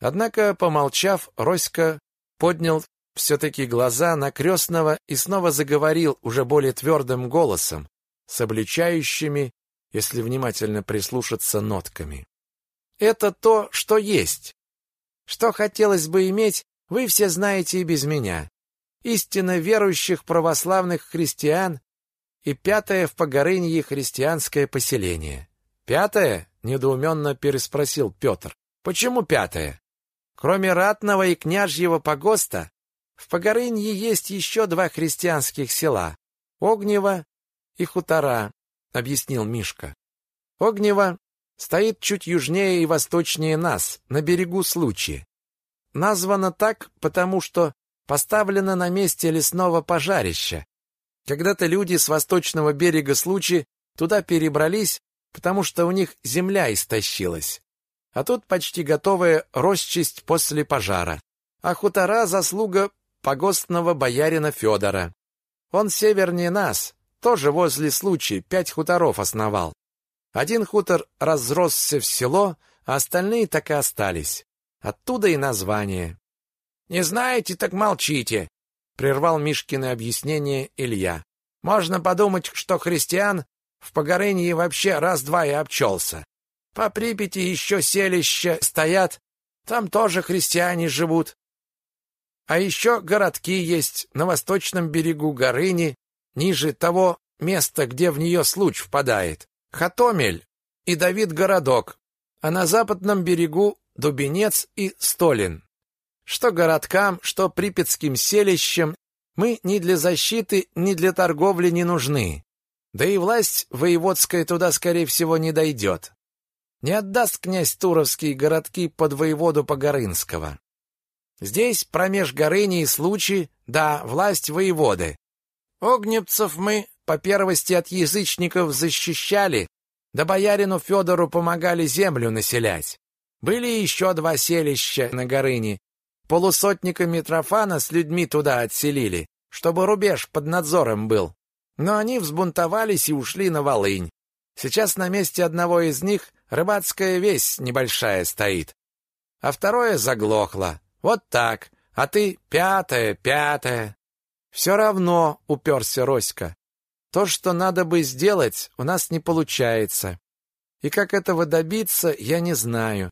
Однако, помолчав, Роська поднял все-таки глаза на крестного и снова заговорил уже более твердым голосом, с обличающими, если внимательно прислушаться, нотками. Это то, что есть. Что хотелось бы иметь, вы все знаете и без меня. Истинно верующих православных христиан и пятое в Погорынье христианское поселение. Пятое? недоуменно переспросил Петр. Почему пятое? Кроме ратного и княжьего погоста, в Погорынье есть еще два христианских села — Огнево и хутора, объяснил Мишка. Огнево стоит чуть южнее и восточнее нас, на берегу Случи. Названо так, потому что поставлено на месте лесного пожарища. Когда-то люди с восточного берега Случи туда перебрались, потому что у них земля истощилась. А тут почти готовая росчесть после пожара. А хутора — заслуга погостного боярина Федора. Он севернее нас, тоже возле случая пять хуторов основал. Один хутор разросся в село, а остальные так и остались. Оттуда и название. «Не знаете, так молчите», — прервал Мишкины объяснение Илья. «Можно подумать, что христиан в Погорынье вообще раз-два и обчелся. По Припяти еще селища стоят, там тоже христиане живут. А еще городки есть на восточном берегу Горыни, ниже того места, где в нее случ впадает, Хатомель и Давид городок, а на западном берегу Дубенец и Столин. Что городкам, что припятским селищам мы ни для защиты, ни для торговли не нужны. Да и власть воеводская туда, скорее всего, не дойдет. Не отдаст князь Туровские городки под воеводу Погорынского. Здесь, промеж Горыни и Случи, да, власть воеводы. Огневцев мы, по первости от язычников, защищали, да боярину Федору помогали землю населять. Были еще два селища на Горыне. Полусотника Митрофана с людьми туда отселили, чтобы рубеж под надзором был. Но они взбунтовались и ушли на Волынь. Сейчас на месте одного из них рыбацкая весь небольшая стоит. А второе заглохло. Вот так. А ты пятое, пятое. Все равно, уперся Роська. То, что надо бы сделать, у нас не получается. И как этого добиться, я не знаю.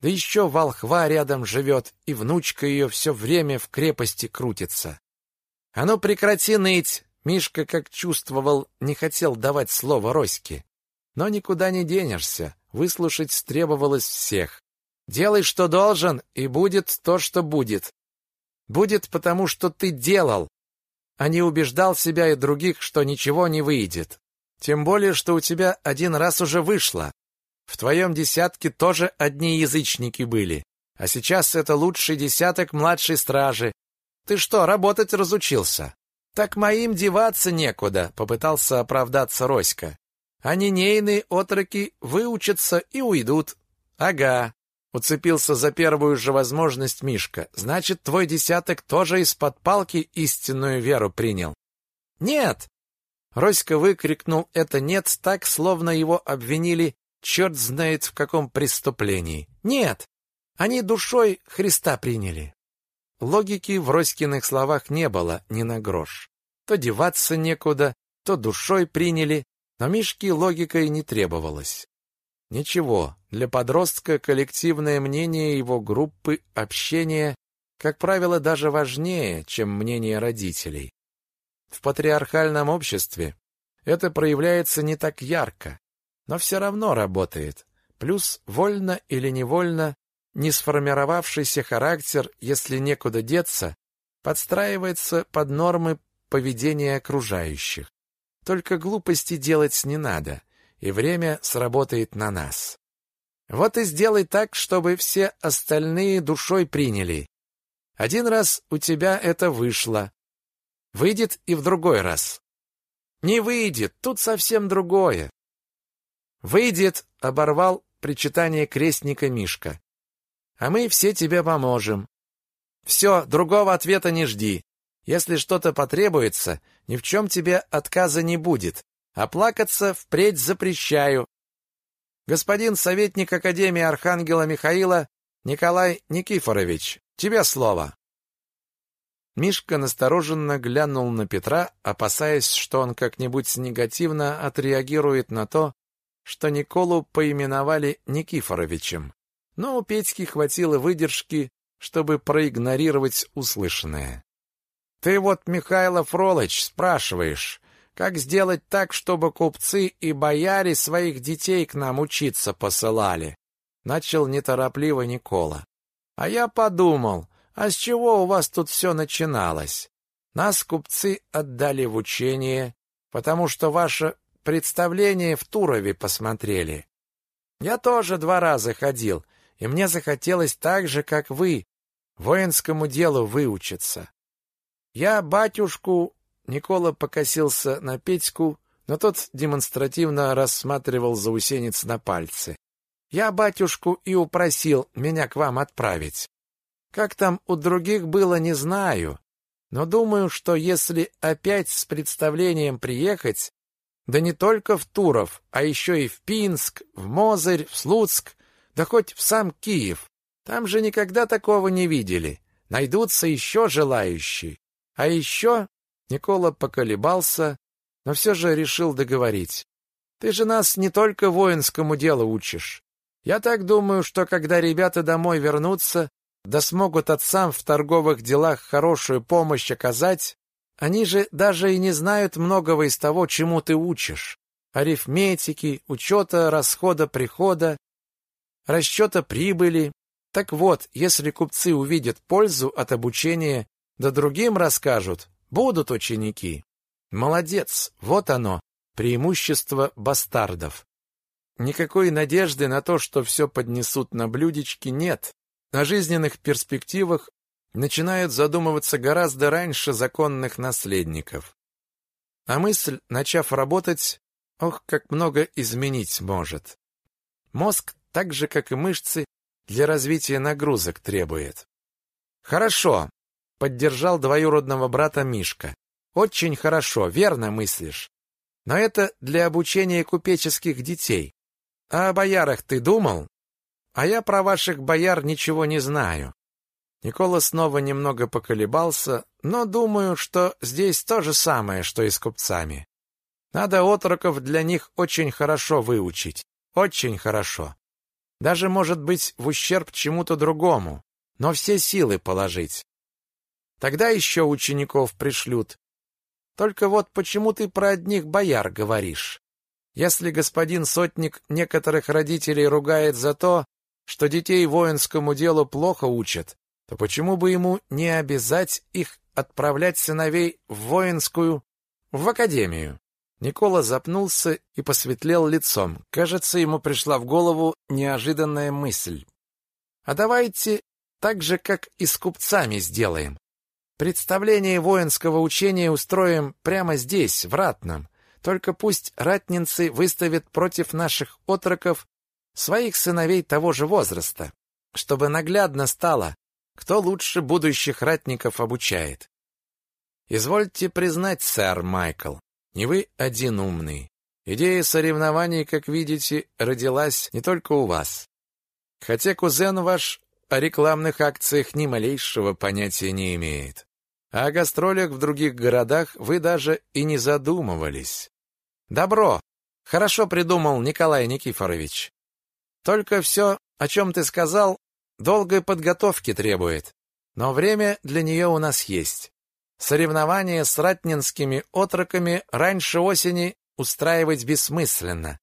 Да еще волхва рядом живет, и внучка ее все время в крепости крутится. А ну прекрати ныть! Мишка, как чувствовал, не хотел давать слово Роське. Но никуда не денешься, выслушать требовалось всех. Делай, что должен, и будет то, что будет. Будет потому, что ты делал, а не убеждал себя и других, что ничего не выйдет. Тем более, что у тебя один раз уже вышло. В твоем десятке тоже одни язычники были, а сейчас это лучший десяток младшей стражи. Ты что, работать разучился? Так моим деваться некуда, попытался оправдаться Роська. А нейные отроки выучатся и уйдут. Ага. Уцепился за первую же возможность Мишка. Значит, твой десяток тоже из-под палки истинную веру принял. Нет! Роська выкрикнул это «нет» так, словно его обвинили черт знает в каком преступлении. Нет, они душой Христа приняли. Логики в Роськиных словах не было ни на грош. То деваться некуда, то душой приняли, но Мишке логикой не требовалось. Ничего, для подростка коллективное мнение его группы общения, как правило, даже важнее, чем мнение родителей. В патриархальном обществе это проявляется не так ярко, но все равно работает. Плюс вольно или невольно не сформировавшийся характер, если некуда деться, подстраивается под нормы поведения окружающих. Только глупости делать не надо, и время сработает на нас. Вот и сделай так, чтобы все остальные душой приняли. Один раз у тебя это вышло. Выйдет и в другой раз. Не выйдет, тут совсем другое. «Выйдет!» — оборвал причитание крестника Мишка. «А мы все тебе поможем. Все, другого ответа не жди. Если что-то потребуется, ни в чем тебе отказа не будет. А плакаться впредь запрещаю. Господин советник Академии Архангела Михаила Николай Никифорович, тебе слово. Мишка настороженно глянул на Петра, опасаясь, что он как-нибудь негативно отреагирует на то, что Николу поименовали Никифоровичем. Но у Петьки хватило выдержки, чтобы проигнорировать услышанное. «Ты вот, Михайло Фролыч, спрашиваешь, как сделать так, чтобы купцы и бояре своих детей к нам учиться посылали?» Начал неторопливо Никола. «А я подумал, а с чего у вас тут все начиналось? Нас купцы отдали в учение, потому что ваше представление в Турове посмотрели. Я тоже два раза ходил, и мне захотелось так же, как вы, воинскому делу выучиться. Я батюшку, Никола покосился на Петьку, но тот демонстративно рассматривал заусенец на пальце. Я батюшку и упросил меня к вам отправить. Как там у других было, не знаю, но думаю, что если опять с представлением приехать, да не только в Туров, а еще и в Пинск, в Мозырь, в Слуцк, да хоть в сам Киев. Там же никогда такого не видели. Найдутся еще желающие. А еще Никола поколебался, но все же решил договорить. Ты же нас не только воинскому делу учишь. Я так думаю, что когда ребята домой вернутся, да смогут отцам в торговых делах хорошую помощь оказать, они же даже и не знают многого из того, чему ты учишь. Арифметики, учета расхода-прихода, расчета прибыли. Так вот, если купцы увидят пользу от обучения, да другим расскажут, будут ученики. Молодец, вот оно, преимущество бастардов. Никакой надежды на то, что все поднесут на блюдечке, нет. На жизненных перспективах начинают задумываться гораздо раньше законных наследников. А мысль, начав работать, ох, как много изменить может. Мозг, так же, как и мышцы, для развития нагрузок требует. Хорошо, поддержал двоюродного брата Мишка. Очень хорошо, верно мыслишь. Но это для обучения купеческих детей. А о боярах ты думал? А я про ваших бояр ничего не знаю. Никола снова немного поколебался, но думаю, что здесь то же самое, что и с купцами. Надо отроков для них очень хорошо выучить. Очень хорошо. Даже, может быть, в ущерб чему-то другому, но все силы положить. Тогда еще учеников пришлют. Только вот почему ты про одних бояр говоришь? Если господин сотник некоторых родителей ругает за то, что детей воинскому делу плохо учат, то почему бы ему не обязать их отправлять сыновей в воинскую, в академию? Никола запнулся и посветлел лицом. Кажется, ему пришла в голову неожиданная мысль. А давайте так же, как и с купцами сделаем. Представление воинского учения устроим прямо здесь, в Ратном. Только пусть ратнинцы выставят против наших отроков своих сыновей того же возраста, чтобы наглядно стало, кто лучше будущих ратников обучает. Извольте признать, сэр Майкл, не вы один умный. Идея соревнований, как видите, родилась не только у вас. Хотя кузен ваш о рекламных акциях ни малейшего понятия не имеет. А о гастролях в других городах вы даже и не задумывались. Добро. Хорошо придумал Николай Никифорович. Только все, о чем ты сказал, долгой подготовки требует. Но время для нее у нас есть. Соревнования с ратнинскими отроками раньше осени устраивать бессмысленно.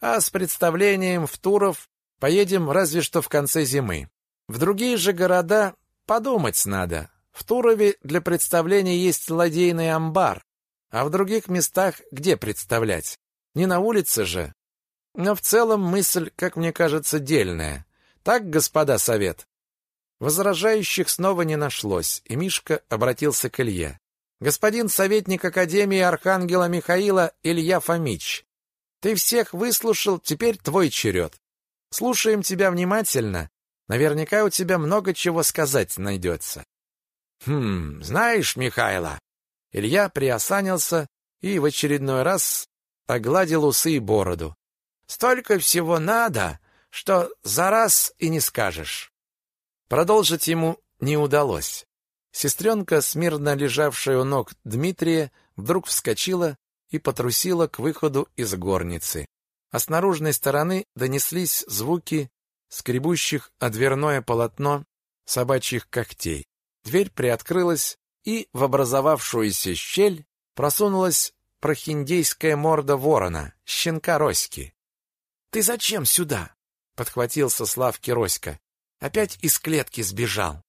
А с представлением в Туров поедем разве что в конце зимы. В другие же города подумать надо. В Турове для представления есть ладейный амбар, а в других местах где представлять? Не на улице же. Но в целом мысль, как мне кажется, дельная. Так, господа совет? Возражающих снова не нашлось, и Мишка обратился к Илье. «Господин советник Академии Архангела Михаила Илья Фомич, ты всех выслушал, теперь твой черед. Слушаем тебя внимательно. Наверняка у тебя много чего сказать найдется». «Хм, знаешь, Михайло...» Илья приосанился и в очередной раз огладил усы и бороду. «Столько всего надо, что за раз и не скажешь. Продолжить ему не удалось. Сестренка, смирно лежавшая у ног Дмитрия, вдруг вскочила и потрусила к выходу из горницы. А с наружной стороны донеслись звуки скребущих о дверное полотно собачьих когтей. Дверь приоткрылась, и в образовавшуюся щель просунулась прохиндейская морда ворона, щенка Роськи. «Ты зачем сюда?» — подхватился Славки Роська. Опять из клетки сбежал.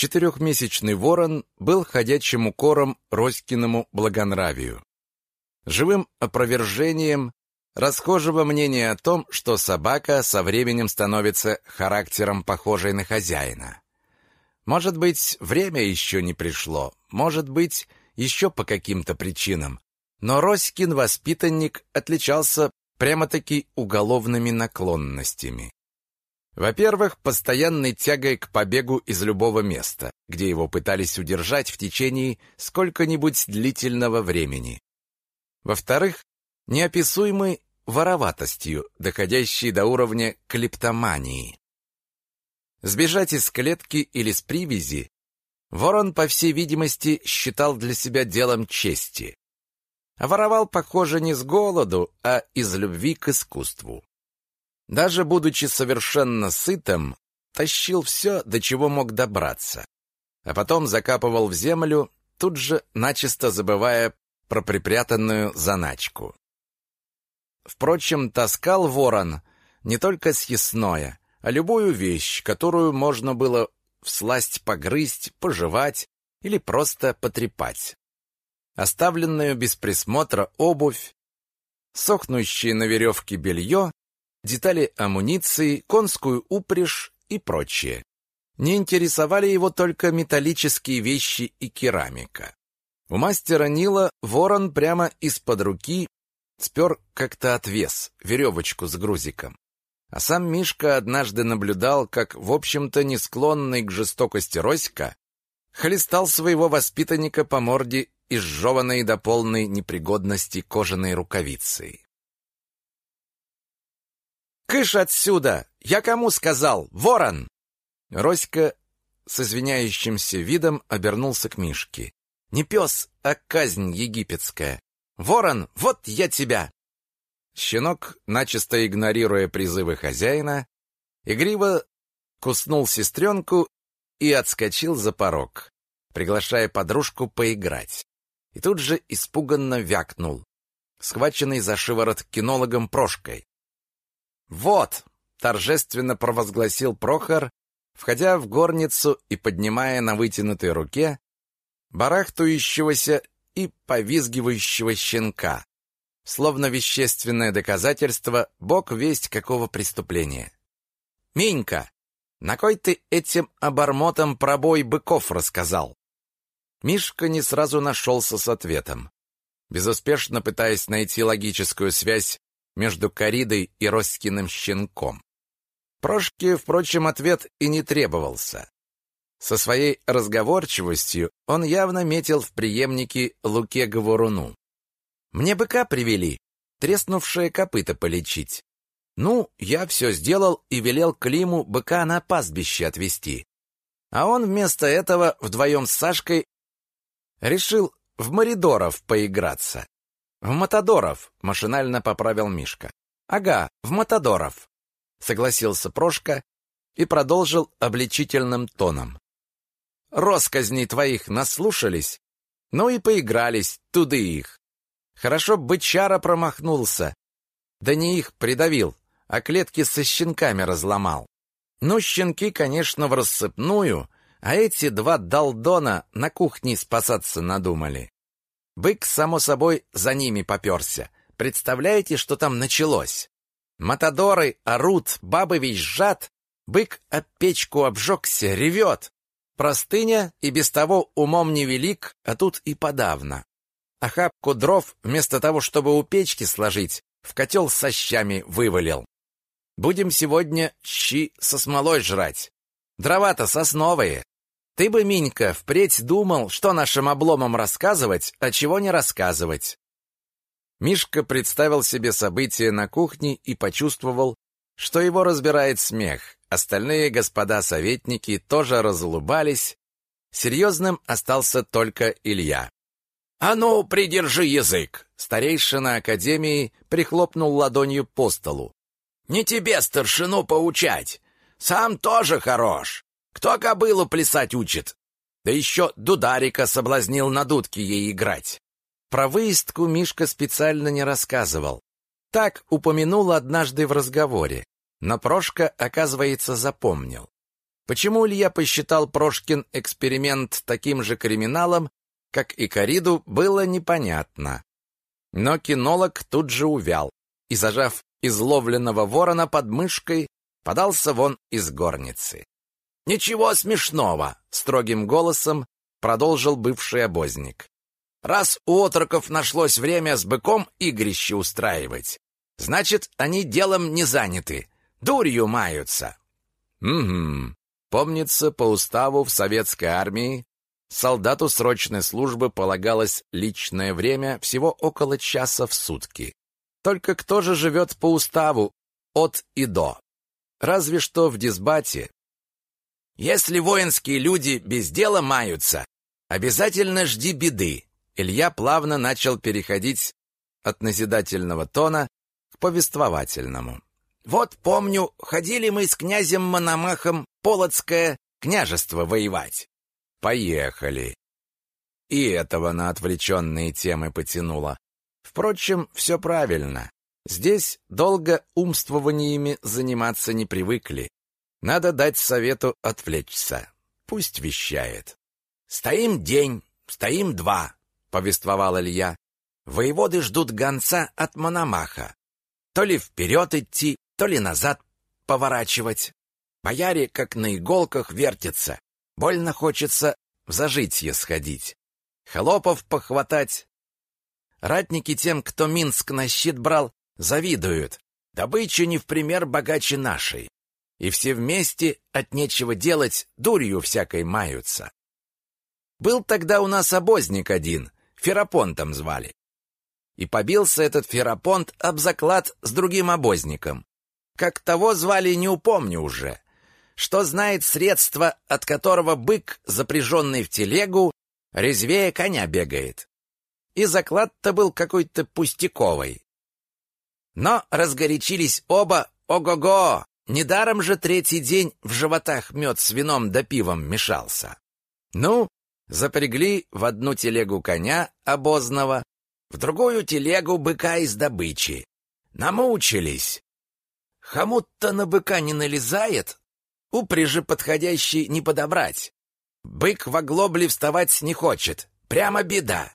Четырехмесячный ворон был ходячим укором Роськиному благонравию. Живым опровержением расхожего мнения о том, что собака со временем становится характером похожей на хозяина. Может быть, время еще не пришло, может быть, еще по каким-то причинам, но Роськин воспитанник отличался прямо-таки уголовными наклонностями. Во-первых, постоянной тягой к побегу из любого места, где его пытались удержать в течение сколько-нибудь длительного времени. Во-вторых, неописуемой вороватостью, доходящей до уровня клептомании. Сбежать из клетки или с привязи Ворон, по всей видимости, считал для себя делом чести. А воровал, похоже, не с голоду, а из любви к искусству. Даже будучи совершенно сытым, тащил все, до чего мог добраться. А потом закапывал в землю, тут же начисто забывая про припрятанную заначку. Впрочем, таскал ворон не только съестное, а любую вещь, которую можно было всласть погрызть, пожевать или просто потрепать. Оставленную без присмотра обувь, сохнущие на веревке белье, детали амуниции, конскую упряжь и прочее. Не интересовали его только металлические вещи и керамика. У мастера Нила ворон прямо из-под руки спер как-то отвес, веревочку с грузиком. А сам Мишка однажды наблюдал, как, в общем-то, не склонный к жестокости Роська, хлестал своего воспитанника по морде изжеванной до полной непригодности кожаной рукавицей. «Кыш отсюда! Я кому сказал? Ворон!» Роська с извиняющимся видом обернулся к Мишке. «Не пес, а казнь египетская! Ворон, вот я тебя!» Щенок, начисто игнорируя призывы хозяина, игриво куснул сестренку и отскочил за порог, приглашая подружку поиграть. И тут же испуганно вякнул, схваченный за шиворот кинологом Прошкой. «Вот!» — торжественно провозгласил Прохор, входя в горницу и поднимая на вытянутой руке барахтующегося и повизгивающего щенка, словно вещественное доказательство, бог весть какого преступления. «Минька, на кой ты этим обормотом про бой быков рассказал?» Мишка не сразу нашелся с ответом, безуспешно пытаясь найти логическую связь между Коридой и Роськиным щенком. Прошке, впрочем, ответ и не требовался. Со своей разговорчивостью он явно метил в преемнике Луке Говоруну. Мне быка привели, треснувшее копыто полечить. Ну, я все сделал и велел Климу быка на пастбище отвезти. А он вместо этого вдвоем с Сашкой решил в Маридоров поиграться. В Матадоров, машинально поправил Мишка. Ага, в Матадоров, согласился Прошка и продолжил обличительным тоном. Росказней твоих наслушались, ну и поигрались, туды их. Хорошо бычара промахнулся. Да не их придавил, а клетки со щенками разломал. Ну, щенки, конечно, в рассыпную, а эти два долдона на кухне спасаться надумали. Бык, само собой, за ними поперся. Представляете, что там началось? Матадоры орут, бабы визжат, бык об печку обжегся, ревет. Простыня и без того умом невелик, а тут и подавно. Охапку дров, вместо того, чтобы у печки сложить, в котел со щами вывалил. Будем сегодня щи со смолой жрать. Дрова-то сосновые. Ты бы, Минька, впредь думал, что нашим обломам рассказывать, а чего не рассказывать. Мишка представил себе события на кухне и почувствовал, что его разбирает смех. Остальные господа советники тоже разулыбались. Серьезным остался только Илья. «А ну, придержи язык!» Старейшина Академии прихлопнул ладонью по столу. «Не тебе старшину поучать! Сам тоже хорош! Кто кобылу плясать учит? Да еще дударика соблазнил на дудке ей играть!» Про выездку Мишка специально не рассказывал. Так упомянул однажды в разговоре, но Прошка, оказывается, запомнил. Почему Илья посчитал Прошкин эксперимент таким же криминалом, как и Кариду, было непонятно. Но кинолог тут же увял и, зажав изловленного ворона под мышкой, подался вон из горницы. «Ничего смешного!» — строгим голосом продолжил бывший обозник. «Раз у отроков нашлось время с быком игрище устраивать, значит, они делом не заняты, дурью маются. Угу. Помнится, по уставу в советской армии солдату срочной службы полагалось личное время всего около часа в сутки. Только кто же живет по уставу от и до? Разве что в дисбате. Если воинские люди без дела маются, обязательно жди беды. Илья плавно начал переходить от назидательного тона к повествовательному. Вот помню, ходили мы с князем Мономахом Полоцкое княжество воевать. Поехали. И этого на отвлеченные темы потянуло. Впрочем, все правильно. Здесь долго умствованиями заниматься не привыкли. Надо дать совету отвлечься. Пусть вещает. «Стоим день, стоим два», — повествовал Илья. «Воеводы ждут гонца от Мономаха. То ли вперед идти, то ли назад поворачивать. Бояре, как на иголках, вертятся. Больно хочется в зажитье сходить. Холопов похватать. Ратники тем, кто Минск на щит брал, завидуют. Добыча не в пример богаче нашей. И все вместе от нечего делать дурью всякой маются. Был тогда у нас обозник один, Ферапонтом звали. И побился этот Ферапонт об заклад с другим обозником. Как того звали, не упомню уже. Что знает средство, от которого бык, запряженный в телегу, резвее коня бегает. И заклад-то был какой-то пустяковый. Но разгорячились оба, ого-го! Недаром же третий день в животах мед с вином да пивом мешался. Ну, запрягли в одну телегу коня обозного, в другую телегу быка из добычи. Намучились. Хомут-то на быка не налезает, упряжи подходящий не подобрать. Бык в оглобле вставать не хочет, прямо беда.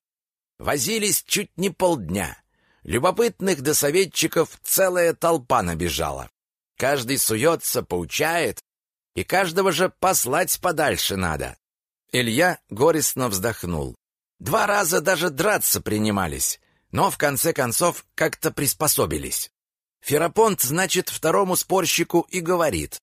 Возились чуть не полдня. Любопытных до советчиков целая толпа набежала. Каждый суется, поучает, и каждого же послать подальше надо. Илья горестно вздохнул. Два раза даже драться принимались, но в конце концов как-то приспособились. Ферапонт, значит, второму спорщику и говорит.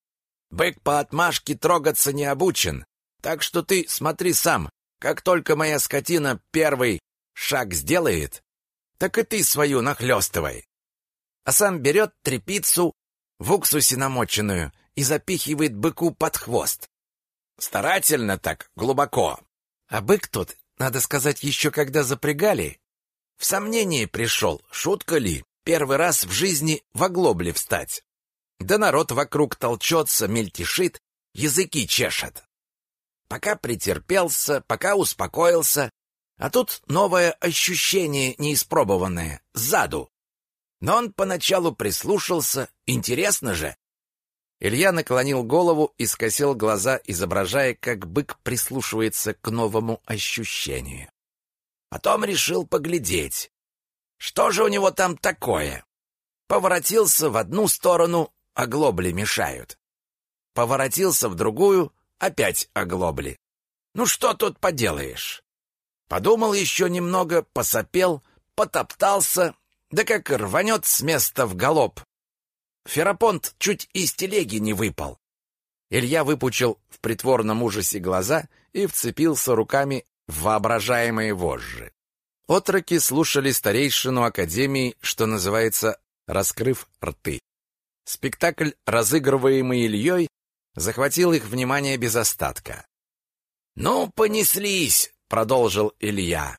«Бык по отмашке трогаться не обучен, так что ты смотри сам. Как только моя скотина первый шаг сделает, так и ты свою нахлёстывай». А сам берет трепицу в уксусе намоченную и запихивает быку под хвост. Старательно так, глубоко. А бык тот, надо сказать, еще когда запрягали, в сомнение пришел, шутка ли, Первый раз в жизни в оглобле встать. Да народ вокруг толчется, мельтешит, языки чешет. Пока претерпелся, пока успокоился, а тут новое ощущение неиспробованное, сзаду. Но он поначалу прислушался, интересно же. Илья наклонил голову и скосил глаза, изображая, как бык прислушивается к новому ощущению. Потом решил поглядеть. Что же у него там такое? Поворотился в одну сторону, оглобли мешают. Поворотился в другую, опять оглобли. Ну что тут поделаешь? Подумал еще немного, посопел, потоптался, да как рванет с места в галоп. Ферапонт чуть из телеги не выпал. Илья выпучил в притворном ужасе глаза и вцепился руками в воображаемые вожжи. Отроки слушали старейшину Академии, что называется, раскрыв рты. Спектакль, разыгрываемый Ильей, захватил их внимание без остатка. «Ну, понеслись!» — продолжил Илья.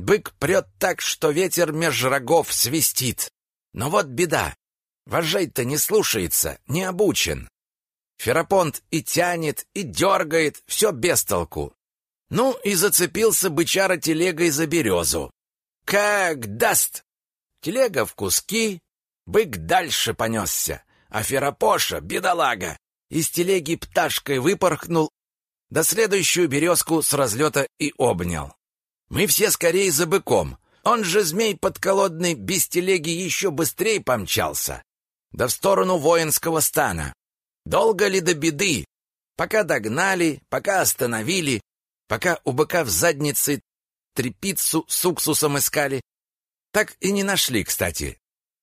«Бык прет так, что ветер меж рогов свистит. Но вот беда. Вожжей-то не слушается, не обучен. Ферапонт и тянет, и дергает, все без толку. Ну и зацепился бычара телегой за березу. Как даст! Телега в куски, бык дальше понесся, а Ферапоша, бедолага, из телеги пташкой выпорхнул, до следующую березку с разлета и обнял. Мы все скорее за быком. Он же змей подколодный без телеги еще быстрее помчался. Да в сторону воинского стана. Долго ли до беды? Пока догнали, пока остановили, Пока у быка в заднице трепицу с уксусом искали, так и не нашли, кстати.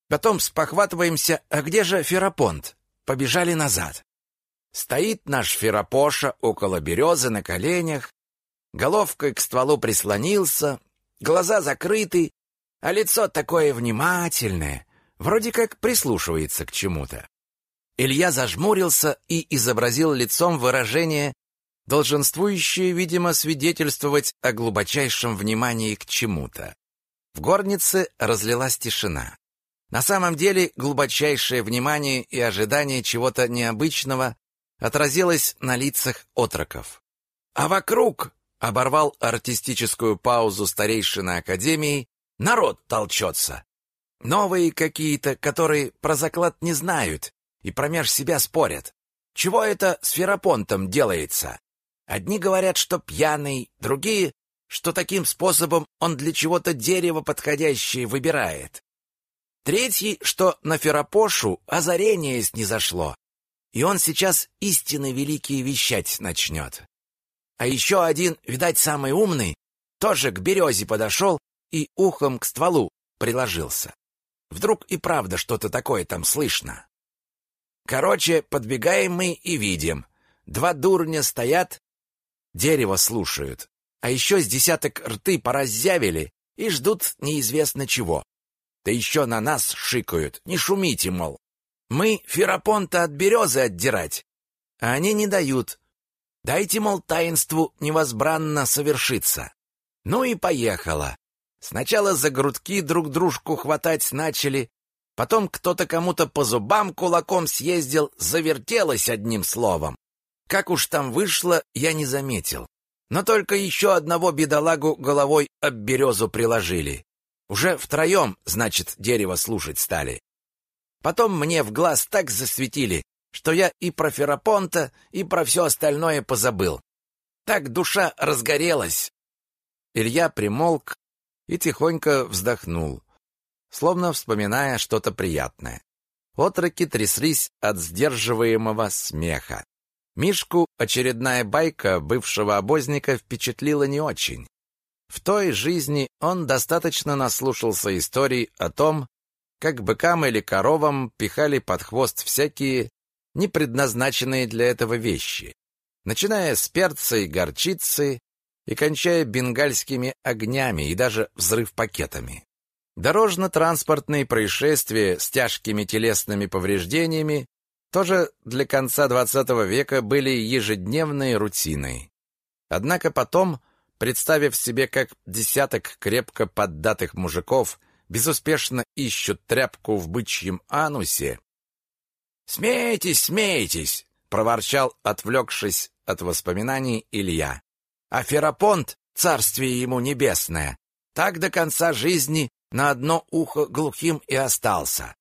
Потом спохватываемся, а где же Ферапонт? Побежали назад. Стоит наш Ферапоша около березы на коленях, головкой к стволу прислонился, глаза закрыты, а лицо такое внимательное, вроде как прислушивается к чему-то. Илья зажмурился и изобразил лицом выражение, долженствующее, видимо, свидетельствовать о глубочайшем внимании к чему-то. В горнице разлилась тишина. На самом деле глубочайшее внимание и ожидание чего-то необычного отразилось на лицах отроков. А вокруг, оборвал артистическую паузу старейшина Академии, народ толчется. Новые какие-то, которые про заклад не знают и промеж себя спорят. Чего это с Ферапонтом делается? Одни говорят, что пьяный, другие, что таким способом он для чего-то дерево подходящее выбирает. Третий, что на Ферапошу озарение снизошло, и он сейчас истины великие вещать начнет. А еще один, видать, самый умный, тоже к березе подошел и ухом к стволу приложился. Вдруг и правда что-то такое там слышно. Короче, подбегаем мы и видим. Два дурня стоят, дерево слушают, а еще с десяток рты пораззявили и ждут неизвестно чего. Да еще на нас шикают, не шумите, мол. Мы Ферапонта от березы отдирать, а они не дают. Дайте, мол, таинству невозбранно совершиться. Ну и поехала. Сначала за грудки друг дружку хватать начали, потом кто-то кому-то по зубам кулаком съездил, завертелось одним словом. Как уж там вышло, я не заметил. Но только еще одного бедолагу головой об березу приложили. Уже втроем, значит, дерево слушать стали. Потом мне в глаз так засветили, что я и про Ферапонта, и про все остальное позабыл. Так душа разгорелась. Илья примолк и тихонько вздохнул, словно вспоминая что-то приятное. Отроки тряслись от сдерживаемого смеха. Мишку очередная байка бывшего обозника впечатлила не очень. В той жизни он достаточно наслушался историй о том, как быкам или коровам пихали под хвост всякие непредназначенные для этого вещи, начиная с перца и горчицы и кончая бенгальскими огнями и даже взрыв-пакетами. Дорожно-транспортные происшествия с тяжкими телесными повреждениями тоже для конца XX века были ежедневной рутиной. Однако потом, представив себе, как десяток крепко поддатых мужиков безуспешно ищут тряпку в бычьем анусе, «Смейтесь, смейтесь!» — проворчал, отвлекшись от воспоминаний Илья. «А Ферапонт, царствие ему небесное, так до конца жизни на одно ухо глухим и остался.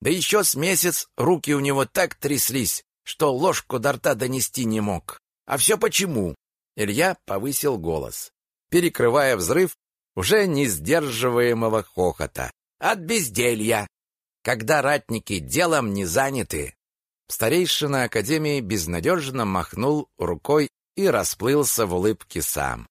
Да еще с месяц руки у него так тряслись, что ложку до рта донести не мог. А все почему? Илья повысил голос, перекрывая взрыв уже не сдерживаемого хохота. От безделья. Когда ратники делом не заняты. Старейшина Академии безнадежно махнул рукой и расплылся в улыбке сам.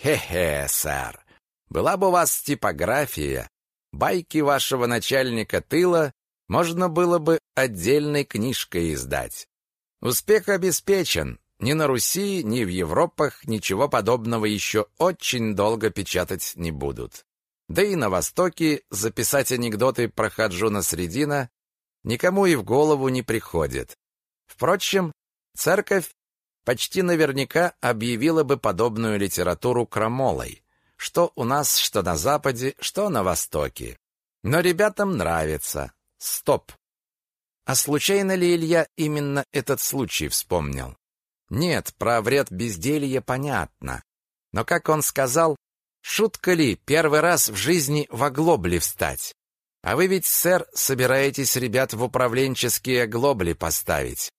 «Хе-хе, сэр, была бы у вас типография, байки вашего начальника тыла можно было бы отдельной книжкой издать. Успех обеспечен. Ни на Руси, ни в Европах ничего подобного еще очень долго печатать не будут. Да и на Востоке записать анекдоты про Хаджуна Средина никому и в голову не приходит. Впрочем, церковь почти наверняка объявила бы подобную литературу крамолой, что у нас, что на Западе, что на Востоке. Но ребятам нравится. Стоп. А случайно ли Илья именно этот случай вспомнил? Нет, про вред безделья понятно. Но, как он сказал, шутка ли первый раз в жизни в оглобли встать? А вы ведь, сэр, собираетесь ребят в управленческие оглобли поставить.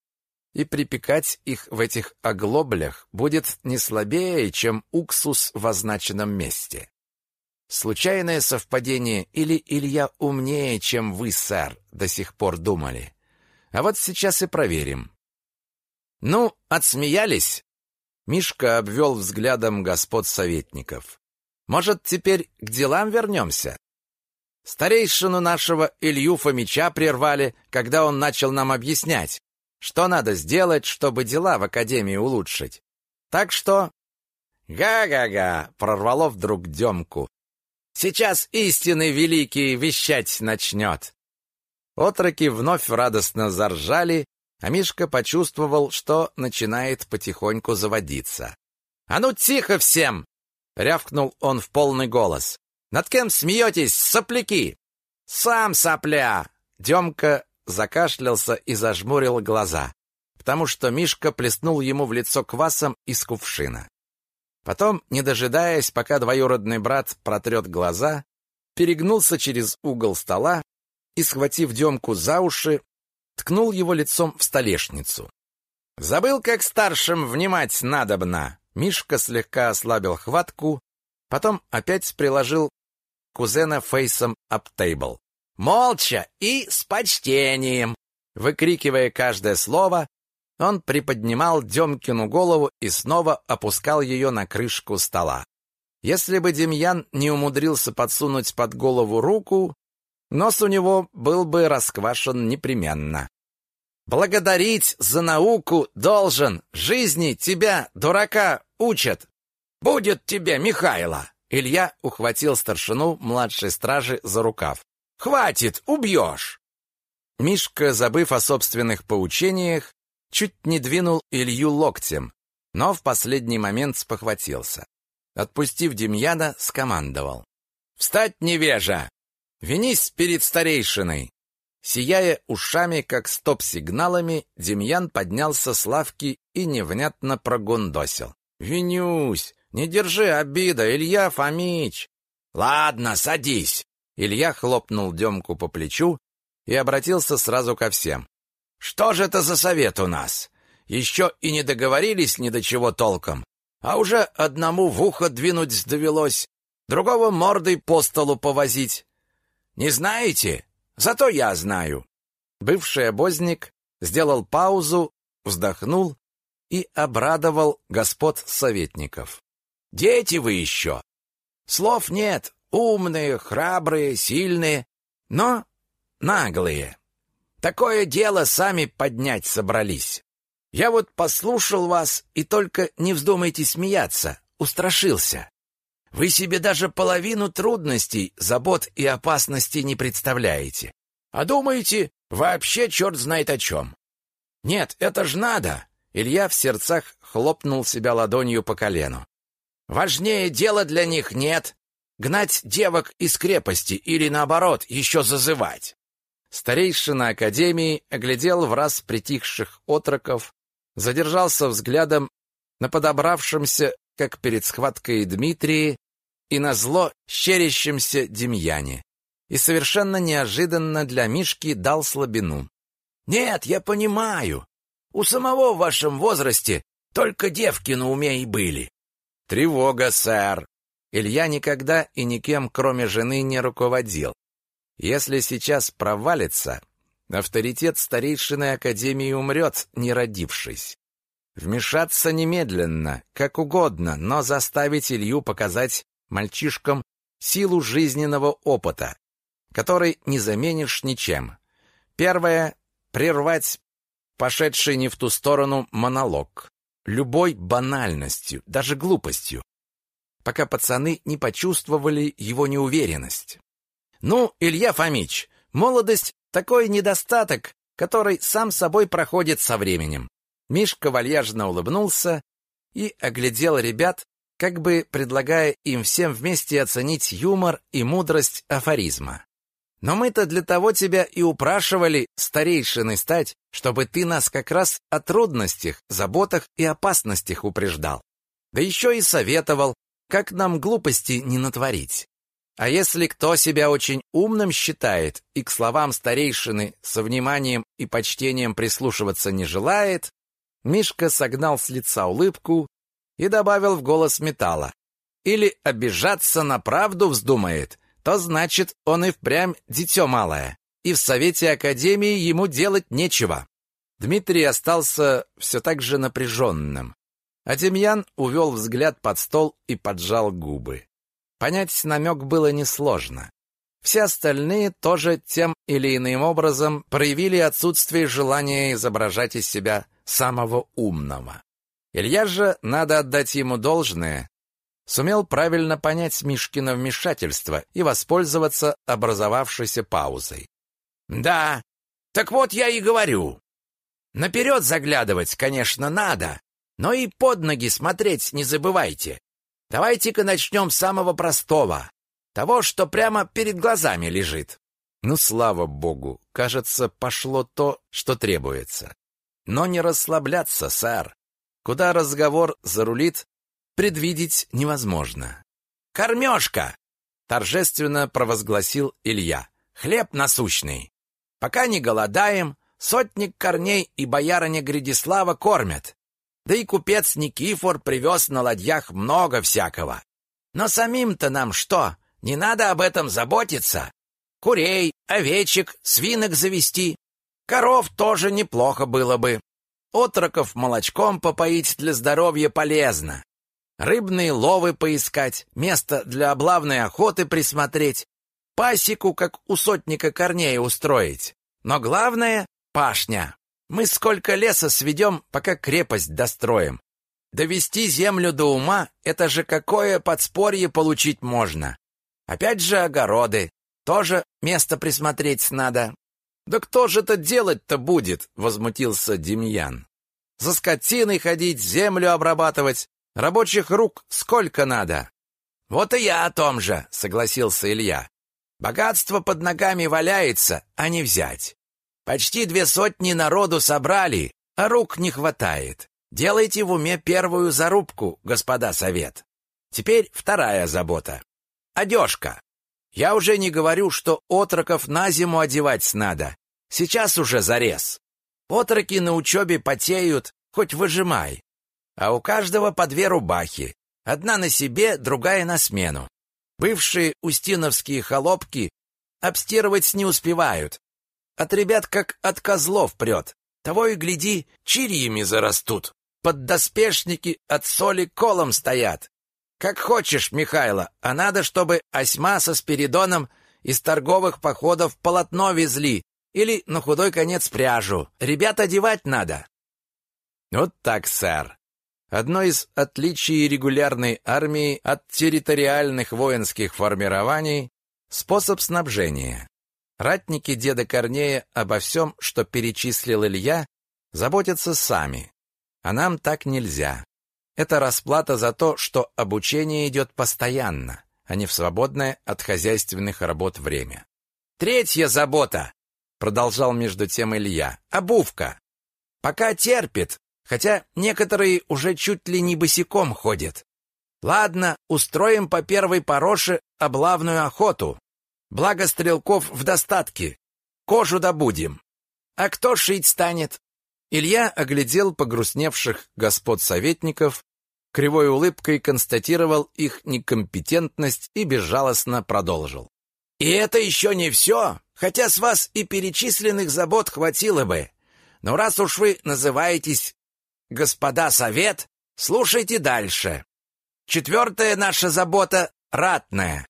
И припекать их в этих оглоблях будет не слабее, чем уксус в означенном месте. Случайное совпадение или Илья умнее, чем вы, сэр, до сих пор думали? А вот сейчас и проверим. Ну, отсмеялись? Мишка обвел взглядом господ советников. Может, теперь к делам вернемся? Старейшину нашего Илью Фомича прервали, когда он начал нам объяснять, что надо сделать, чтобы дела в академии улучшить. Так что «Га-га-га!» — прорвало вдруг Демку. «Сейчас истинный великий вещать начнет!» Отроки вновь радостно заржали, а Мишка почувствовал, что начинает потихоньку заводиться. «А ну тихо всем!» — рявкнул он в полный голос. «Над кем смеетесь, сопляки?» «Сам сопля!» Демка закашлялся и зажмурил глаза, потому что Мишка плеснул ему в лицо квасом из кувшина. Потом, не дожидаясь, пока двоюродный брат протрет глаза, перегнулся через угол стола и, схватив Демку за уши, ткнул его лицом в столешницу. «Забыл, как старшим внимать надобно!» Мишка слегка ослабил хватку, потом опять приложил кузена фейсом об тейбл. «Молча и с почтением!» Выкрикивая каждое слово, он приподнимал Демкину голову и снова опускал ее на крышку стола. Если бы Демьян не умудрился подсунуть под голову руку, нос у него был бы расквашен непременно. Благодарить за науку должен. Жизни тебя, дурака, учат. Будет тебе, Михайло. Илья ухватил старшину младшей стражи за рукав. Хватит, убьешь. Мишка, забыв о собственных поучениях, чуть не двинул Илью локтем, но в последний момент спохватился. Отпустив Демьяна, скомандовал. «Встать, невежа! Винись перед старейшиной! Сияя ушами, как стоп-сигналами, Демьян поднялся с лавки и невнятно прогундосил. «Винюсь! Не держи обида, Илья Фомич!» «Ладно, садись!» Илья хлопнул Демку по плечу и обратился сразу ко всем. «Что же это за совет у нас? Еще и не договорились ни до чего толком, а уже одному в ухо двинуть довелось, другого мордой по столу повозить. Не знаете? Зато я знаю. Бывший обозник сделал паузу, вздохнул и обрадовал господ советников. Дети вы еще. Слов нет, умные, храбрые, сильные, но наглые. Такое дело сами поднять собрались. Я вот послушал вас и только не вздумайте смеяться, устрашился. Вы себе даже половину трудностей, забот и опасностей не представляете. А думаете, вообще черт знает о чем. Нет, это ж надо. Илья в сердцах хлопнул себя ладонью по колену. Важнее дела для них нет. Гнать девок из крепости или, наоборот, еще зазывать. Старейшина Академии оглядел в раз притихших отроков, задержался взглядом на подобравшемся, как перед схваткой Дмитрии, и на зло щерящемся Демьяне. И совершенно неожиданно для Мишки дал слабину. «Нет, я понимаю. У самого в вашем возрасте только девки на уме и были». «Тревога, сэр!» Илья никогда и никем, кроме жены, не руководил. Если сейчас провалится, авторитет старейшины Академии умрет, не родившись. Вмешаться немедленно, как угодно, но заставить Илью показать мальчишкам силу жизненного опыта, который не заменишь ничем. Первое — прервать пошедший не в ту сторону монолог, любой банальностью, даже глупостью, пока пацаны не почувствовали его неуверенность. Ну, Илья Фомич, молодость — такой недостаток, который сам собой проходит со временем. Мишка вальяжно улыбнулся и оглядел ребят как бы предлагая им всем вместе оценить юмор и мудрость афоризма. Но мы-то для того тебя и упрашивали старейшиной стать, чтобы ты нас как раз о трудностях, заботах и опасностях упреждал. Да еще и советовал, как нам глупости не натворить. А если кто себя очень умным считает и к словам старейшины со вниманием и почтением прислушиваться не желает, Мишка согнал с лица улыбку и добавил в голос металла. Или обижаться на правду вздумает, то значит, он и впрямь дитё малое, и в Совете Академии ему делать нечего. Дмитрий остался все так же напряженным, а Демьян увел взгляд под стол и поджал губы. Понять намек было несложно. Все остальные тоже тем или иным образом проявили отсутствие желания изображать из себя самого умного. Илья же, надо отдать ему должное, сумел правильно понять Мишкино вмешательство и воспользоваться образовавшейся паузой. «Да, так вот я и говорю. Наперед заглядывать, конечно, надо, но и под ноги смотреть не забывайте. Давайте-ка начнем с самого простого, того, что прямо перед глазами лежит». Ну, слава богу, кажется, пошло то, что требуется. Но не расслабляться, сэр. Куда разговор зарулит, предвидеть невозможно. «Кормежка!» — торжественно провозгласил Илья. «Хлеб насущный. Пока не голодаем, сотник Корней и боярыня Гридислава кормят. Да и купец Никифор привез на ладьях много всякого. Но самим-то нам что, не надо об этом заботиться? Курей, овечек, свинок завести. Коров тоже неплохо было бы. Отроков молочком попоить для здоровья полезно. Рыбные ловы поискать, место для облавной охоты присмотреть, пасеку, как у сотника Корнея, устроить. Но главное — пашня. Мы сколько леса сведем, пока крепость достроим. Довести землю до ума — это же какое подспорье получить можно. Опять же огороды. Тоже место присмотреть надо. «Да кто же это делать-то будет?» — возмутился Демьян. «За скотиной ходить, землю обрабатывать. Рабочих рук сколько надо?» «Вот и я о том же», — согласился Илья. «Богатство под ногами валяется, а не взять. Почти две сотни народу собрали, а рук не хватает. Делайте в уме первую зарубку, господа совет. Теперь вторая забота. Одежка. Я уже не говорю, что отроков на зиму одевать надо. Сейчас уже зарез. Отроки на учебе потеют, хоть выжимай. А у каждого по две рубахи. Одна на себе, другая на смену. Бывшие устиновские холопки обстирывать не успевают. От ребят как от козлов прет. Того и гляди, чирьями зарастут. Поддоспешники от соли колом стоят. Как хочешь, Михайло, а надо, чтобы Осьма со Спиридоном из торговых походов полотно везли или, на худой конец, пряжу. Ребят одевать надо. Вот так, сэр. Одно из отличий регулярной армии от территориальных воинских формирований – способ снабжения. Ратники деда Корнея обо всем, что перечислил Илья, заботятся сами. А нам так нельзя. Это расплата за то, что обучение идет постоянно, а не в свободное от хозяйственных работ время. Третья забота, продолжал между тем Илья. Обувка. Пока терпит, хотя некоторые уже чуть ли не босиком ходят. Ладно, устроим по первой пороше облавную охоту. Благо стрелков в достатке. Кожу добудем. А кто шить станет? Илья оглядел погрустневших господ советников, кривой улыбкой констатировал их некомпетентность и безжалостно продолжил. «И это еще не все, хотя с вас и перечисленных забот хватило бы. Но раз уж вы называетесь «Господа Совет», слушайте дальше. Четвертая наша забота — ратная.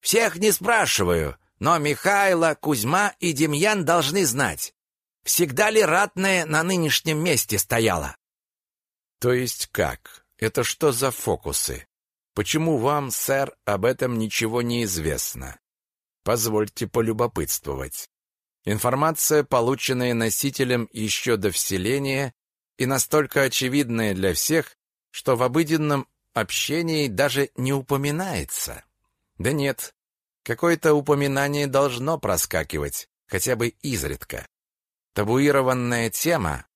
Всех не спрашиваю, но Михайло, Кузьма и Демьян должны знать. Всегда ли ратное на нынешнем месте стояло? То есть как? Это что за фокусы? Почему вам, сэр, об этом ничего не известно? Позвольте полюбопытствовать. Информация, полученная носителем еще до вселения и настолько очевидная для всех, что в обыденном общении даже не упоминается. Да нет, какое-то упоминание должно проскакивать, хотя бы изредка. Табуированная тема,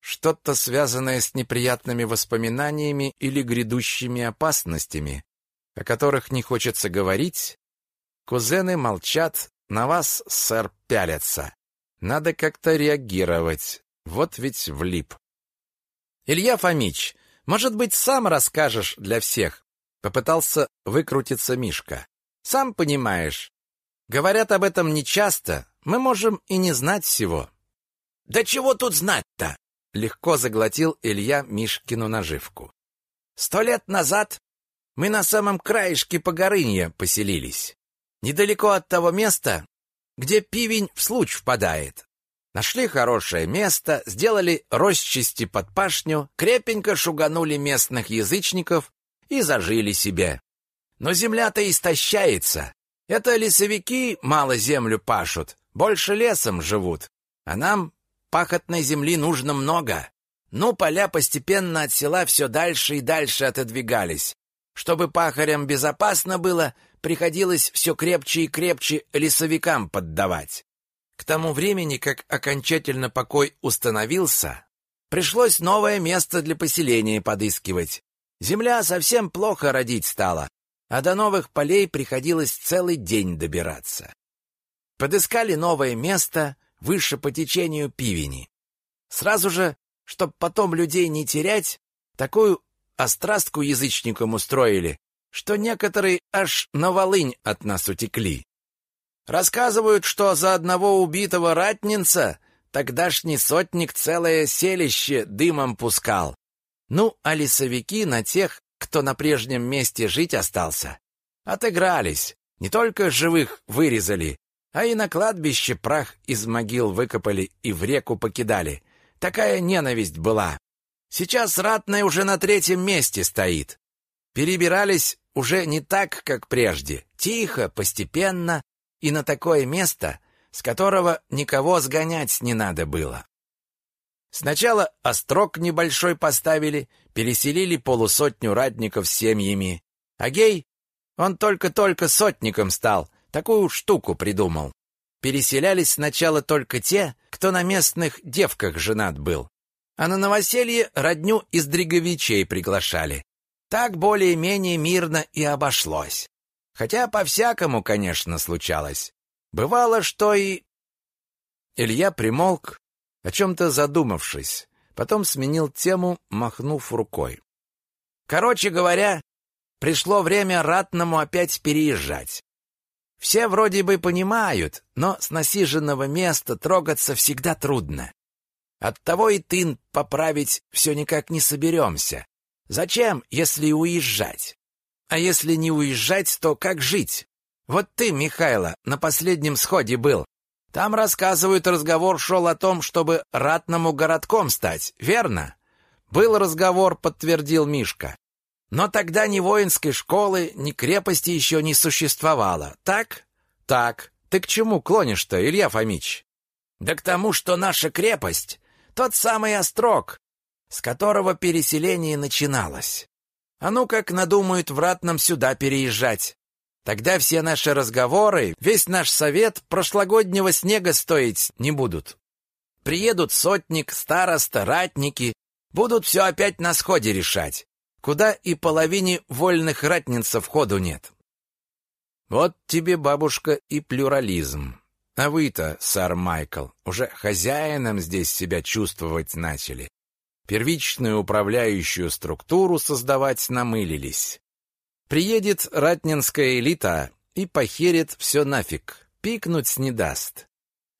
что-то связанное с неприятными воспоминаниями или грядущими опасностями, о которых не хочется говорить, кузены молчат, на вас, сэр, пялятся. Надо как-то реагировать. Вот ведь влип. Илья Фомич, может быть, сам расскажешь для всех? Попытался выкрутиться Мишка. Сам понимаешь, говорят об этом нечасто, мы можем и не знать всего. Да чего тут знать-то? Легко заглотил Илья Мишкину наживку. Сто лет назад мы на самом краешке Погорынья поселились. Недалеко от того места, где пивень в случ впадает. Нашли хорошее место, сделали росчасти под пашню, крепенько шуганули местных язычников и зажили себе. Но земля-то истощается. Это лесовики мало землю пашут, больше лесом живут. А нам пахотной земли нужно много. Ну, поля постепенно от села все дальше и дальше отодвигались. Чтобы пахарям безопасно было, приходилось все крепче и крепче лесовикам поддавать. К тому времени, как окончательно покой установился, пришлось новое место для поселения подыскивать. Земля совсем плохо родить стала, а до новых полей приходилось целый день добираться. Подыскали новое место выше по течению пивени. Сразу же, чтоб потом людей не терять, такую острастку язычникам устроили, что некоторые аж на волынь от нас утекли. Рассказывают, что за одного убитого ратнинца тогдашний сотник целое селище дымом пускал. Ну, а лесовики на тех, кто на прежнем месте жить остался, отыгрались. Не только живых вырезали, а и на кладбище прах из могил выкопали и в реку покидали. Такая ненависть была. Сейчас ратная уже на третьем месте стоит. Перебирались уже не так, как прежде. Тихо, постепенно, и на такое место, с которого никого сгонять не надо было. Сначала острог небольшой поставили, переселили полусотню ратников с семьями. А гей, он только-только сотником стал, такую штуку придумал. Переселялись сначала только те, кто на местных девках женат был. А на новоселье родню из дриговичей приглашали. Так более-менее мирно и обошлось. Хотя по-всякому, конечно, случалось. Бывало, что и... Илья примолк, о чем-то задумавшись, потом сменил тему, махнув рукой. Короче говоря, пришло время ратному опять переезжать. Все вроде бы понимают, но с насиженного места трогаться всегда трудно. Оттого и тын поправить все никак не соберемся. Зачем, если уезжать? А если не уезжать, то как жить? Вот ты, Михайло, на последнем сходе был. Там, рассказывают, разговор шел о том, чтобы ратному городком стать, верно? Был разговор, подтвердил Мишка. Но тогда ни воинской школы, ни крепости еще не существовало, так? Так. Ты к чему клонишь-то, Илья Фомич? Да к тому, что наша крепость — тот самый острог, с которого переселение начиналось. А ну как надумают в ратном сюда переезжать. Тогда все наши разговоры, весь наш совет прошлогоднего снега стоить не будут. Приедут сотник, староста, ратники, будут все опять на сходе решать, куда и половине вольных ратницев ходу нет. Вот тебе, бабушка, и плюрализм. А вы-то, сэр Майкл, уже хозяином здесь себя чувствовать начали. Первичную управляющую структуру создавать намылились. Приедет ратнинская элита и похерит все нафиг, пикнуть не даст.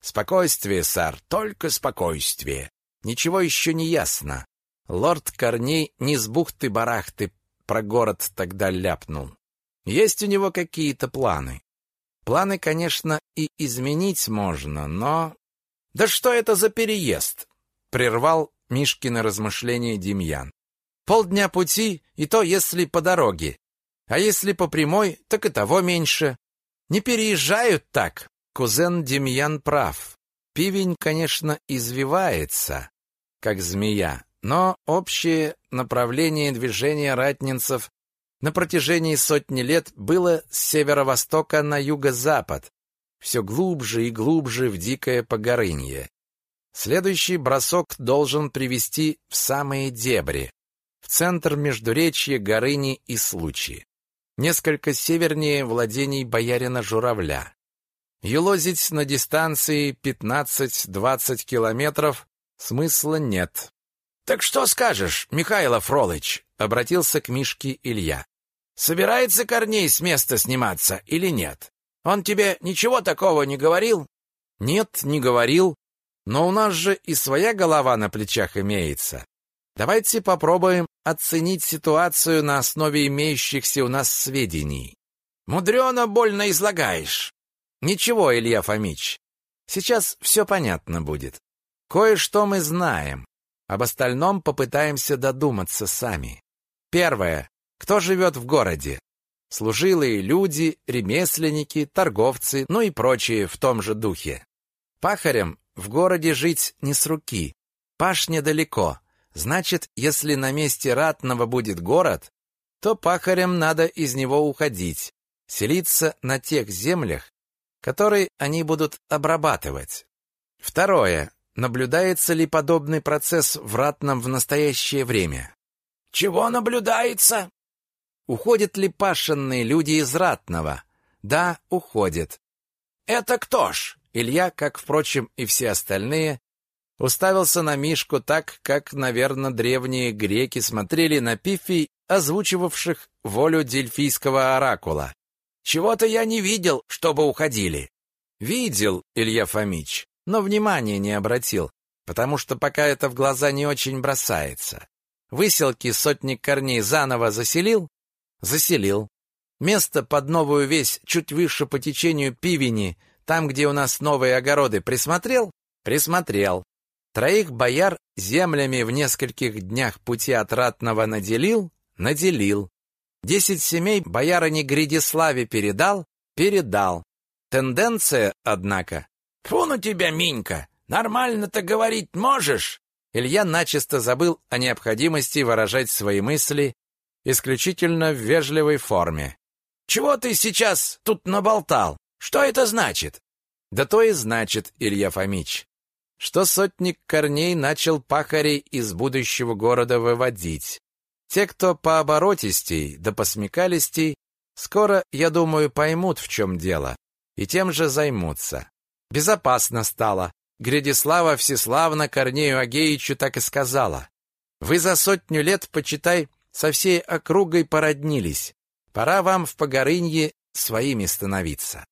Спокойствие, сэр, только спокойствие. Ничего еще не ясно. Лорд Корней не с бухты-барахты про город тогда ляпнул. Есть у него какие-то планы. Планы, конечно, и изменить можно, но... Да что это за переезд? Прервал Мишкины размышления Демьян. Полдня пути, и то, если по дороге. А если по прямой, так и того меньше. Не переезжают так. Кузен Демьян прав. Пивень, конечно, извивается, как змея, но общее направление движения ратнинцев на протяжении сотни лет было с северо-востока на юго-запад, все глубже и глубже в дикое погорынье. Следующий бросок должен привести в самые дебри, в центр междуречья Горыни и Случи несколько севернее владений боярина Журавля. Елозить на дистанции 15-20 километров смысла нет. «Так что скажешь, Михаил Фролыч?» — обратился к Мишке Илья. «Собирается Корней с места сниматься или нет? Он тебе ничего такого не говорил?» «Нет, не говорил. Но у нас же и своя голова на плечах имеется. Давайте попробуем оценить ситуацию на основе имеющихся у нас сведений. Мудрено больно излагаешь. Ничего, Илья Фомич, сейчас все понятно будет. Кое-что мы знаем. Об остальном попытаемся додуматься сами. Первое. Кто живет в городе? Служилые люди, ремесленники, торговцы, ну и прочие в том же духе. Пахарям в городе жить не с руки. Пашня далеко. Значит, если на месте ратного будет город, то пахарям надо из него уходить, селиться на тех землях, которые они будут обрабатывать. Второе. Наблюдается ли подобный процесс в ратном в настоящее время? Чего наблюдается? Уходят ли пашенные люди из ратного? Да, уходят. Это кто ж? Илья, как, впрочем, и все остальные, уставился на Мишку так, как, наверное, древние греки смотрели на пифий, озвучивавших волю дельфийского оракула. Чего-то я не видел, чтобы уходили. Видел, Илья Фомич, но внимания не обратил, потому что пока это в глаза не очень бросается. Выселки сотник корней заново заселил? Заселил. Место под новую весь чуть выше по течению Пивени, там, где у нас новые огороды, присмотрел? Присмотрел. Троих бояр землями в нескольких днях пути от Ратного наделил? Наделил. Десять семей боярине Гридиславе передал? Передал. Тенденция, однако. Фу на тебя, Минька! Нормально-то говорить можешь? Илья начисто забыл о необходимости выражать свои мысли исключительно в вежливой форме. «Чего ты сейчас тут наболтал? Что это значит?» «Да то и значит, Илья Фомич, что сотник корней начал пахарей из будущего города выводить. Те, кто по оборотистей да по смекалистей, скоро, я думаю, поймут, в чем дело, и тем же займутся. Безопасно стало, Грядислава Всеславна Корнею Агеичу так и сказала. Вы за сотню лет, почитай, со всей округой породнились. Пора вам в Погорынье своими становиться.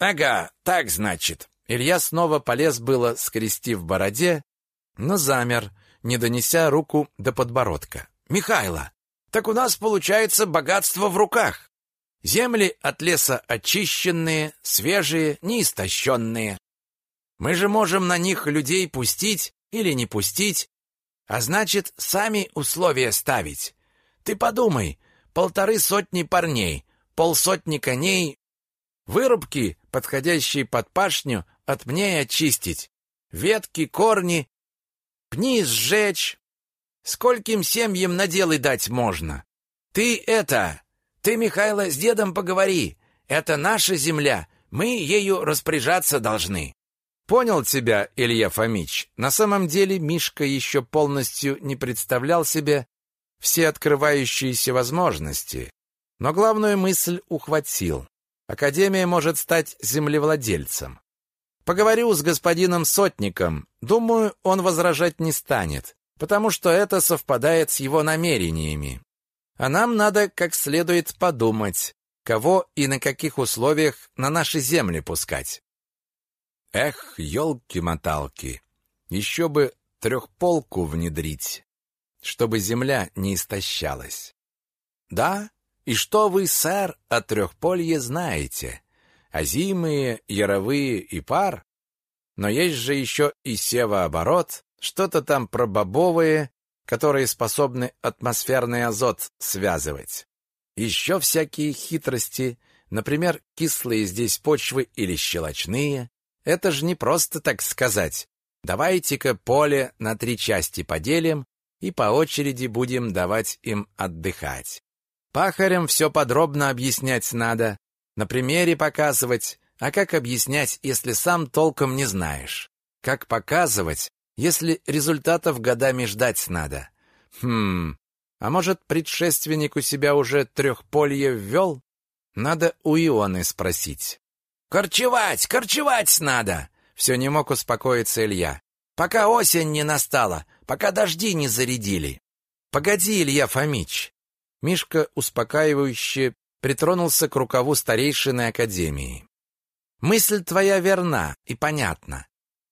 Ага, так значит. Илья снова полез было, скрестив бороде, но замер, не донеся руку до подбородка. Михайло, так у нас получается богатство в руках. Земли от леса очищенные, свежие, неистощенные. Мы же можем на них людей пустить или не пустить, а значит, сами условия ставить. Ты подумай, полторы сотни парней, полсотни коней, вырубки, подходящие под пашню, от мне очистить, ветки, корни, пни сжечь. Скольким семьям наделы дать можно? Ты это, ты, Михайло, с дедом поговори. Это наша земля, мы ею распоряжаться должны. Понял тебя, Илья Фомич. На самом деле Мишка еще полностью не представлял себе все открывающиеся возможности, но главную мысль ухватил. Академия может стать землевладельцем. Поговорю с господином Сотником. Думаю, он возражать не станет, потому что это совпадает с его намерениями. А нам надо как следует подумать, кого и на каких условиях на наши земли пускать. Эх, елки-моталки, еще бы трехполку внедрить, чтобы земля не истощалась. Да, и что вы, сэр, о трехполье знаете? Озимые, яровые и пар? Но есть же еще и севооборот, что-то там про бобовые, которые способны атмосферный азот связывать. Еще всякие хитрости, например, кислые здесь почвы или щелочные, это же не просто так сказать. Давайте-ка поле на три части поделим и по очереди будем давать им отдыхать. Пахарям все подробно объяснять надо, на примере показывать, а как объяснять, если сам толком не знаешь? Как показывать, если результатов годами ждать надо? Хм, а может, предшественник у себя уже трехполье ввел? Надо у Ионы спросить. «Корчевать, корчевать надо!» Все не мог успокоиться Илья. «Пока осень не настала, пока дожди не зарядили». «Погоди, Илья Фомич!» Мишка успокаивающе притронулся к рукаву старейшины академии. «Мысль твоя верна и понятна.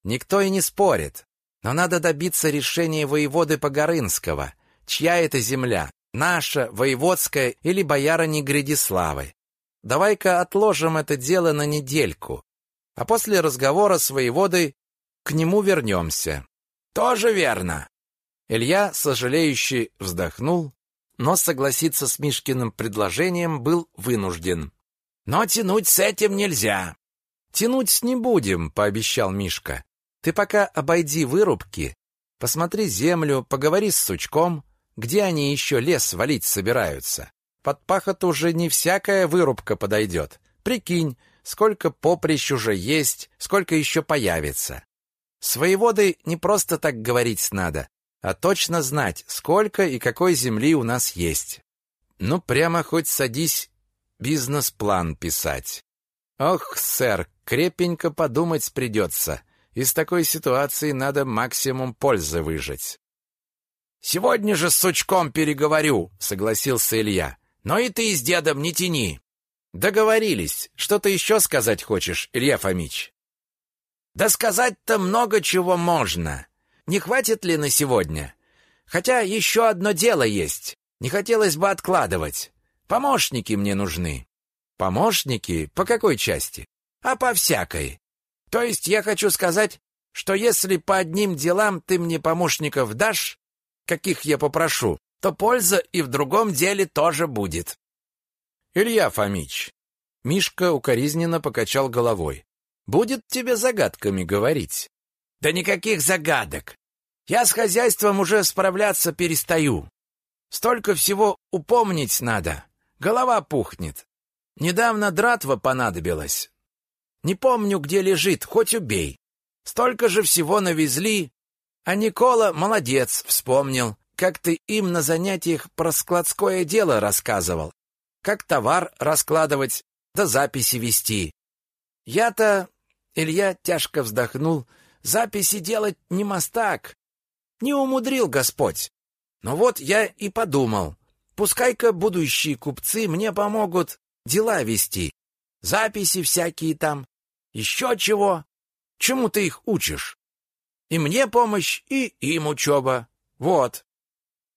Никто и не спорит. Но надо добиться решения воеводы Погорынского. Чья это земля? Наша, воеводская или боярыни Гридиславы? давай-ка отложим это дело на недельку, а после разговора с воеводой к нему вернемся». «Тоже верно». Илья, сожалеющий, вздохнул, но согласиться с Мишкиным предложением был вынужден. «Но тянуть с этим нельзя». «Тянуть не будем», — пообещал Мишка. «Ты пока обойди вырубки, посмотри землю, поговори с сучком, где они еще лес валить собираются. Под пахот уже не всякая вырубка подойдет. Прикинь, сколько поприщ уже есть, сколько еще появится. С воеводой не просто так говорить надо, а точно знать, сколько и какой земли у нас есть. Ну, прямо хоть садись бизнес-план писать. Ох, сэр, крепенько подумать придется. Из такой ситуации надо максимум пользы выжать. «Сегодня же с сучком переговорю», — согласился Илья. «Но и ты с дедом не тяни». «Договорились. Что ты еще сказать хочешь, Илья Фомич?» «Да сказать-то много чего можно. Не хватит ли на сегодня? Хотя еще одно дело есть. Не хотелось бы откладывать. Помощники мне нужны». «Помощники? По какой части?» «А по всякой. То есть я хочу сказать, что если по одним делам ты мне помощников дашь, каких я попрошу, то польза и в другом деле тоже будет. Илья Фомич. Мишка укоризненно покачал головой. Будет тебе загадками говорить. Да никаких загадок. Я с хозяйством уже справляться перестаю. Столько всего упомнить надо. Голова пухнет. Недавно дратва понадобилась. Не помню, где лежит, хоть убей. Столько же всего навезли, а Никола молодец, вспомнил, как ты им на занятиях про складское дело рассказывал. Как товар раскладывать, да записи вести. Я-то, Илья тяжко вздохнул, записи делать не мастак. Не умудрил Господь. Но вот я и подумал, пускай-ка будущие купцы мне помогут дела вести. Записи всякие там, еще чего. Чему ты их учишь? И мне помощь, и им учеба. Вот.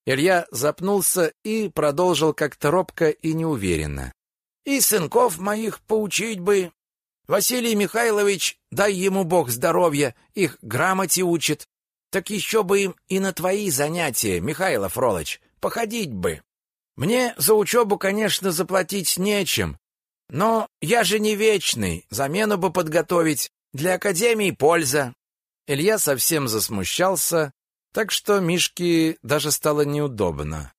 Илья запнулся и продолжил как-то робко и неуверенно. И сынков моих поучить бы. Василий Михайлович, дай ему бог здоровья, их грамоте учит. Так еще бы им и на твои занятия, Михаил Фролыч, походить бы. Мне за учебу, конечно, заплатить нечем, но я же не вечный, замену бы подготовить, для академии польза. Илья совсем засмущался, так что Мишке даже стало неудобно.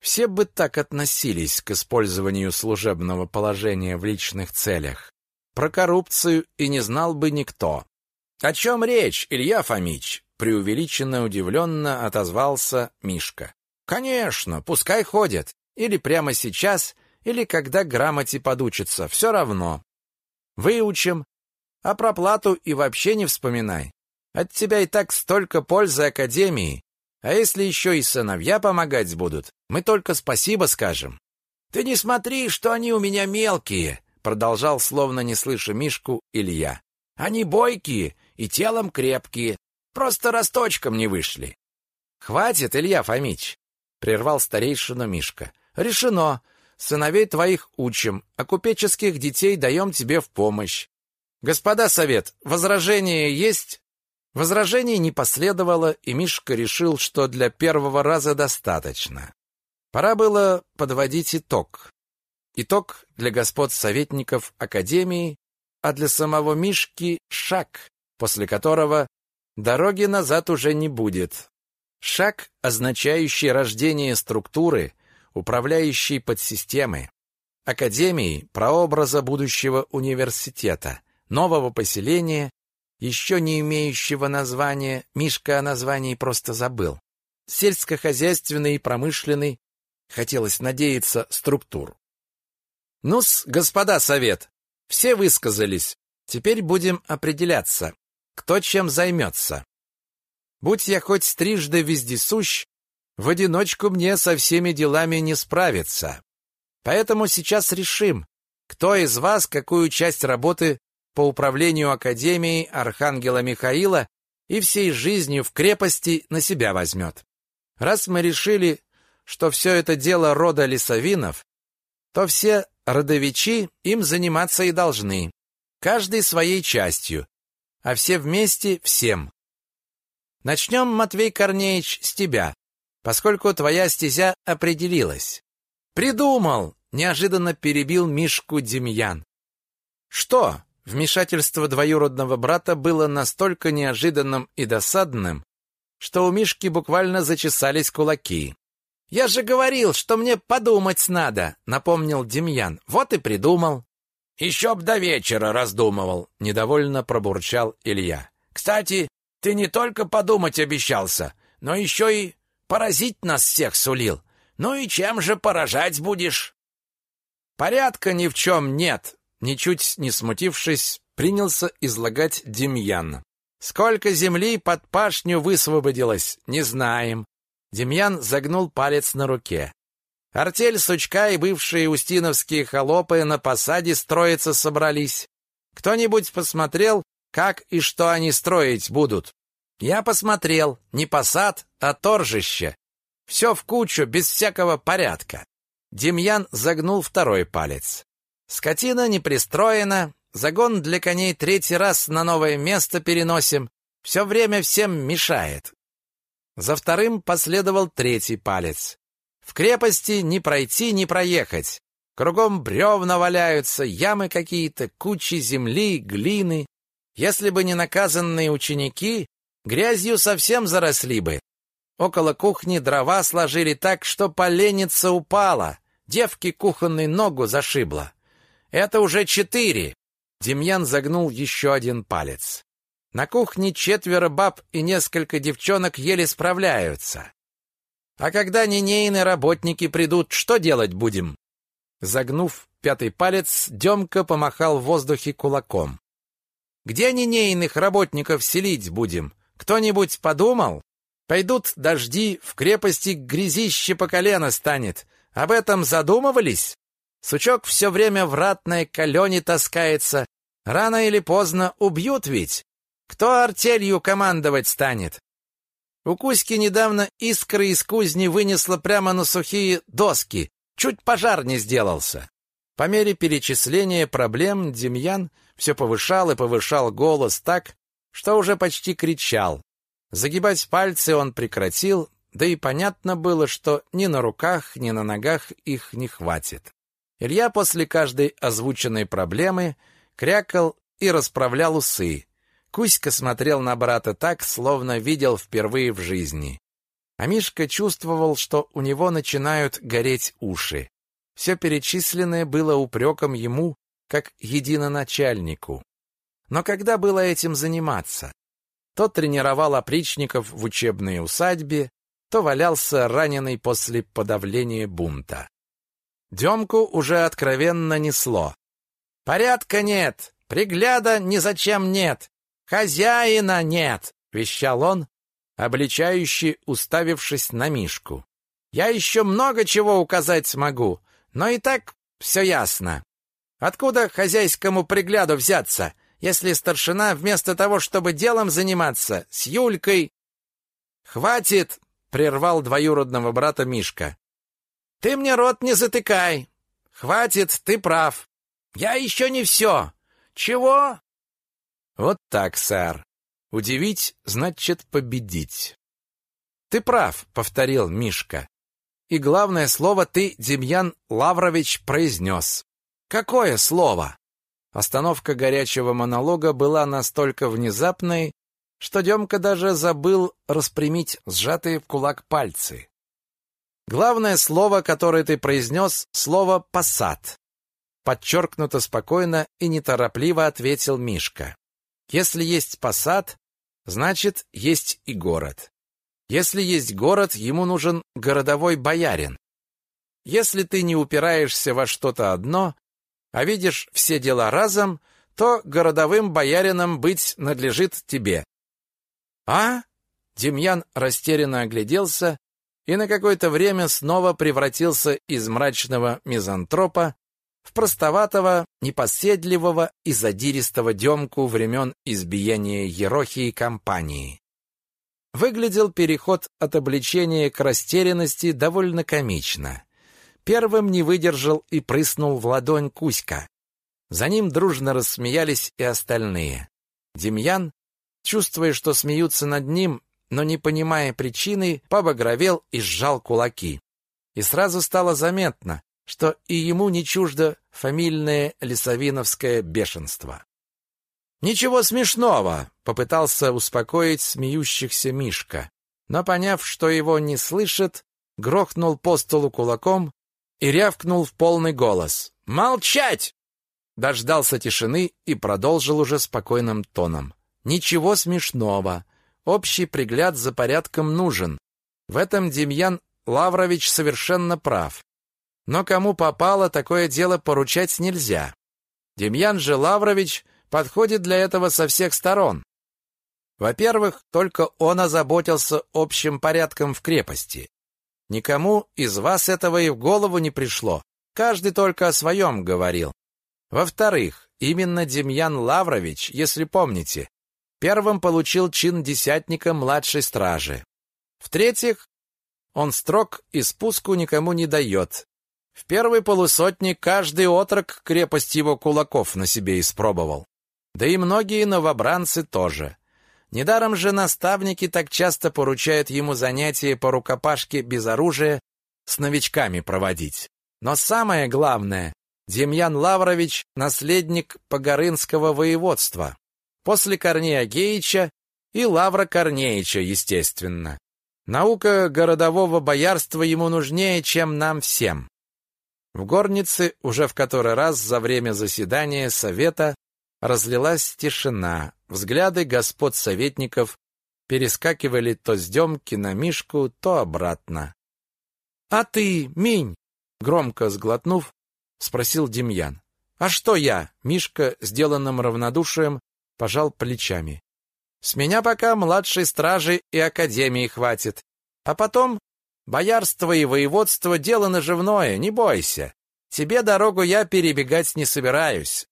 Все бы так относились к использованию служебного положения в личных целях. Про коррупцию и не знал бы никто. «О чем речь, Илья Фомич?» Преувеличенно удивленно отозвался Мишка. «Конечно, пускай ходят. Или прямо сейчас, или когда грамоте подучатся, все равно. Выучим, а про плату и вообще не вспоминай. От тебя и так столько пользы Академии. А если еще и сыновья помогать будут, мы только спасибо скажем. Ты не смотри, что они у меня мелкие, продолжал, словно не слыша Мишку, Илья. Они бойкие и телом крепкие, просто росточком не вышли. Хватит, Илья Фомич, прервал старейшину Мишка. Решено. Сыновей твоих учим, а купеческих детей даем тебе в помощь. Господа совет, возражения есть? Возражений не последовало, и Мишка решил, что для первого раза достаточно. Пора было подводить итог. Итог для господ советников Академии, а для самого Мишки шаг, после которого дороги назад уже не будет. Шаг, означающий рождение структуры, управляющей подсистемы, Академии, прообраза будущего университета, нового поселения, еще не имеющего названия, Мишка о названии просто забыл. Сельскохозяйственный и промышленный, хотелось надеяться, структур. Ну-с, господа совет, все высказались. Теперь будем определяться, кто чем займется. Будь я хоть трижды вездесущ, в одиночку мне со всеми делами не справиться. Поэтому сейчас решим, кто из вас какую часть работы по управлению Академией Архангела Михаила и всей жизнью в крепости на себя возьмет. Раз мы решили, что все это дело рода Лисовинов, то все родовичи им заниматься и должны. Каждый своей частью, а все вместе всем. Начнем, Матвей Корнеевич, с тебя, поскольку твоя стезя определилась. Придумал, неожиданно перебил Мишку Демьян. Что? Вмешательство двоюродного брата было настолько неожиданным и досадным, что у Мишки буквально зачесались кулаки. «Я же говорил, что мне подумать надо», — напомнил Демьян. «Вот и придумал». «Еще б до вечера раздумывал», — недовольно пробурчал Илья. «Кстати, ты не только подумать обещался, но еще и поразить нас всех сулил. Ну и чем же поражать будешь?» «Порядка ни в чем нет», ничуть не смутившись, принялся излагать Демьян. Сколько земли под пашню высвободилось, не знаем. Демьян загнул палец на руке. Артель Сучка и бывшие устиновские холопы на посаде строиться собрались. Кто-нибудь посмотрел, как и что они строить будут? Я посмотрел, не посад, а торжище. Все в кучу, без всякого порядка. Демьян загнул второй палец. Скотина не пристроена, загон для коней третий раз на новое место переносим, все время всем мешает. За вторым последовал третий палец. В крепости ни пройти, ни проехать. Кругом бревна валяются, ямы какие-то, кучи земли, глины. Если бы не наказанные ученики, грязью совсем заросли бы. Около кухни дрова сложили так, что поленница упала, девки кухонной ногу зашибла. Это уже четыре. Демьян загнул еще один палец. На кухне четверо баб и несколько девчонок еле справляются. А когда ненейные работники придут, что делать будем? Загнув пятый палец, Демка помахал в воздухе кулаком. Где ненейных работников селить будем? Кто-нибудь подумал? Пойдут дожди, в крепости грязище по колено станет. Об этом задумывались? Сучок все время в ратной калене таскается. Рано или поздно убьют ведь. Кто артелью командовать станет? У Кузьки недавно искры из кузни вынесло прямо на сухие доски. Чуть пожар не сделался. По мере перечисления проблем Демьян все повышал и повышал голос так, что уже почти кричал. Загибать пальцы он прекратил, да и понятно было, что ни на руках, ни на ногах их не хватит. Илья после каждой озвученной проблемы крякал и расправлял усы. Кузька смотрел на брата так, словно видел впервые в жизни. А Мишка чувствовал, что у него начинают гореть уши. Все перечисленное было упреком ему, как единоначальнику. Но когда было этим заниматься? То тренировал опричников в учебной усадьбе, то валялся раненый после подавления бунта. Демку уже откровенно несло. «Порядка нет, пригляда ни зачем нет, хозяина нет!» — вещал он, обличающий, уставившись на Мишку. «Я еще много чего указать смогу, но и так все ясно. Откуда хозяйскому пригляду взяться, если старшина вместо того, чтобы делом заниматься, с Юлькой...» «Хватит!» — прервал двоюродного брата Мишка. Ты мне рот не затыкай. Хватит, ты прав. Я еще не все. Чего? Вот так, сэр. Удивить значит победить. Ты прав, повторил Мишка. И главное слово ты, Демьян Лаврович, произнес. Какое слово? Остановка горячего монолога была настолько внезапной, что Демка даже забыл распрямить сжатые в кулак пальцы. Главное слово, которое ты произнес, слово «посад». Подчеркнуто спокойно и неторопливо ответил Мишка. Если есть посад, значит, есть и город. Если есть город, ему нужен городовой боярин. Если ты не упираешься во что-то одно, а видишь все дела разом, то городовым боярином быть надлежит тебе. А? Демьян растерянно огляделся и на какое-то время снова превратился из мрачного мизантропа в простоватого, непоседливого и задиристого демку времен избиения Ерохии компании. Выглядел переход от обличения к растерянности довольно комично. Первым не выдержал и прыснул в ладонь Кузька. За ним дружно рассмеялись и остальные. Демьян, чувствуя, что смеются над ним, но не понимая причины, побагровел и сжал кулаки. И сразу стало заметно, что и ему не чуждо фамильное лесовиновское бешенство. «Ничего смешного!» — попытался успокоить смеющихся Мишка, но, поняв, что его не слышат, грохнул по столу кулаком и рявкнул в полный голос. «Молчать!» Дождался тишины и продолжил уже спокойным тоном. «Ничего смешного. Общий пригляд за порядком нужен. В этом Демьян Лаврович совершенно прав. Но кому попало, такое дело поручать нельзя. Демьян же Лаврович подходит для этого со всех сторон. Во-первых, только он озаботился общим порядком в крепости. Никому из вас этого и в голову не пришло. Каждый только о своем говорил. Во-вторых, именно Демьян Лаврович, если помните, первым получил чин десятника младшей стражи. В-третьих, он строг и спуску никому не дает. В первой полусотне каждый отрок крепость его кулаков на себе испробовал. Да и многие новобранцы тоже. Недаром же наставники так часто поручают ему занятия по рукопашке без оружия с новичками проводить. Но самое главное, Демьян Лаврович – наследник Погорынского воеводства. После Корнея Геича и Лавра Корнеича, естественно. Наука городового боярства ему нужнее, чем нам всем. В горнице уже в который раз за время заседания совета разлилась тишина, Взгляды господ советников перескакивали то с Демки на Мишку, то обратно. «А ты, Минь!» — громко сглотнув, спросил Демьян. «А что я?» — Мишка, сделанным равнодушием, пожал плечами. «С меня пока младшей стражи и академии хватит. А потом боярство и воеводство — дело наживное, не бойся. Тебе дорогу я перебегать не собираюсь».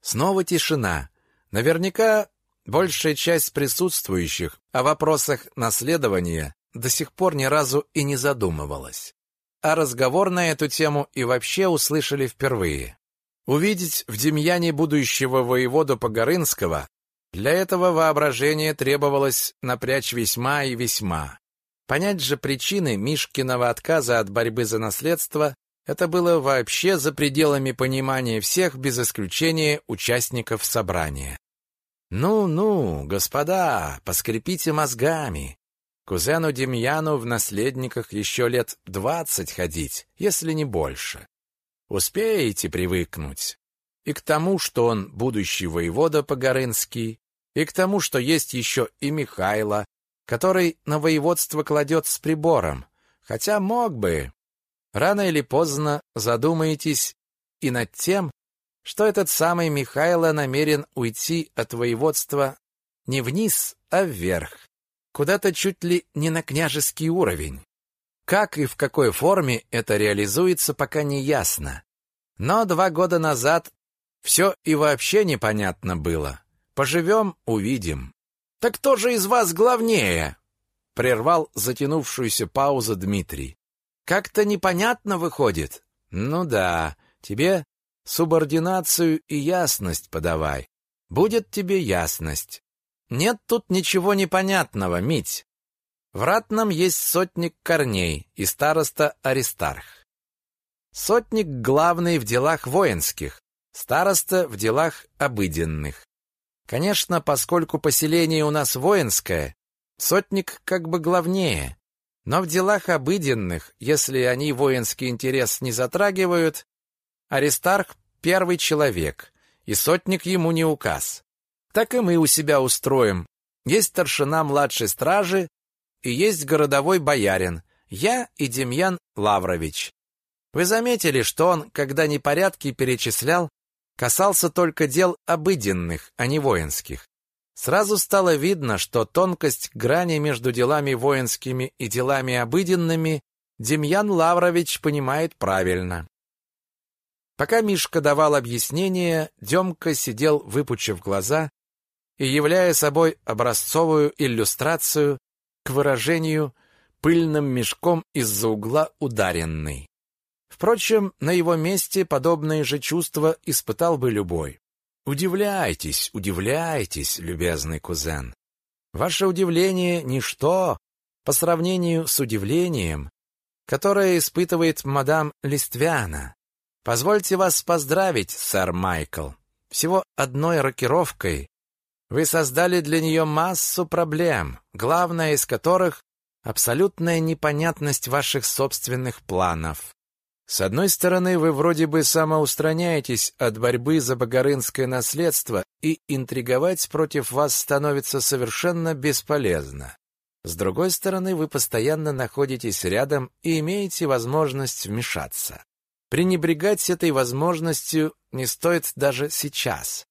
Снова тишина. Наверняка большая часть присутствующих о вопросах наследования до сих пор ни разу и не задумывалась. А разговор на эту тему и вообще услышали впервые. Увидеть в Демьяне будущего воеводу Погорынского для этого воображения требовалось напрячь весьма и весьма. Понять же причины Мишкиного отказа от борьбы за наследство это было вообще за пределами понимания всех без исключения участников собрания. «Ну-ну, господа, поскрепите мозгами. Кузену Демьяну в наследниках еще лет двадцать ходить, если не больше. Успеете привыкнуть. И к тому, что он будущий воевода Погорынский, и к тому, что есть еще и Михайло, который на воеводство кладет с прибором, хотя мог бы. Рано или поздно задумаетесь и над тем, что этот самый Михайло намерен уйти от воеводства не вниз, а вверх, куда-то чуть ли не на княжеский уровень. Как и в какой форме это реализуется, пока не ясно. Но два года назад все и вообще непонятно было. Поживем — увидим. «Так кто же из вас главнее?» — прервал затянувшуюся паузу Дмитрий. «Как-то непонятно выходит». «Ну да, тебе Субординацию и ясность подавай. Будет тебе ясность. Нет тут ничего непонятного, Мить. В ратном есть сотник Корней и староста Аристарх. Сотник главный в делах воинских, староста в делах обыденных. Конечно, поскольку поселение у нас воинское, сотник как бы главнее, но в делах обыденных, если они воинский интерес не затрагивают, Аристарх — первый человек, и сотник ему не указ. Так и мы у себя устроим. Есть старшина младшей стражи и есть городовой боярин, я и Демьян Лаврович. Вы заметили, что он, когда непорядки перечислял, касался только дел обыденных, а не воинских. Сразу стало видно, что тонкость грани между делами воинскими и делами обыденными Демьян Лаврович понимает правильно. Пока Мишка давал объяснение, Демка сидел, выпучив глаза и являя собой образцовую иллюстрацию к выражению «пыльным мешком из-за угла ударенный». Впрочем, на его месте подобные же чувства испытал бы любой. Удивляйтесь, удивляйтесь, любезный кузен. Ваше удивление — ничто по сравнению с удивлением, которое испытывает мадам Листвяна. Позвольте вас поздравить, сэр Майкл. Всего одной рокировкой вы создали для нее массу проблем, главная из которых — абсолютная непонятность ваших собственных планов. С одной стороны, вы вроде бы самоустраняетесь от борьбы за богорынское наследство, и интриговать против вас становится совершенно бесполезно. С другой стороны, вы постоянно находитесь рядом и имеете возможность вмешаться. Пренебрегать этой возможностью не стоит даже сейчас.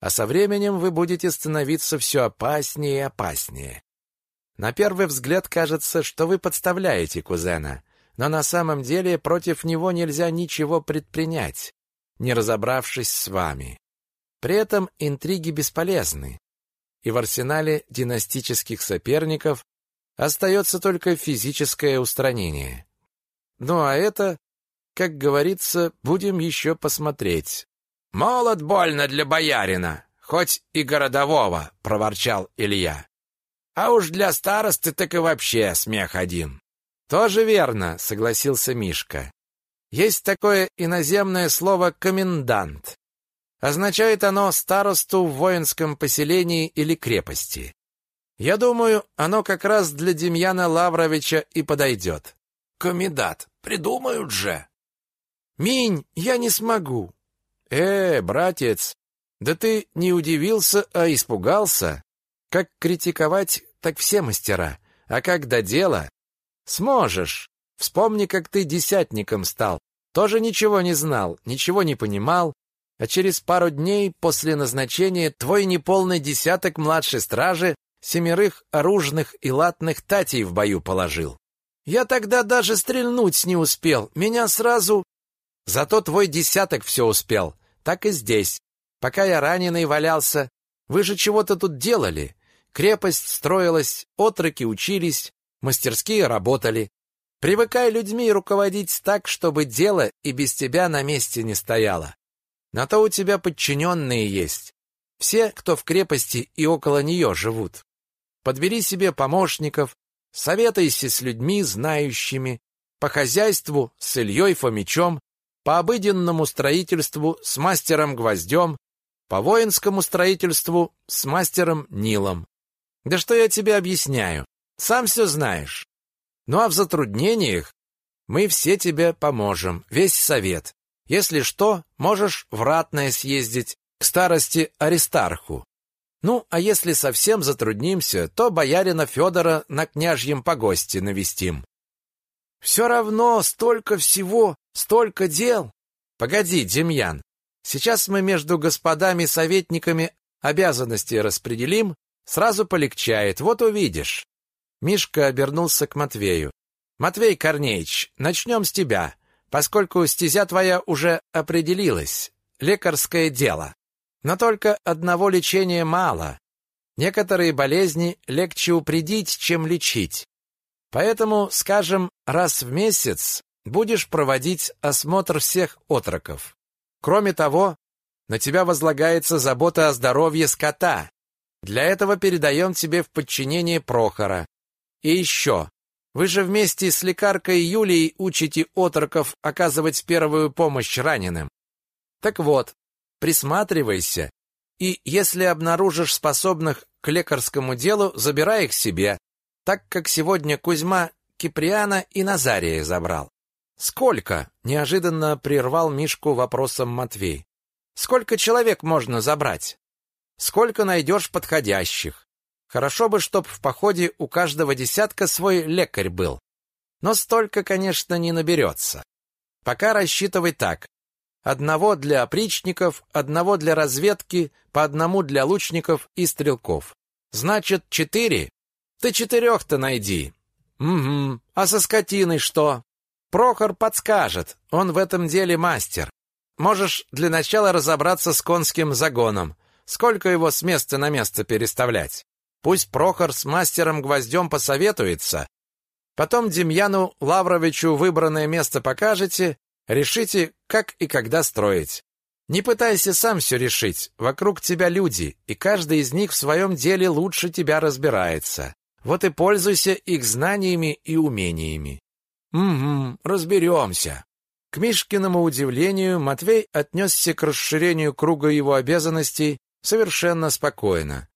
А со временем вы будете становиться все опаснее и опаснее. На первый взгляд кажется, что вы подставляете кузена, но на самом деле против него нельзя ничего предпринять, не разобравшись с вами. При этом интриги бесполезны, и в арсенале династических соперников остается только физическое устранение. Ну а это, как говорится, будем еще посмотреть. «Молод больно для боярина, хоть и городового», — проворчал Илья. «А уж для старосты так и вообще смех один». «Тоже верно», — согласился Мишка. «Есть такое иноземное слово «комендант». Означает оно старосту в воинском поселении или крепости. Я думаю, оно как раз для Демьяна Лавровича и подойдет. Комедат, придумают же. Минь, я не смогу. «Э, братец, да ты не удивился, а испугался? Как критиковать, так все мастера, а как до дела? Сможешь. Вспомни, как ты десятником стал. Тоже ничего не знал, ничего не понимал, а через пару дней после назначения твой неполный десяток младшей стражи семерых оружных и латных татей в бою положил. Я тогда даже стрельнуть не успел, меня сразу... Зато твой десяток все успел, так и здесь. Пока я раненый валялся, вы же чего-то тут делали. Крепость строилась, отроки учились, мастерские работали. Привыкай людьми руководить так, чтобы дело и без тебя на месте не стояло. На то у тебя подчиненные есть. Все, кто в крепости и около нее живут. Подбери себе помощников, советуйся с людьми, знающими, по хозяйству с Ильей Фомичом, по обыденному строительству с мастером Гвоздем, по воинскому строительству с мастером Нилом. Да что я тебе объясняю? Сам все знаешь. Ну а в затруднениях мы все тебе поможем, весь совет. Если что, можешь в Ратное съездить к старости Аристарху. Ну, а если совсем затруднимся, то боярина Федора на княжьем погосте навестим. Все равно столько всего, столько дел. Погоди, Демьян. Сейчас мы между господами советниками обязанности распределим, сразу полегчает, вот увидишь. Мишка обернулся к Матвею. Матвей Корнеич, начнем с тебя, поскольку стезя твоя уже определилась. Лекарское дело. Но только одного лечения мало. Некоторые болезни легче упредить, чем лечить. Поэтому, скажем, раз в месяц будешь проводить осмотр всех отроков. Кроме того, на тебя возлагается забота о здоровье скота. Для этого передаем тебе в подчинение Прохора. И еще, вы же вместе с лекаркой Юлией учите отроков оказывать первую помощь раненым. Так вот, присматривайся, и если обнаружишь способных к лекарскому делу, забирай их себе так как сегодня Кузьма Киприана и Назария забрал. Сколько? неожиданно прервал Мишку вопросом Матвей. Сколько человек можно забрать? Сколько найдешь подходящих? Хорошо бы, чтоб в походе у каждого десятка свой лекарь был. Но столько, конечно, не наберется. Пока рассчитывай так. Одного для опричников, одного для разведки, по одному для лучников и стрелков. Значит, четыре ты четырех-то найди. Угу. А со скотиной что? Прохор подскажет. Он в этом деле мастер. Можешь для начала разобраться с конским загоном. Сколько его с места на место переставлять? Пусть Прохор с мастером Гвоздем посоветуется. Потом Демьяну Лавровичу выбранное место покажете, Решите, как и когда строить. Не пытайся сам все решить. Вокруг тебя люди, и каждый из них в своем деле лучше тебя разбирается. Вот и пользуйся их знаниями и умениями. Угу, разберемся. К Мишкиному удивлению, Матвей отнесся к расширению круга его обязанностей совершенно спокойно,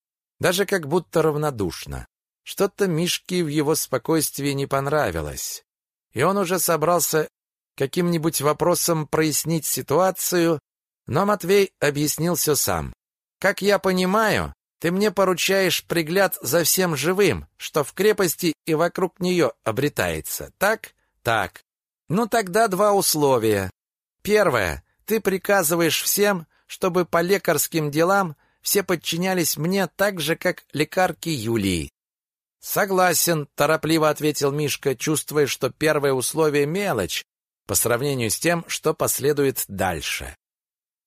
даже как будто равнодушно. Что-то Мишке в его спокойствии не понравилось, и он уже собрался каким-нибудь вопросом прояснить ситуацию, но Матвей объяснил все сам. «Как я понимаю, ты мне поручаешь пригляд за всем живым, что в крепости и вокруг нее обретается, так? Так. Ну тогда два условия. Первое. Ты приказываешь всем, чтобы по лекарским делам все подчинялись мне так же, как лекарке Юлии. Согласен, торопливо ответил Мишка, чувствуя, что первое условие мелочь по сравнению с тем, что последует дальше.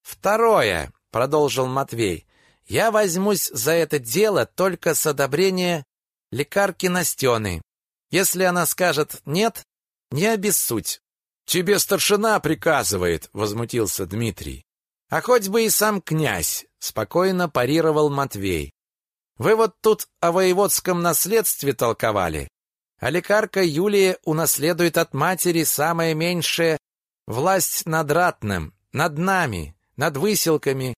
Второе, продолжил Матвей. Я возьмусь за это дело только с одобрения лекарки Настены. Если она скажет «нет», не обессудь. Тебе старшина приказывает, возмутился Дмитрий. А хоть бы и сам князь, спокойно парировал Матвей. Вы вот тут о воеводском наследстве толковали. А лекарка Юлия унаследует от матери самое меньшее власть над ратным, над нами, над выселками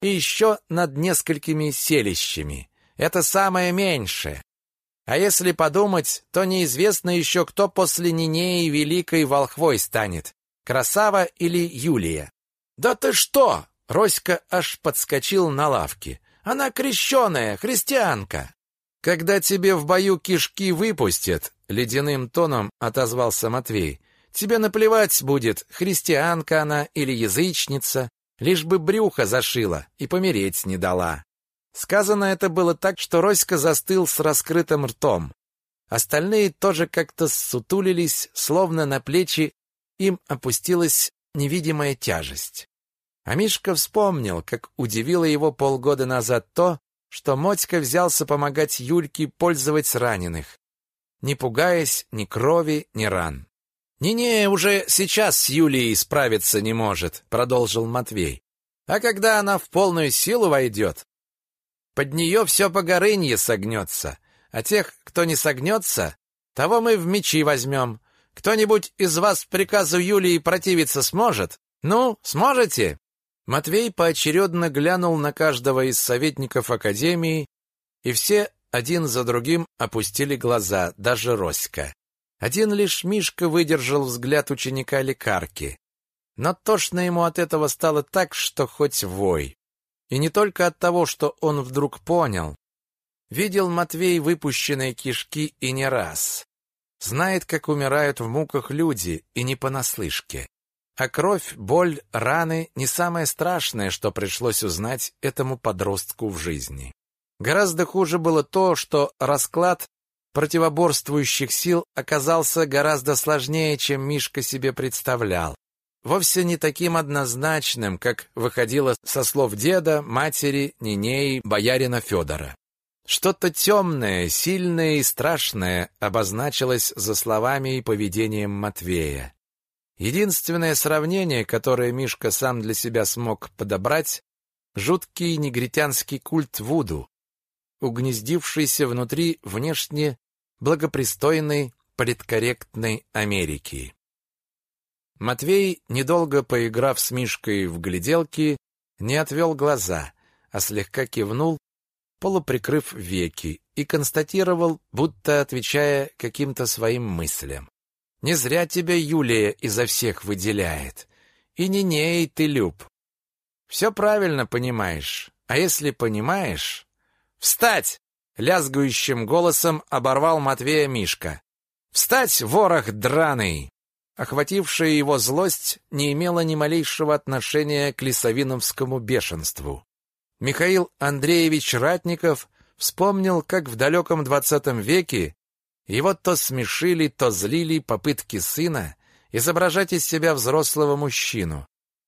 и еще над несколькими селищами. Это самое меньшее. А если подумать, то неизвестно еще, кто после Нинеи Великой Волхвой станет, Красава или Юлия. «Да ты что?» — Роська аж подскочил на лавке. «Она крещеная, христианка!» «Когда тебе в бою кишки выпустят», — ледяным тоном отозвался Матвей, «тебе наплевать будет, христианка она или язычница, лишь бы брюхо зашила и помереть не дала». Сказано это было так, что Роська застыл с раскрытым ртом. Остальные тоже как-то сутулились, словно на плечи им опустилась невидимая тяжесть. А Мишка вспомнил, как удивило его полгода назад то, что Мотька взялся помогать Юльке пользовать раненых, не пугаясь ни крови, ни ран. «Не-не, уже сейчас с Юлией справиться не может», — продолжил Матвей. «А когда она в полную силу войдет, под нее все погорынье согнется, а тех, кто не согнется, того мы в мечи возьмем. Кто-нибудь из вас приказу Юлии противиться сможет? Ну, сможете?» Матвей поочередно глянул на каждого из советников Академии, и все один за другим опустили глаза, даже Роська. Один лишь Мишка выдержал взгляд ученика лекарки. Но тошно ему от этого стало так, что хоть вой. И не только от того, что он вдруг понял. Видел Матвей выпущенные кишки и не раз. Знает, как умирают в муках люди, и не понаслышке. А кровь, боль, раны — не самое страшное, что пришлось узнать этому подростку в жизни. Гораздо хуже было то, что расклад противоборствующих сил оказался гораздо сложнее, чем Мишка себе представлял. Вовсе не таким однозначным, как выходило со слов деда, матери, Нинеи, боярина Федора. Что-то темное, сильное и страшное обозначилось за словами и поведением Матвея. Единственное сравнение, которое Мишка сам для себя смог подобрать, жуткий негритянский культ Вуду, угнездившийся внутри внешне благопристойной политкорректной Америки. Матвей, недолго поиграв с Мишкой в гляделки, не отвел глаза, а слегка кивнул, полуприкрыв веки, и констатировал, будто отвечая каким-то своим мыслям. Не зря тебя Юлия изо всех выделяет. И не ней ты, Люб. Все правильно понимаешь. А если понимаешь... Встать! Лязгающим голосом оборвал Матвея Мишка. Встать, ворох драный! Охватившая его злость не имела ни малейшего отношения к лисовиновскому бешенству. Михаил Андреевич Ратников вспомнил, как в далеком двадцатом веке его то смешили, то злили попытки сына изображать из себя взрослого мужчину,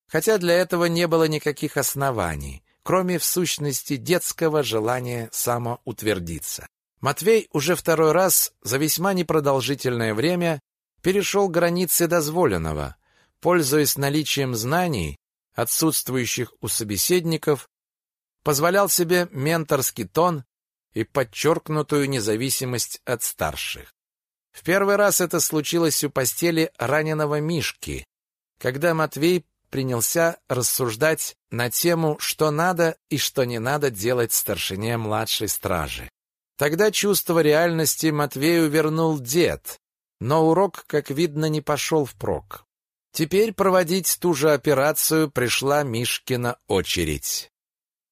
хотя для этого не было никаких оснований, кроме в сущности детского желания самоутвердиться. Матвей уже второй раз за весьма непродолжительное время перешел границы дозволенного, пользуясь наличием знаний, отсутствующих у собеседников, позволял себе менторский тон и подчеркнутую независимость от старших. В первый раз это случилось у постели раненого Мишки, когда Матвей принялся рассуждать на тему, что надо и что не надо делать старшине младшей стражи. Тогда чувство реальности Матвею вернул дед, но урок, как видно, не пошел впрок. Теперь проводить ту же операцию пришла Мишкина очередь.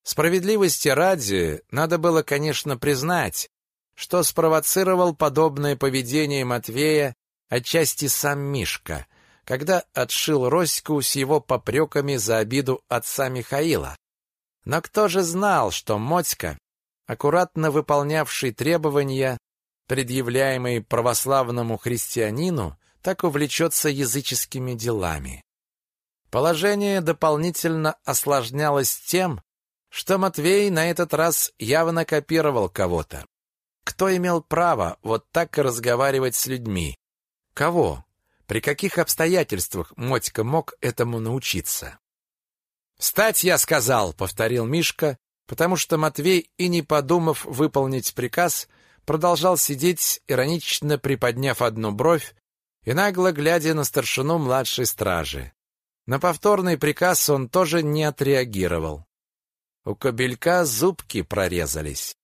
Справедливости ради, надо было, конечно, признать, что спровоцировал подобное поведение Матвея отчасти сам Мишка, когда отшил Роську с его попреками за обиду отца Михаила. Но кто же знал, что Мотька, аккуратно выполнявший требования, предъявляемые православному христианину, так увлечется языческими делами. Положение дополнительно осложнялось тем, что Матвей на этот раз явно копировал кого-то. Кто имел право вот так разговаривать с людьми? Кого? При каких обстоятельствах Мотька мог этому научиться? «Встать, я сказал!» — повторил Мишка, потому что Матвей, и не подумав выполнить приказ, продолжал сидеть, иронично приподняв одну бровь и нагло глядя на старшину младшей стражи. На повторный приказ он тоже не отреагировал. У кобелька зубки прорезались.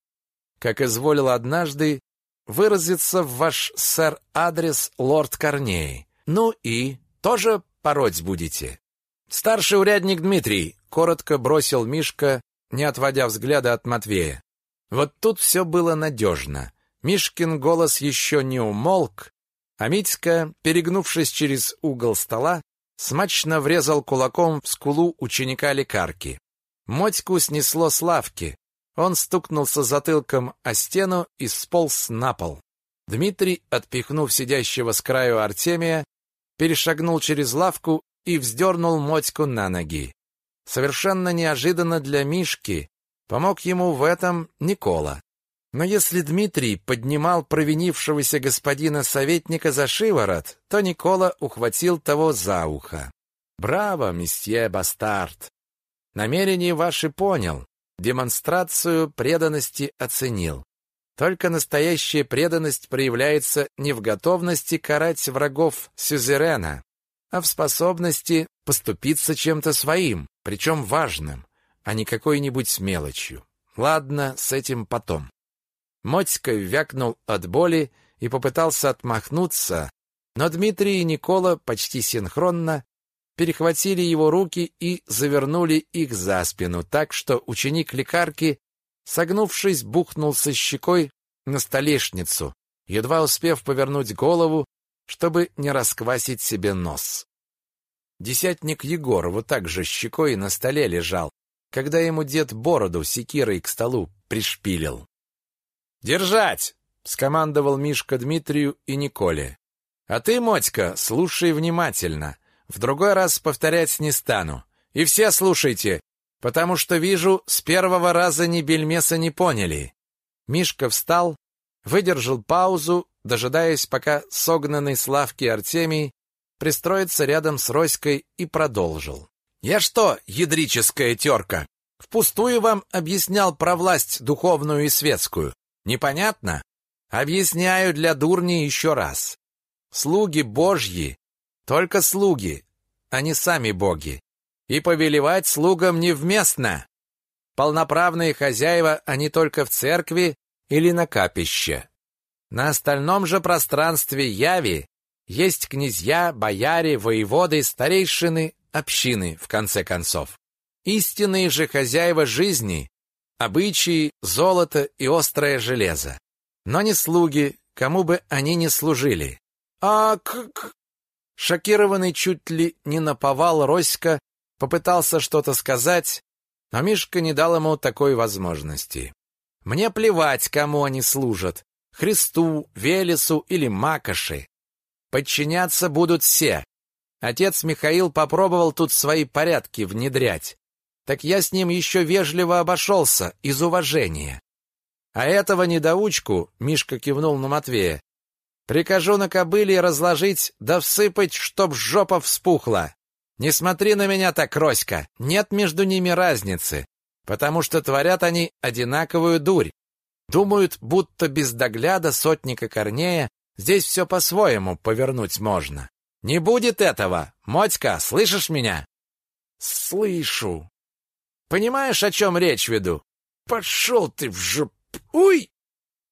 Как изволил однажды выразиться в ваш сэр адрес лорд Корней. Ну и тоже пороть будете. Старший урядник Дмитрий коротко бросил Мишка, не отводя взгляда от Матвея. Вот тут все было надежно. Мишкин голос еще не умолк, а Митька, перегнувшись через угол стола, смачно врезал кулаком в скулу ученика лекарки. Мотьку снесло с лавки. Он стукнулся затылком о стену и сполз на пол. Дмитрий, отпихнув сидящего с краю Артемия, перешагнул через лавку и вздернул Мотьку на ноги. Совершенно неожиданно для Мишки помог ему в этом Никола. Но если Дмитрий поднимал провинившегося господина советника за шиворот, то Никола ухватил того за ухо. «Браво, месье Бастард! Намерение ваше понял, демонстрацию преданности оценил. Только настоящая преданность проявляется не в готовности карать врагов сюзерена, а в способности поступиться чем-то своим, причем важным, а не какой-нибудь мелочью. Ладно, с этим потом. Мотька вякнул от боли и попытался отмахнуться, но Дмитрий и Никола почти синхронно перехватили его руки и завернули их за спину, так что ученик лекарки, согнувшись, бухнулся щекой на столешницу, едва успев повернуть голову, чтобы не расквасить себе нос. Десятник Егор вот так же щекой на столе лежал, когда ему дед бороду секирой к столу пришпилил. «Держать!» — скомандовал Мишка Дмитрию и Николе. «А ты, Мотька, слушай внимательно. В другой раз повторять не стану. И все слушайте, потому что вижу, с первого раза ни бельмеса не поняли. Мишка встал, выдержал паузу, дожидаясь, пока согнанный с лавки Артемий пристроится рядом с Роськой и продолжил. «Я что, ядрическая терка, впустую вам объяснял про власть духовную и светскую? Непонятно? Объясняю для дурни еще раз. Слуги Божьи только слуги, а не сами боги. И повелевать слугам невместно. Полноправные хозяева они только в церкви или на капище. На остальном же пространстве яви есть князья, бояре, воеводы, старейшины, общины, в конце концов. Истинные же хозяева жизни, обычаи, золото и острое железо. Но не слуги, кому бы они ни служили. А к, к Шокированный чуть ли не наповал Роська попытался что-то сказать, но Мишка не дал ему такой возможности. «Мне плевать, кому они служат, Христу, Велесу или Макоши. Подчиняться будут все. Отец Михаил попробовал тут свои порядки внедрять. Так я с ним еще вежливо обошелся, из уважения. А этого недоучку, Мишка кивнул на Матвея, Прикажу на кобыле разложить, да всыпать, чтоб жопа вспухла. Не смотри на меня так, Роська. Нет между ними разницы, потому что творят они одинаковую дурь. Думают, будто без догляда сотника Корнея здесь все по-своему повернуть можно. Не будет этого. Мотька, слышишь меня? Слышу. Понимаешь, о чем речь веду? Пошел ты в жоп... Уй!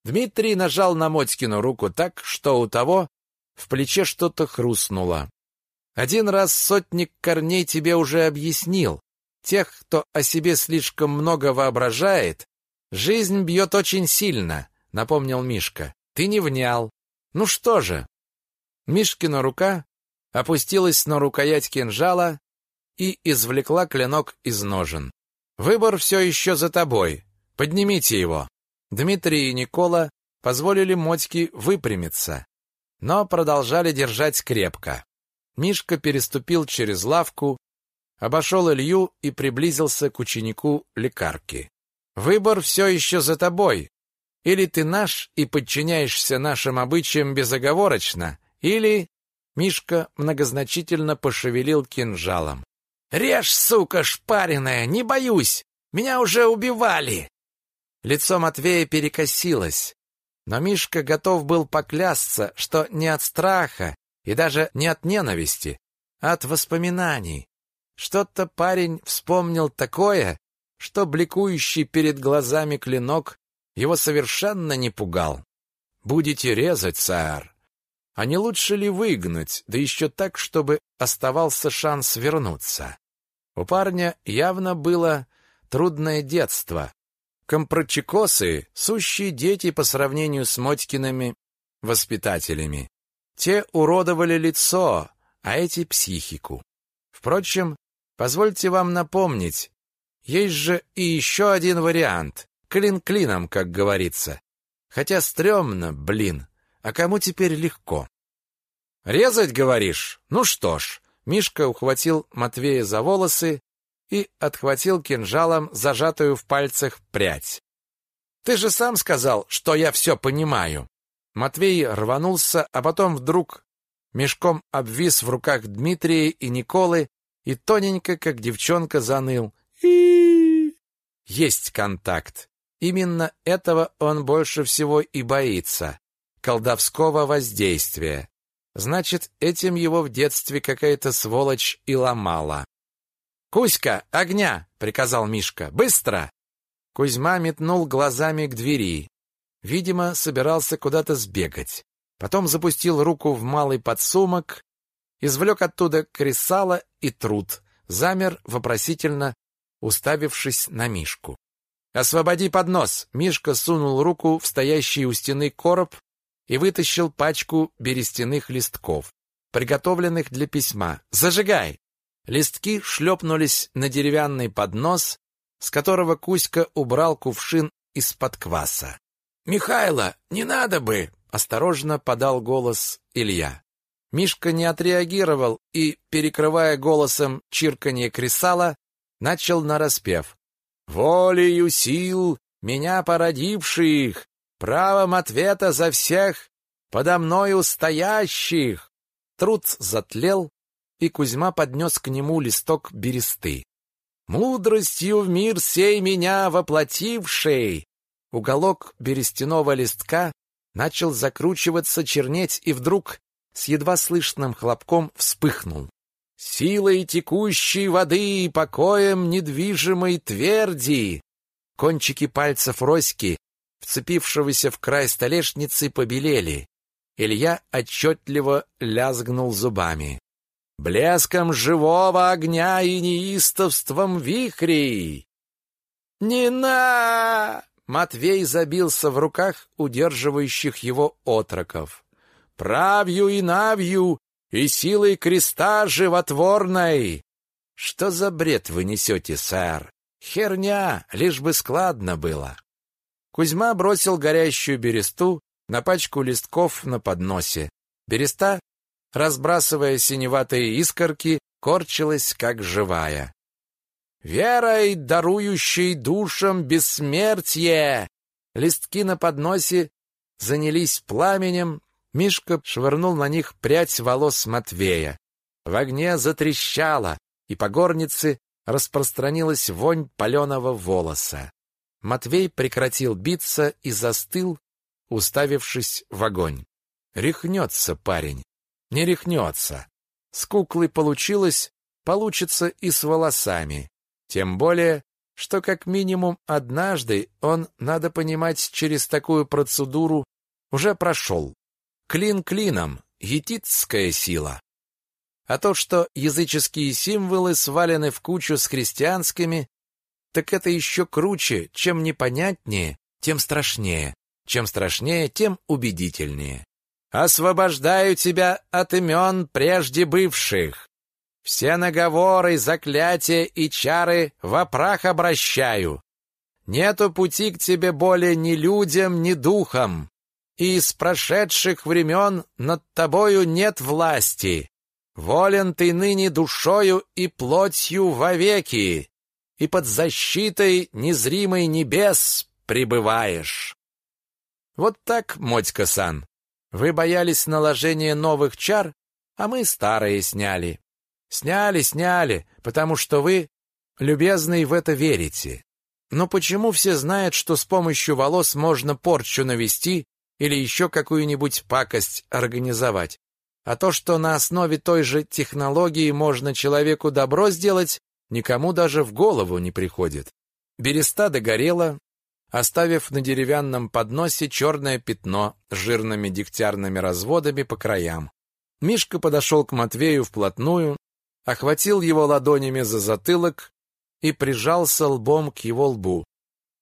Дмитрий нажал на Мотькину руку так, что у того в плече что-то хрустнуло. Один раз сотник корней тебе уже объяснил. Тех, кто о себе слишком много воображает, жизнь бьет очень сильно, напомнил Мишка. Ты не внял. Ну что же? Мишкина рука опустилась на рукоять кинжала и извлекла клинок из ножен. Выбор все еще за тобой. Поднимите его. Дмитрий и Никола позволили Мотьке выпрямиться, но продолжали держать крепко. Мишка переступил через лавку, обошел Илью и приблизился к ученику лекарки. «Выбор все еще за тобой. Или ты наш и подчиняешься нашим обычаям безоговорочно, или...» Мишка многозначительно пошевелил кинжалом. «Режь, сука, шпаренная, не боюсь! Меня уже убивали!» Лицо Матвея перекосилось, но Мишка готов был поклясться, что не от страха и даже не от ненависти, а от воспоминаний. Что-то парень вспомнил такое, что бликующий перед глазами клинок его совершенно не пугал. «Будете резать, сэр. А не лучше ли выгнать, да еще так, чтобы оставался шанс вернуться?» У парня явно было трудное детство, Компрочекосы — сущие дети по сравнению с Мотькиными воспитателями. Те уродовали лицо, а эти — психику. Впрочем, позвольте вам напомнить, есть же и еще один вариант. Клин клином, как говорится. Хотя стрёмно, блин. А кому теперь легко? Резать, говоришь? Ну что ж. Мишка ухватил Матвея за волосы и отхватил кинжалом зажатую в пальцах прядь. «Ты же сам сказал, что я все понимаю!» Матвей рванулся, а потом вдруг мешком обвис в руках Дмитрия и Николы и тоненько, как девчонка, заныл. и Есть контакт. Именно этого он больше всего и боится. Колдовского воздействия. Значит, этим его в детстве какая-то сволочь и ломала. «Кузька, огня!» — приказал Мишка. «Быстро!» Кузьма метнул глазами к двери. Видимо, собирался куда-то сбегать. Потом запустил руку в малый подсумок, извлек оттуда кресало и труд, замер вопросительно, уставившись на Мишку. «Освободи поднос!» Мишка сунул руку в стоящий у стены короб и вытащил пачку берестяных листков, приготовленных для письма. «Зажигай!» Листки шлепнулись на деревянный поднос, с которого Кузька убрал кувшин из-под кваса. «Михайло, не надо бы!» — осторожно подал голос Илья. Мишка не отреагировал и, перекрывая голосом чирканье кресала, начал нараспев. «Волею сил, меня породивших, правом ответа за всех, подо мною стоящих!» Труд затлел, и Кузьма поднес к нему листок бересты. «Мудростью в мир сей меня воплотивший!» Уголок берестяного листка начал закручиваться, чернеть, и вдруг с едва слышным хлопком вспыхнул. «Силой текущей воды и покоем недвижимой тверди!» Кончики пальцев Роськи, вцепившегося в край столешницы, побелели. Илья отчетливо лязгнул зубами блеском живого огня и неистовством вихрей. «Не на!» Матвей забился в руках удерживающих его отроков. «Правью и навью и силой креста животворной!» «Что за бред вы несете, сэр? Херня, лишь бы складно было!» Кузьма бросил горящую бересту на пачку листков на подносе. Береста разбрасывая синеватые искорки, корчилась как живая. «Верой, дарующей душам бессмертие!» Листки на подносе занялись пламенем, Мишка швырнул на них прядь волос Матвея. В огне затрещало, и по горнице распространилась вонь паленого волоса. Матвей прекратил биться и застыл, уставившись в огонь. Рехнется парень. Не рехнется. С куклой получилось, получится и с волосами. Тем более, что как минимум однажды он, надо понимать, через такую процедуру уже прошел. Клин клином, етитская сила. А то, что языческие символы свалены в кучу с христианскими, так это еще круче, чем непонятнее, тем страшнее. Чем страшнее, тем убедительнее. «Освобождаю тебя от имен прежде бывших. Все наговоры, заклятия и чары во прах обращаю. Нету пути к тебе более ни людям, ни духам. И из прошедших времен над тобою нет власти. Волен ты ныне душою и плотью вовеки, и под защитой незримой небес пребываешь. Вот так, Мотька-сан, вы боялись наложения новых чар, а мы старые сняли. Сняли, сняли, потому что вы, любезный, в это верите. Но почему все знают, что с помощью волос можно порчу навести или еще какую-нибудь пакость организовать? А то, что на основе той же технологии можно человеку добро сделать, никому даже в голову не приходит. Береста догорела, оставив на деревянном подносе черное пятно с жирными дегтярными разводами по краям. Мишка подошел к Матвею вплотную, охватил его ладонями за затылок и прижался лбом к его лбу.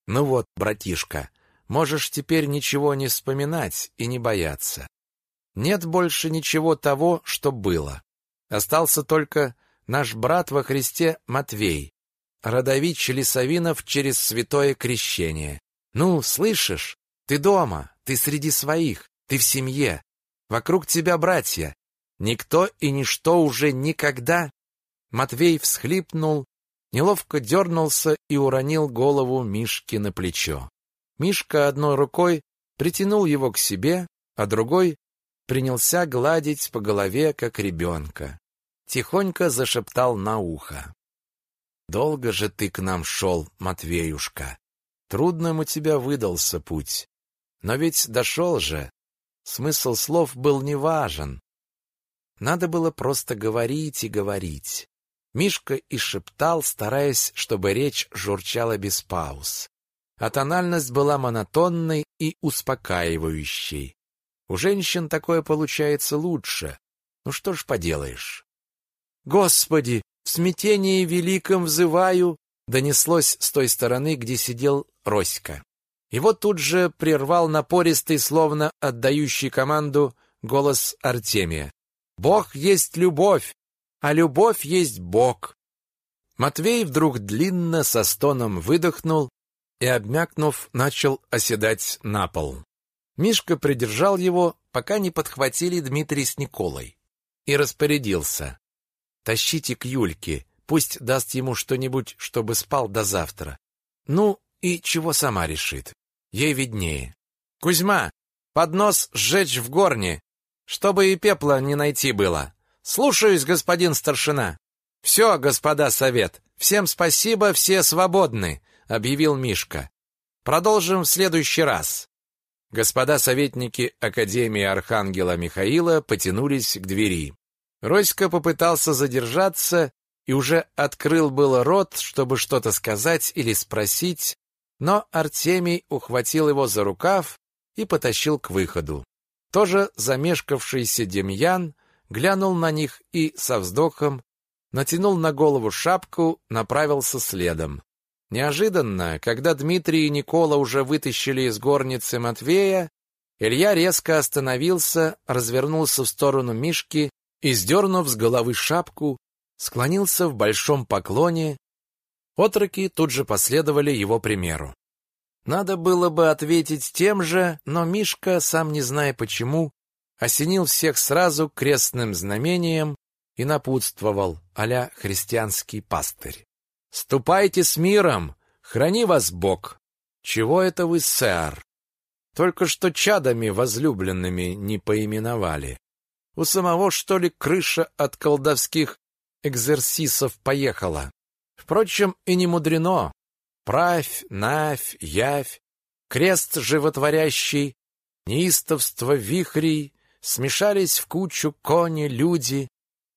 «Ну вот, братишка, можешь теперь ничего не вспоминать и не бояться. Нет больше ничего того, что было. Остался только наш брат во Христе Матвей, родович Лисовинов через святое крещение. Ну, слышишь? Ты дома, ты среди своих, ты в семье. Вокруг тебя братья. Никто и ничто уже никогда. Матвей всхлипнул, неловко дернулся и уронил голову Мишки на плечо. Мишка одной рукой притянул его к себе, а другой принялся гладить по голове, как ребенка. Тихонько зашептал на ухо. «Долго же ты к нам шел, Матвеюшка. Трудным у тебя выдался путь. Но ведь дошел же. Смысл слов был неважен. Надо было просто говорить и говорить. Мишка и шептал, стараясь, чтобы речь журчала без пауз. А тональность была монотонной и успокаивающей. У женщин такое получается лучше. Ну что ж поделаешь. Господи, в смятении великом взываю, донеслось с той стороны, где сидел Роська. Его тут же прервал напористый, словно отдающий команду, голос Артемия. «Бог есть любовь, а любовь есть Бог». Матвей вдруг длинно со стоном выдохнул и, обмякнув, начал оседать на пол. Мишка придержал его, пока не подхватили Дмитрий с Николой, и распорядился. «Тащите к Юльке, пусть даст ему что-нибудь, чтобы спал до завтра. Ну, и чего сама решит. Ей виднее. Кузьма, поднос сжечь в горне, чтобы и пепла не найти было. Слушаюсь, господин старшина. Все, господа совет, всем спасибо, все свободны, объявил Мишка. Продолжим в следующий раз. Господа советники Академии Архангела Михаила потянулись к двери. Роська попытался задержаться и уже открыл было рот, чтобы что-то сказать или спросить, но Артемий ухватил его за рукав и потащил к выходу. Тоже замешкавшийся Демьян глянул на них и со вздохом натянул на голову шапку, направился следом. Неожиданно, когда Дмитрий и Никола уже вытащили из горницы Матвея, Илья резко остановился, развернулся в сторону Мишки и, сдернув с головы шапку, склонился в большом поклоне. Отроки тут же последовали его примеру. Надо было бы ответить тем же, но Мишка, сам не зная почему, осенил всех сразу крестным знамением и напутствовал а христианский пастырь. Ступайте с миром, храни вас Бог. Чего это вы, сэр? Только что чадами возлюбленными не поименовали. У самого, что ли, крыша от колдовских экзерсисов поехала. Впрочем, и не мудрено. Правь, навь, явь, крест животворящий, неистовство вихрей, смешались в кучу кони, люди.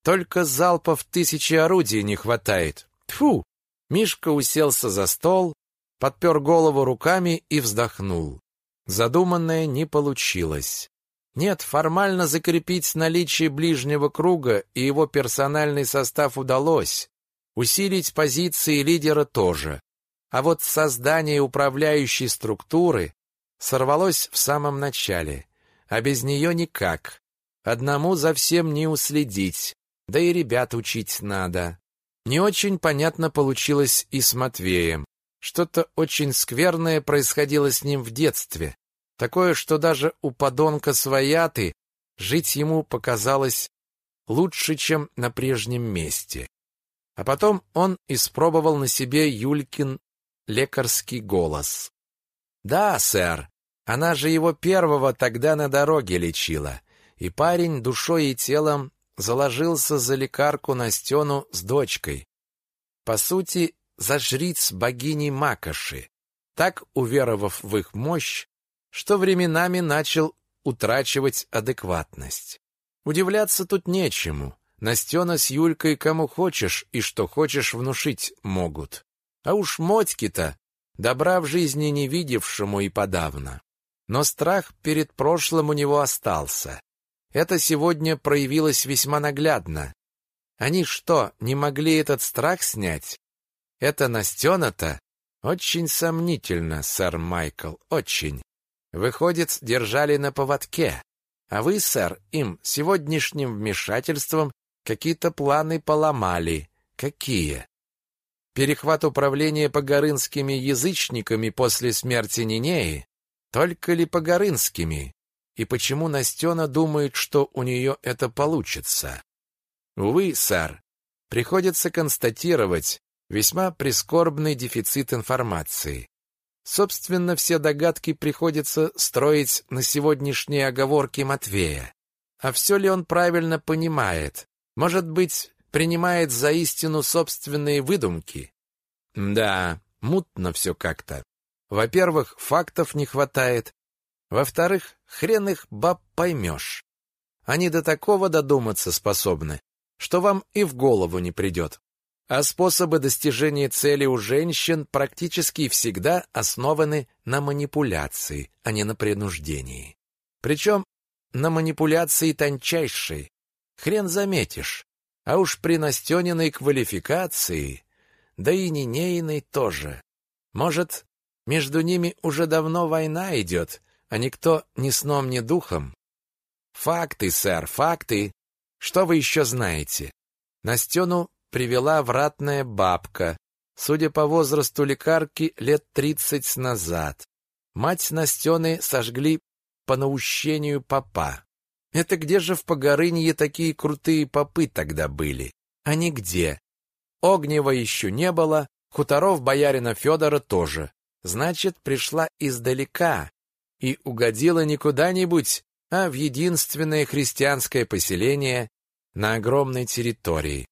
Только залпов тысячи орудий не хватает. Тьфу! Мишка уселся за стол, подпер голову руками и вздохнул. Задуманное не получилось. Нет, формально закрепить наличие ближнего круга и его персональный состав удалось. Усилить позиции лидера тоже. А вот создание управляющей структуры сорвалось в самом начале, а без нее никак. Одному за всем не уследить, да и ребят учить надо. Не очень понятно получилось и с Матвеем. Что-то очень скверное происходило с ним в детстве. Такое, что даже у подонка свояты жить ему показалось лучше, чем на прежнем месте. А потом он испробовал на себе Юлькин лекарский голос. «Да, сэр, она же его первого тогда на дороге лечила, и парень душой и телом заложился за лекарку Настену с дочкой. По сути, за жриц богини Макоши. Так, уверовав в их мощь, что временами начал утрачивать адекватность. Удивляться тут нечему. Настена с Юлькой кому хочешь и что хочешь внушить могут. А уж Мотьки-то, добра в жизни не видевшему и подавно. Но страх перед прошлым у него остался. Это сегодня проявилось весьма наглядно. Они что, не могли этот страх снять? Это Настена-то? Очень сомнительно, сэр Майкл, очень. Выходит, держали на поводке. А вы, сэр, им сегодняшним вмешательством какие-то планы поломали. Какие? Перехват управления погорынскими язычниками после смерти Нинеи? Только ли погорынскими? И почему Настена думает, что у нее это получится? Увы, сэр, приходится констатировать весьма прискорбный дефицит информации. Собственно, все догадки приходится строить на сегодняшние оговорки Матвея. А все ли он правильно понимает? Может быть, принимает за истину собственные выдумки? Да, мутно все как-то. Во-первых, фактов не хватает. Во-вторых, хрен их баб поймешь. Они до такого додуматься способны, что вам и в голову не придет а способы достижения цели у женщин практически всегда основаны на манипуляции, а не на принуждении. Причем на манипуляции тончайшей. Хрен заметишь. А уж при Настениной квалификации, да и Нинейной тоже. Может, между ними уже давно война идет, а никто ни сном, ни духом? Факты, сэр, факты. Что вы еще знаете? Настену привела вратная бабка, судя по возрасту лекарки, лет тридцать назад. Мать Настены сожгли по наущению попа. Это где же в Погорынье такие крутые попы тогда были? А нигде. Огнева еще не было, хуторов боярина Федора тоже. Значит, пришла издалека и угодила не куда-нибудь, а в единственное христианское поселение на огромной территории.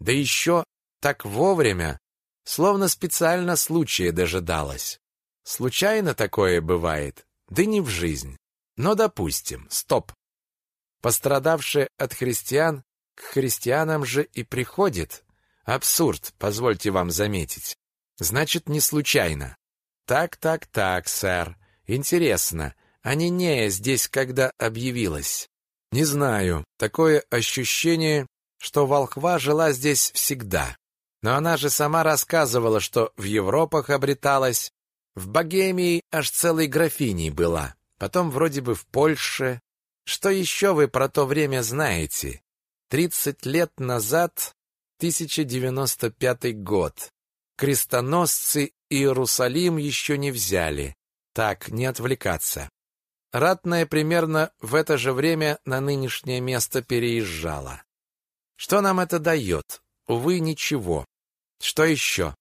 Да еще так вовремя, словно специально случая дожидалась. Случайно такое бывает, да не в жизнь. Но допустим, стоп. Пострадавшие от христиан к христианам же и приходит. Абсурд, позвольте вам заметить. Значит, не случайно. Так, так, так, сэр. Интересно, а Нинея здесь когда объявилась? Не знаю. Такое ощущение, что волхва жила здесь всегда. Но она же сама рассказывала, что в Европах обреталась, в Богемии аж целой графиней была, потом вроде бы в Польше. Что еще вы про то время знаете? Тридцать лет назад, 1095 год. Крестоносцы Иерусалим еще не взяли. Так, не отвлекаться. Ратная примерно в это же время на нынешнее место переезжала. Что нам это дает? Увы, ничего. Что еще?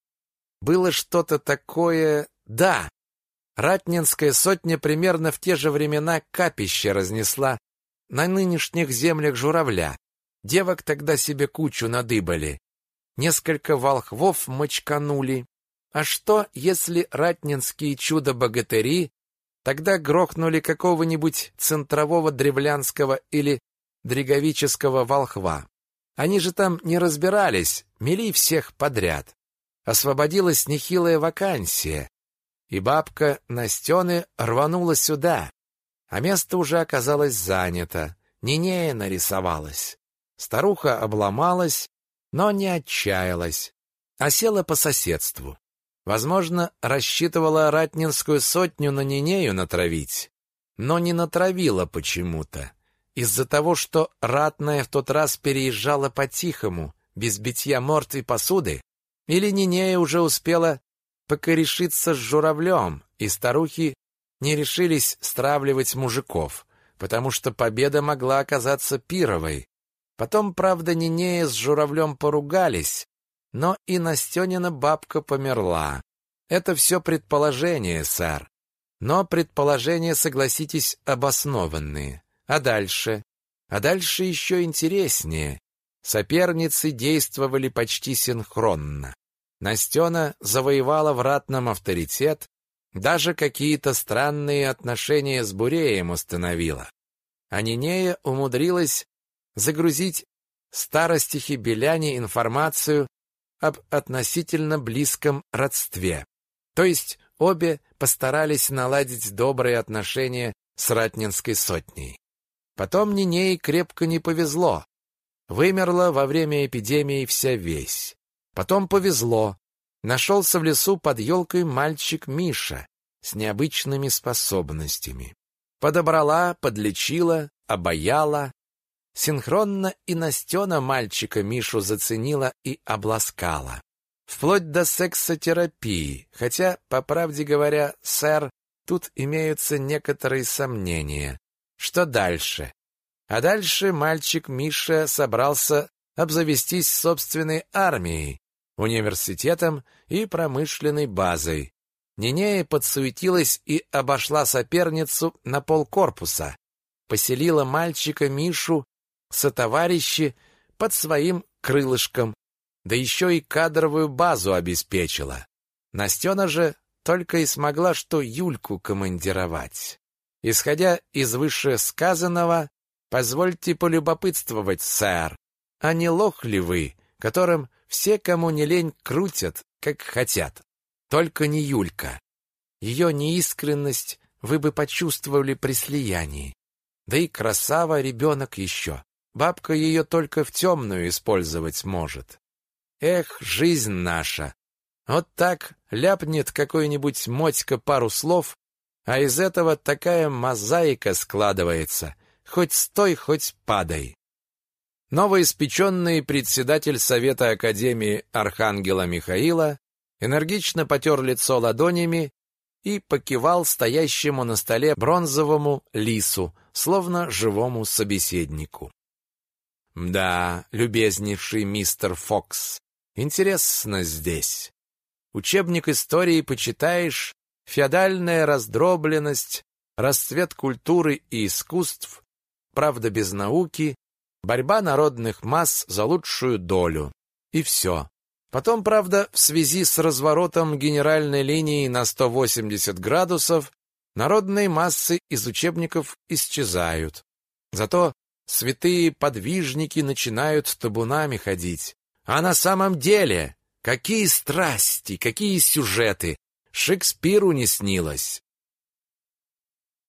Было что-то такое... Да! Ратнинская сотня примерно в те же времена капище разнесла на нынешних землях журавля. Девок тогда себе кучу надыбали. Несколько волхвов мочканули. А что, если ратнинские чудо-богатыри тогда грохнули какого-нибудь центрового древлянского или дреговического волхва? Они же там не разбирались, мели всех подряд. Освободилась нехилая вакансия, и бабка Настены рванула сюда, а место уже оказалось занято. Нинея нарисовалась. Старуха обломалась, но не отчаялась, а села по соседству. Возможно, рассчитывала ратнинскую сотню на Нинею натравить, но не натравила почему-то. Из-за того, что ратная в тот раз переезжала по-тихому, без битья морд и посуды, или Нинея уже успела покорешиться с журавлем, и старухи не решились стравливать мужиков, потому что победа могла оказаться пировой. Потом, правда, Нинея с журавлем поругались, но и Настенина бабка померла. Это все предположения, сэр. Но предположения, согласитесь, обоснованные. А дальше? А дальше еще интереснее. Соперницы действовали почти синхронно. Настена завоевала в ратном авторитет, даже какие-то странные отношения с Буреем установила. А Нинея умудрилась загрузить старостихи Беляне информацию об относительно близком родстве. То есть обе постарались наладить добрые отношения с Ратнинской сотней. Потом Ниней крепко не повезло. Вымерла во время эпидемии вся весь. Потом повезло. Нашелся в лесу под елкой мальчик Миша с необычными способностями. Подобрала, подлечила, обаяла, Синхронно и Настена мальчика Мишу заценила и обласкала. Вплоть до сексотерапии, хотя, по правде говоря, сэр, тут имеются некоторые сомнения. Что дальше? А дальше мальчик Миша собрался обзавестись собственной армией, университетом и промышленной базой. Нинея подсуетилась и обошла соперницу на полкорпуса, поселила мальчика Мишу сотоварищи под своим крылышком, да еще и кадровую базу обеспечила. Настена же только и смогла что Юльку командировать. Исходя из вышесказанного, позвольте полюбопытствовать, сэр, а не лох ли вы, которым все, кому не лень, крутят, как хотят? Только не Юлька. Ее неискренность вы бы почувствовали при слиянии. Да и красава ребенок еще. Бабка ее только в темную использовать может. Эх, жизнь наша! Вот так ляпнет какой-нибудь мотька пару слов, а из этого такая мозаика складывается. Хоть стой, хоть падай. Новоиспеченный председатель Совета Академии Архангела Михаила энергично потер лицо ладонями и покивал стоящему на столе бронзовому лису, словно живому собеседнику. Да, любезнейший мистер Фокс, интересно здесь. Учебник истории почитаешь, феодальная раздробленность, расцвет культуры и искусств, правда без науки, борьба народных масс за лучшую долю. И все. Потом, правда, в связи с разворотом генеральной линии на 180 градусов, народные массы из учебников исчезают. Зато Святые подвижники начинают табунами ходить. А на самом деле, какие страсти, какие сюжеты! Шекспиру не снилось.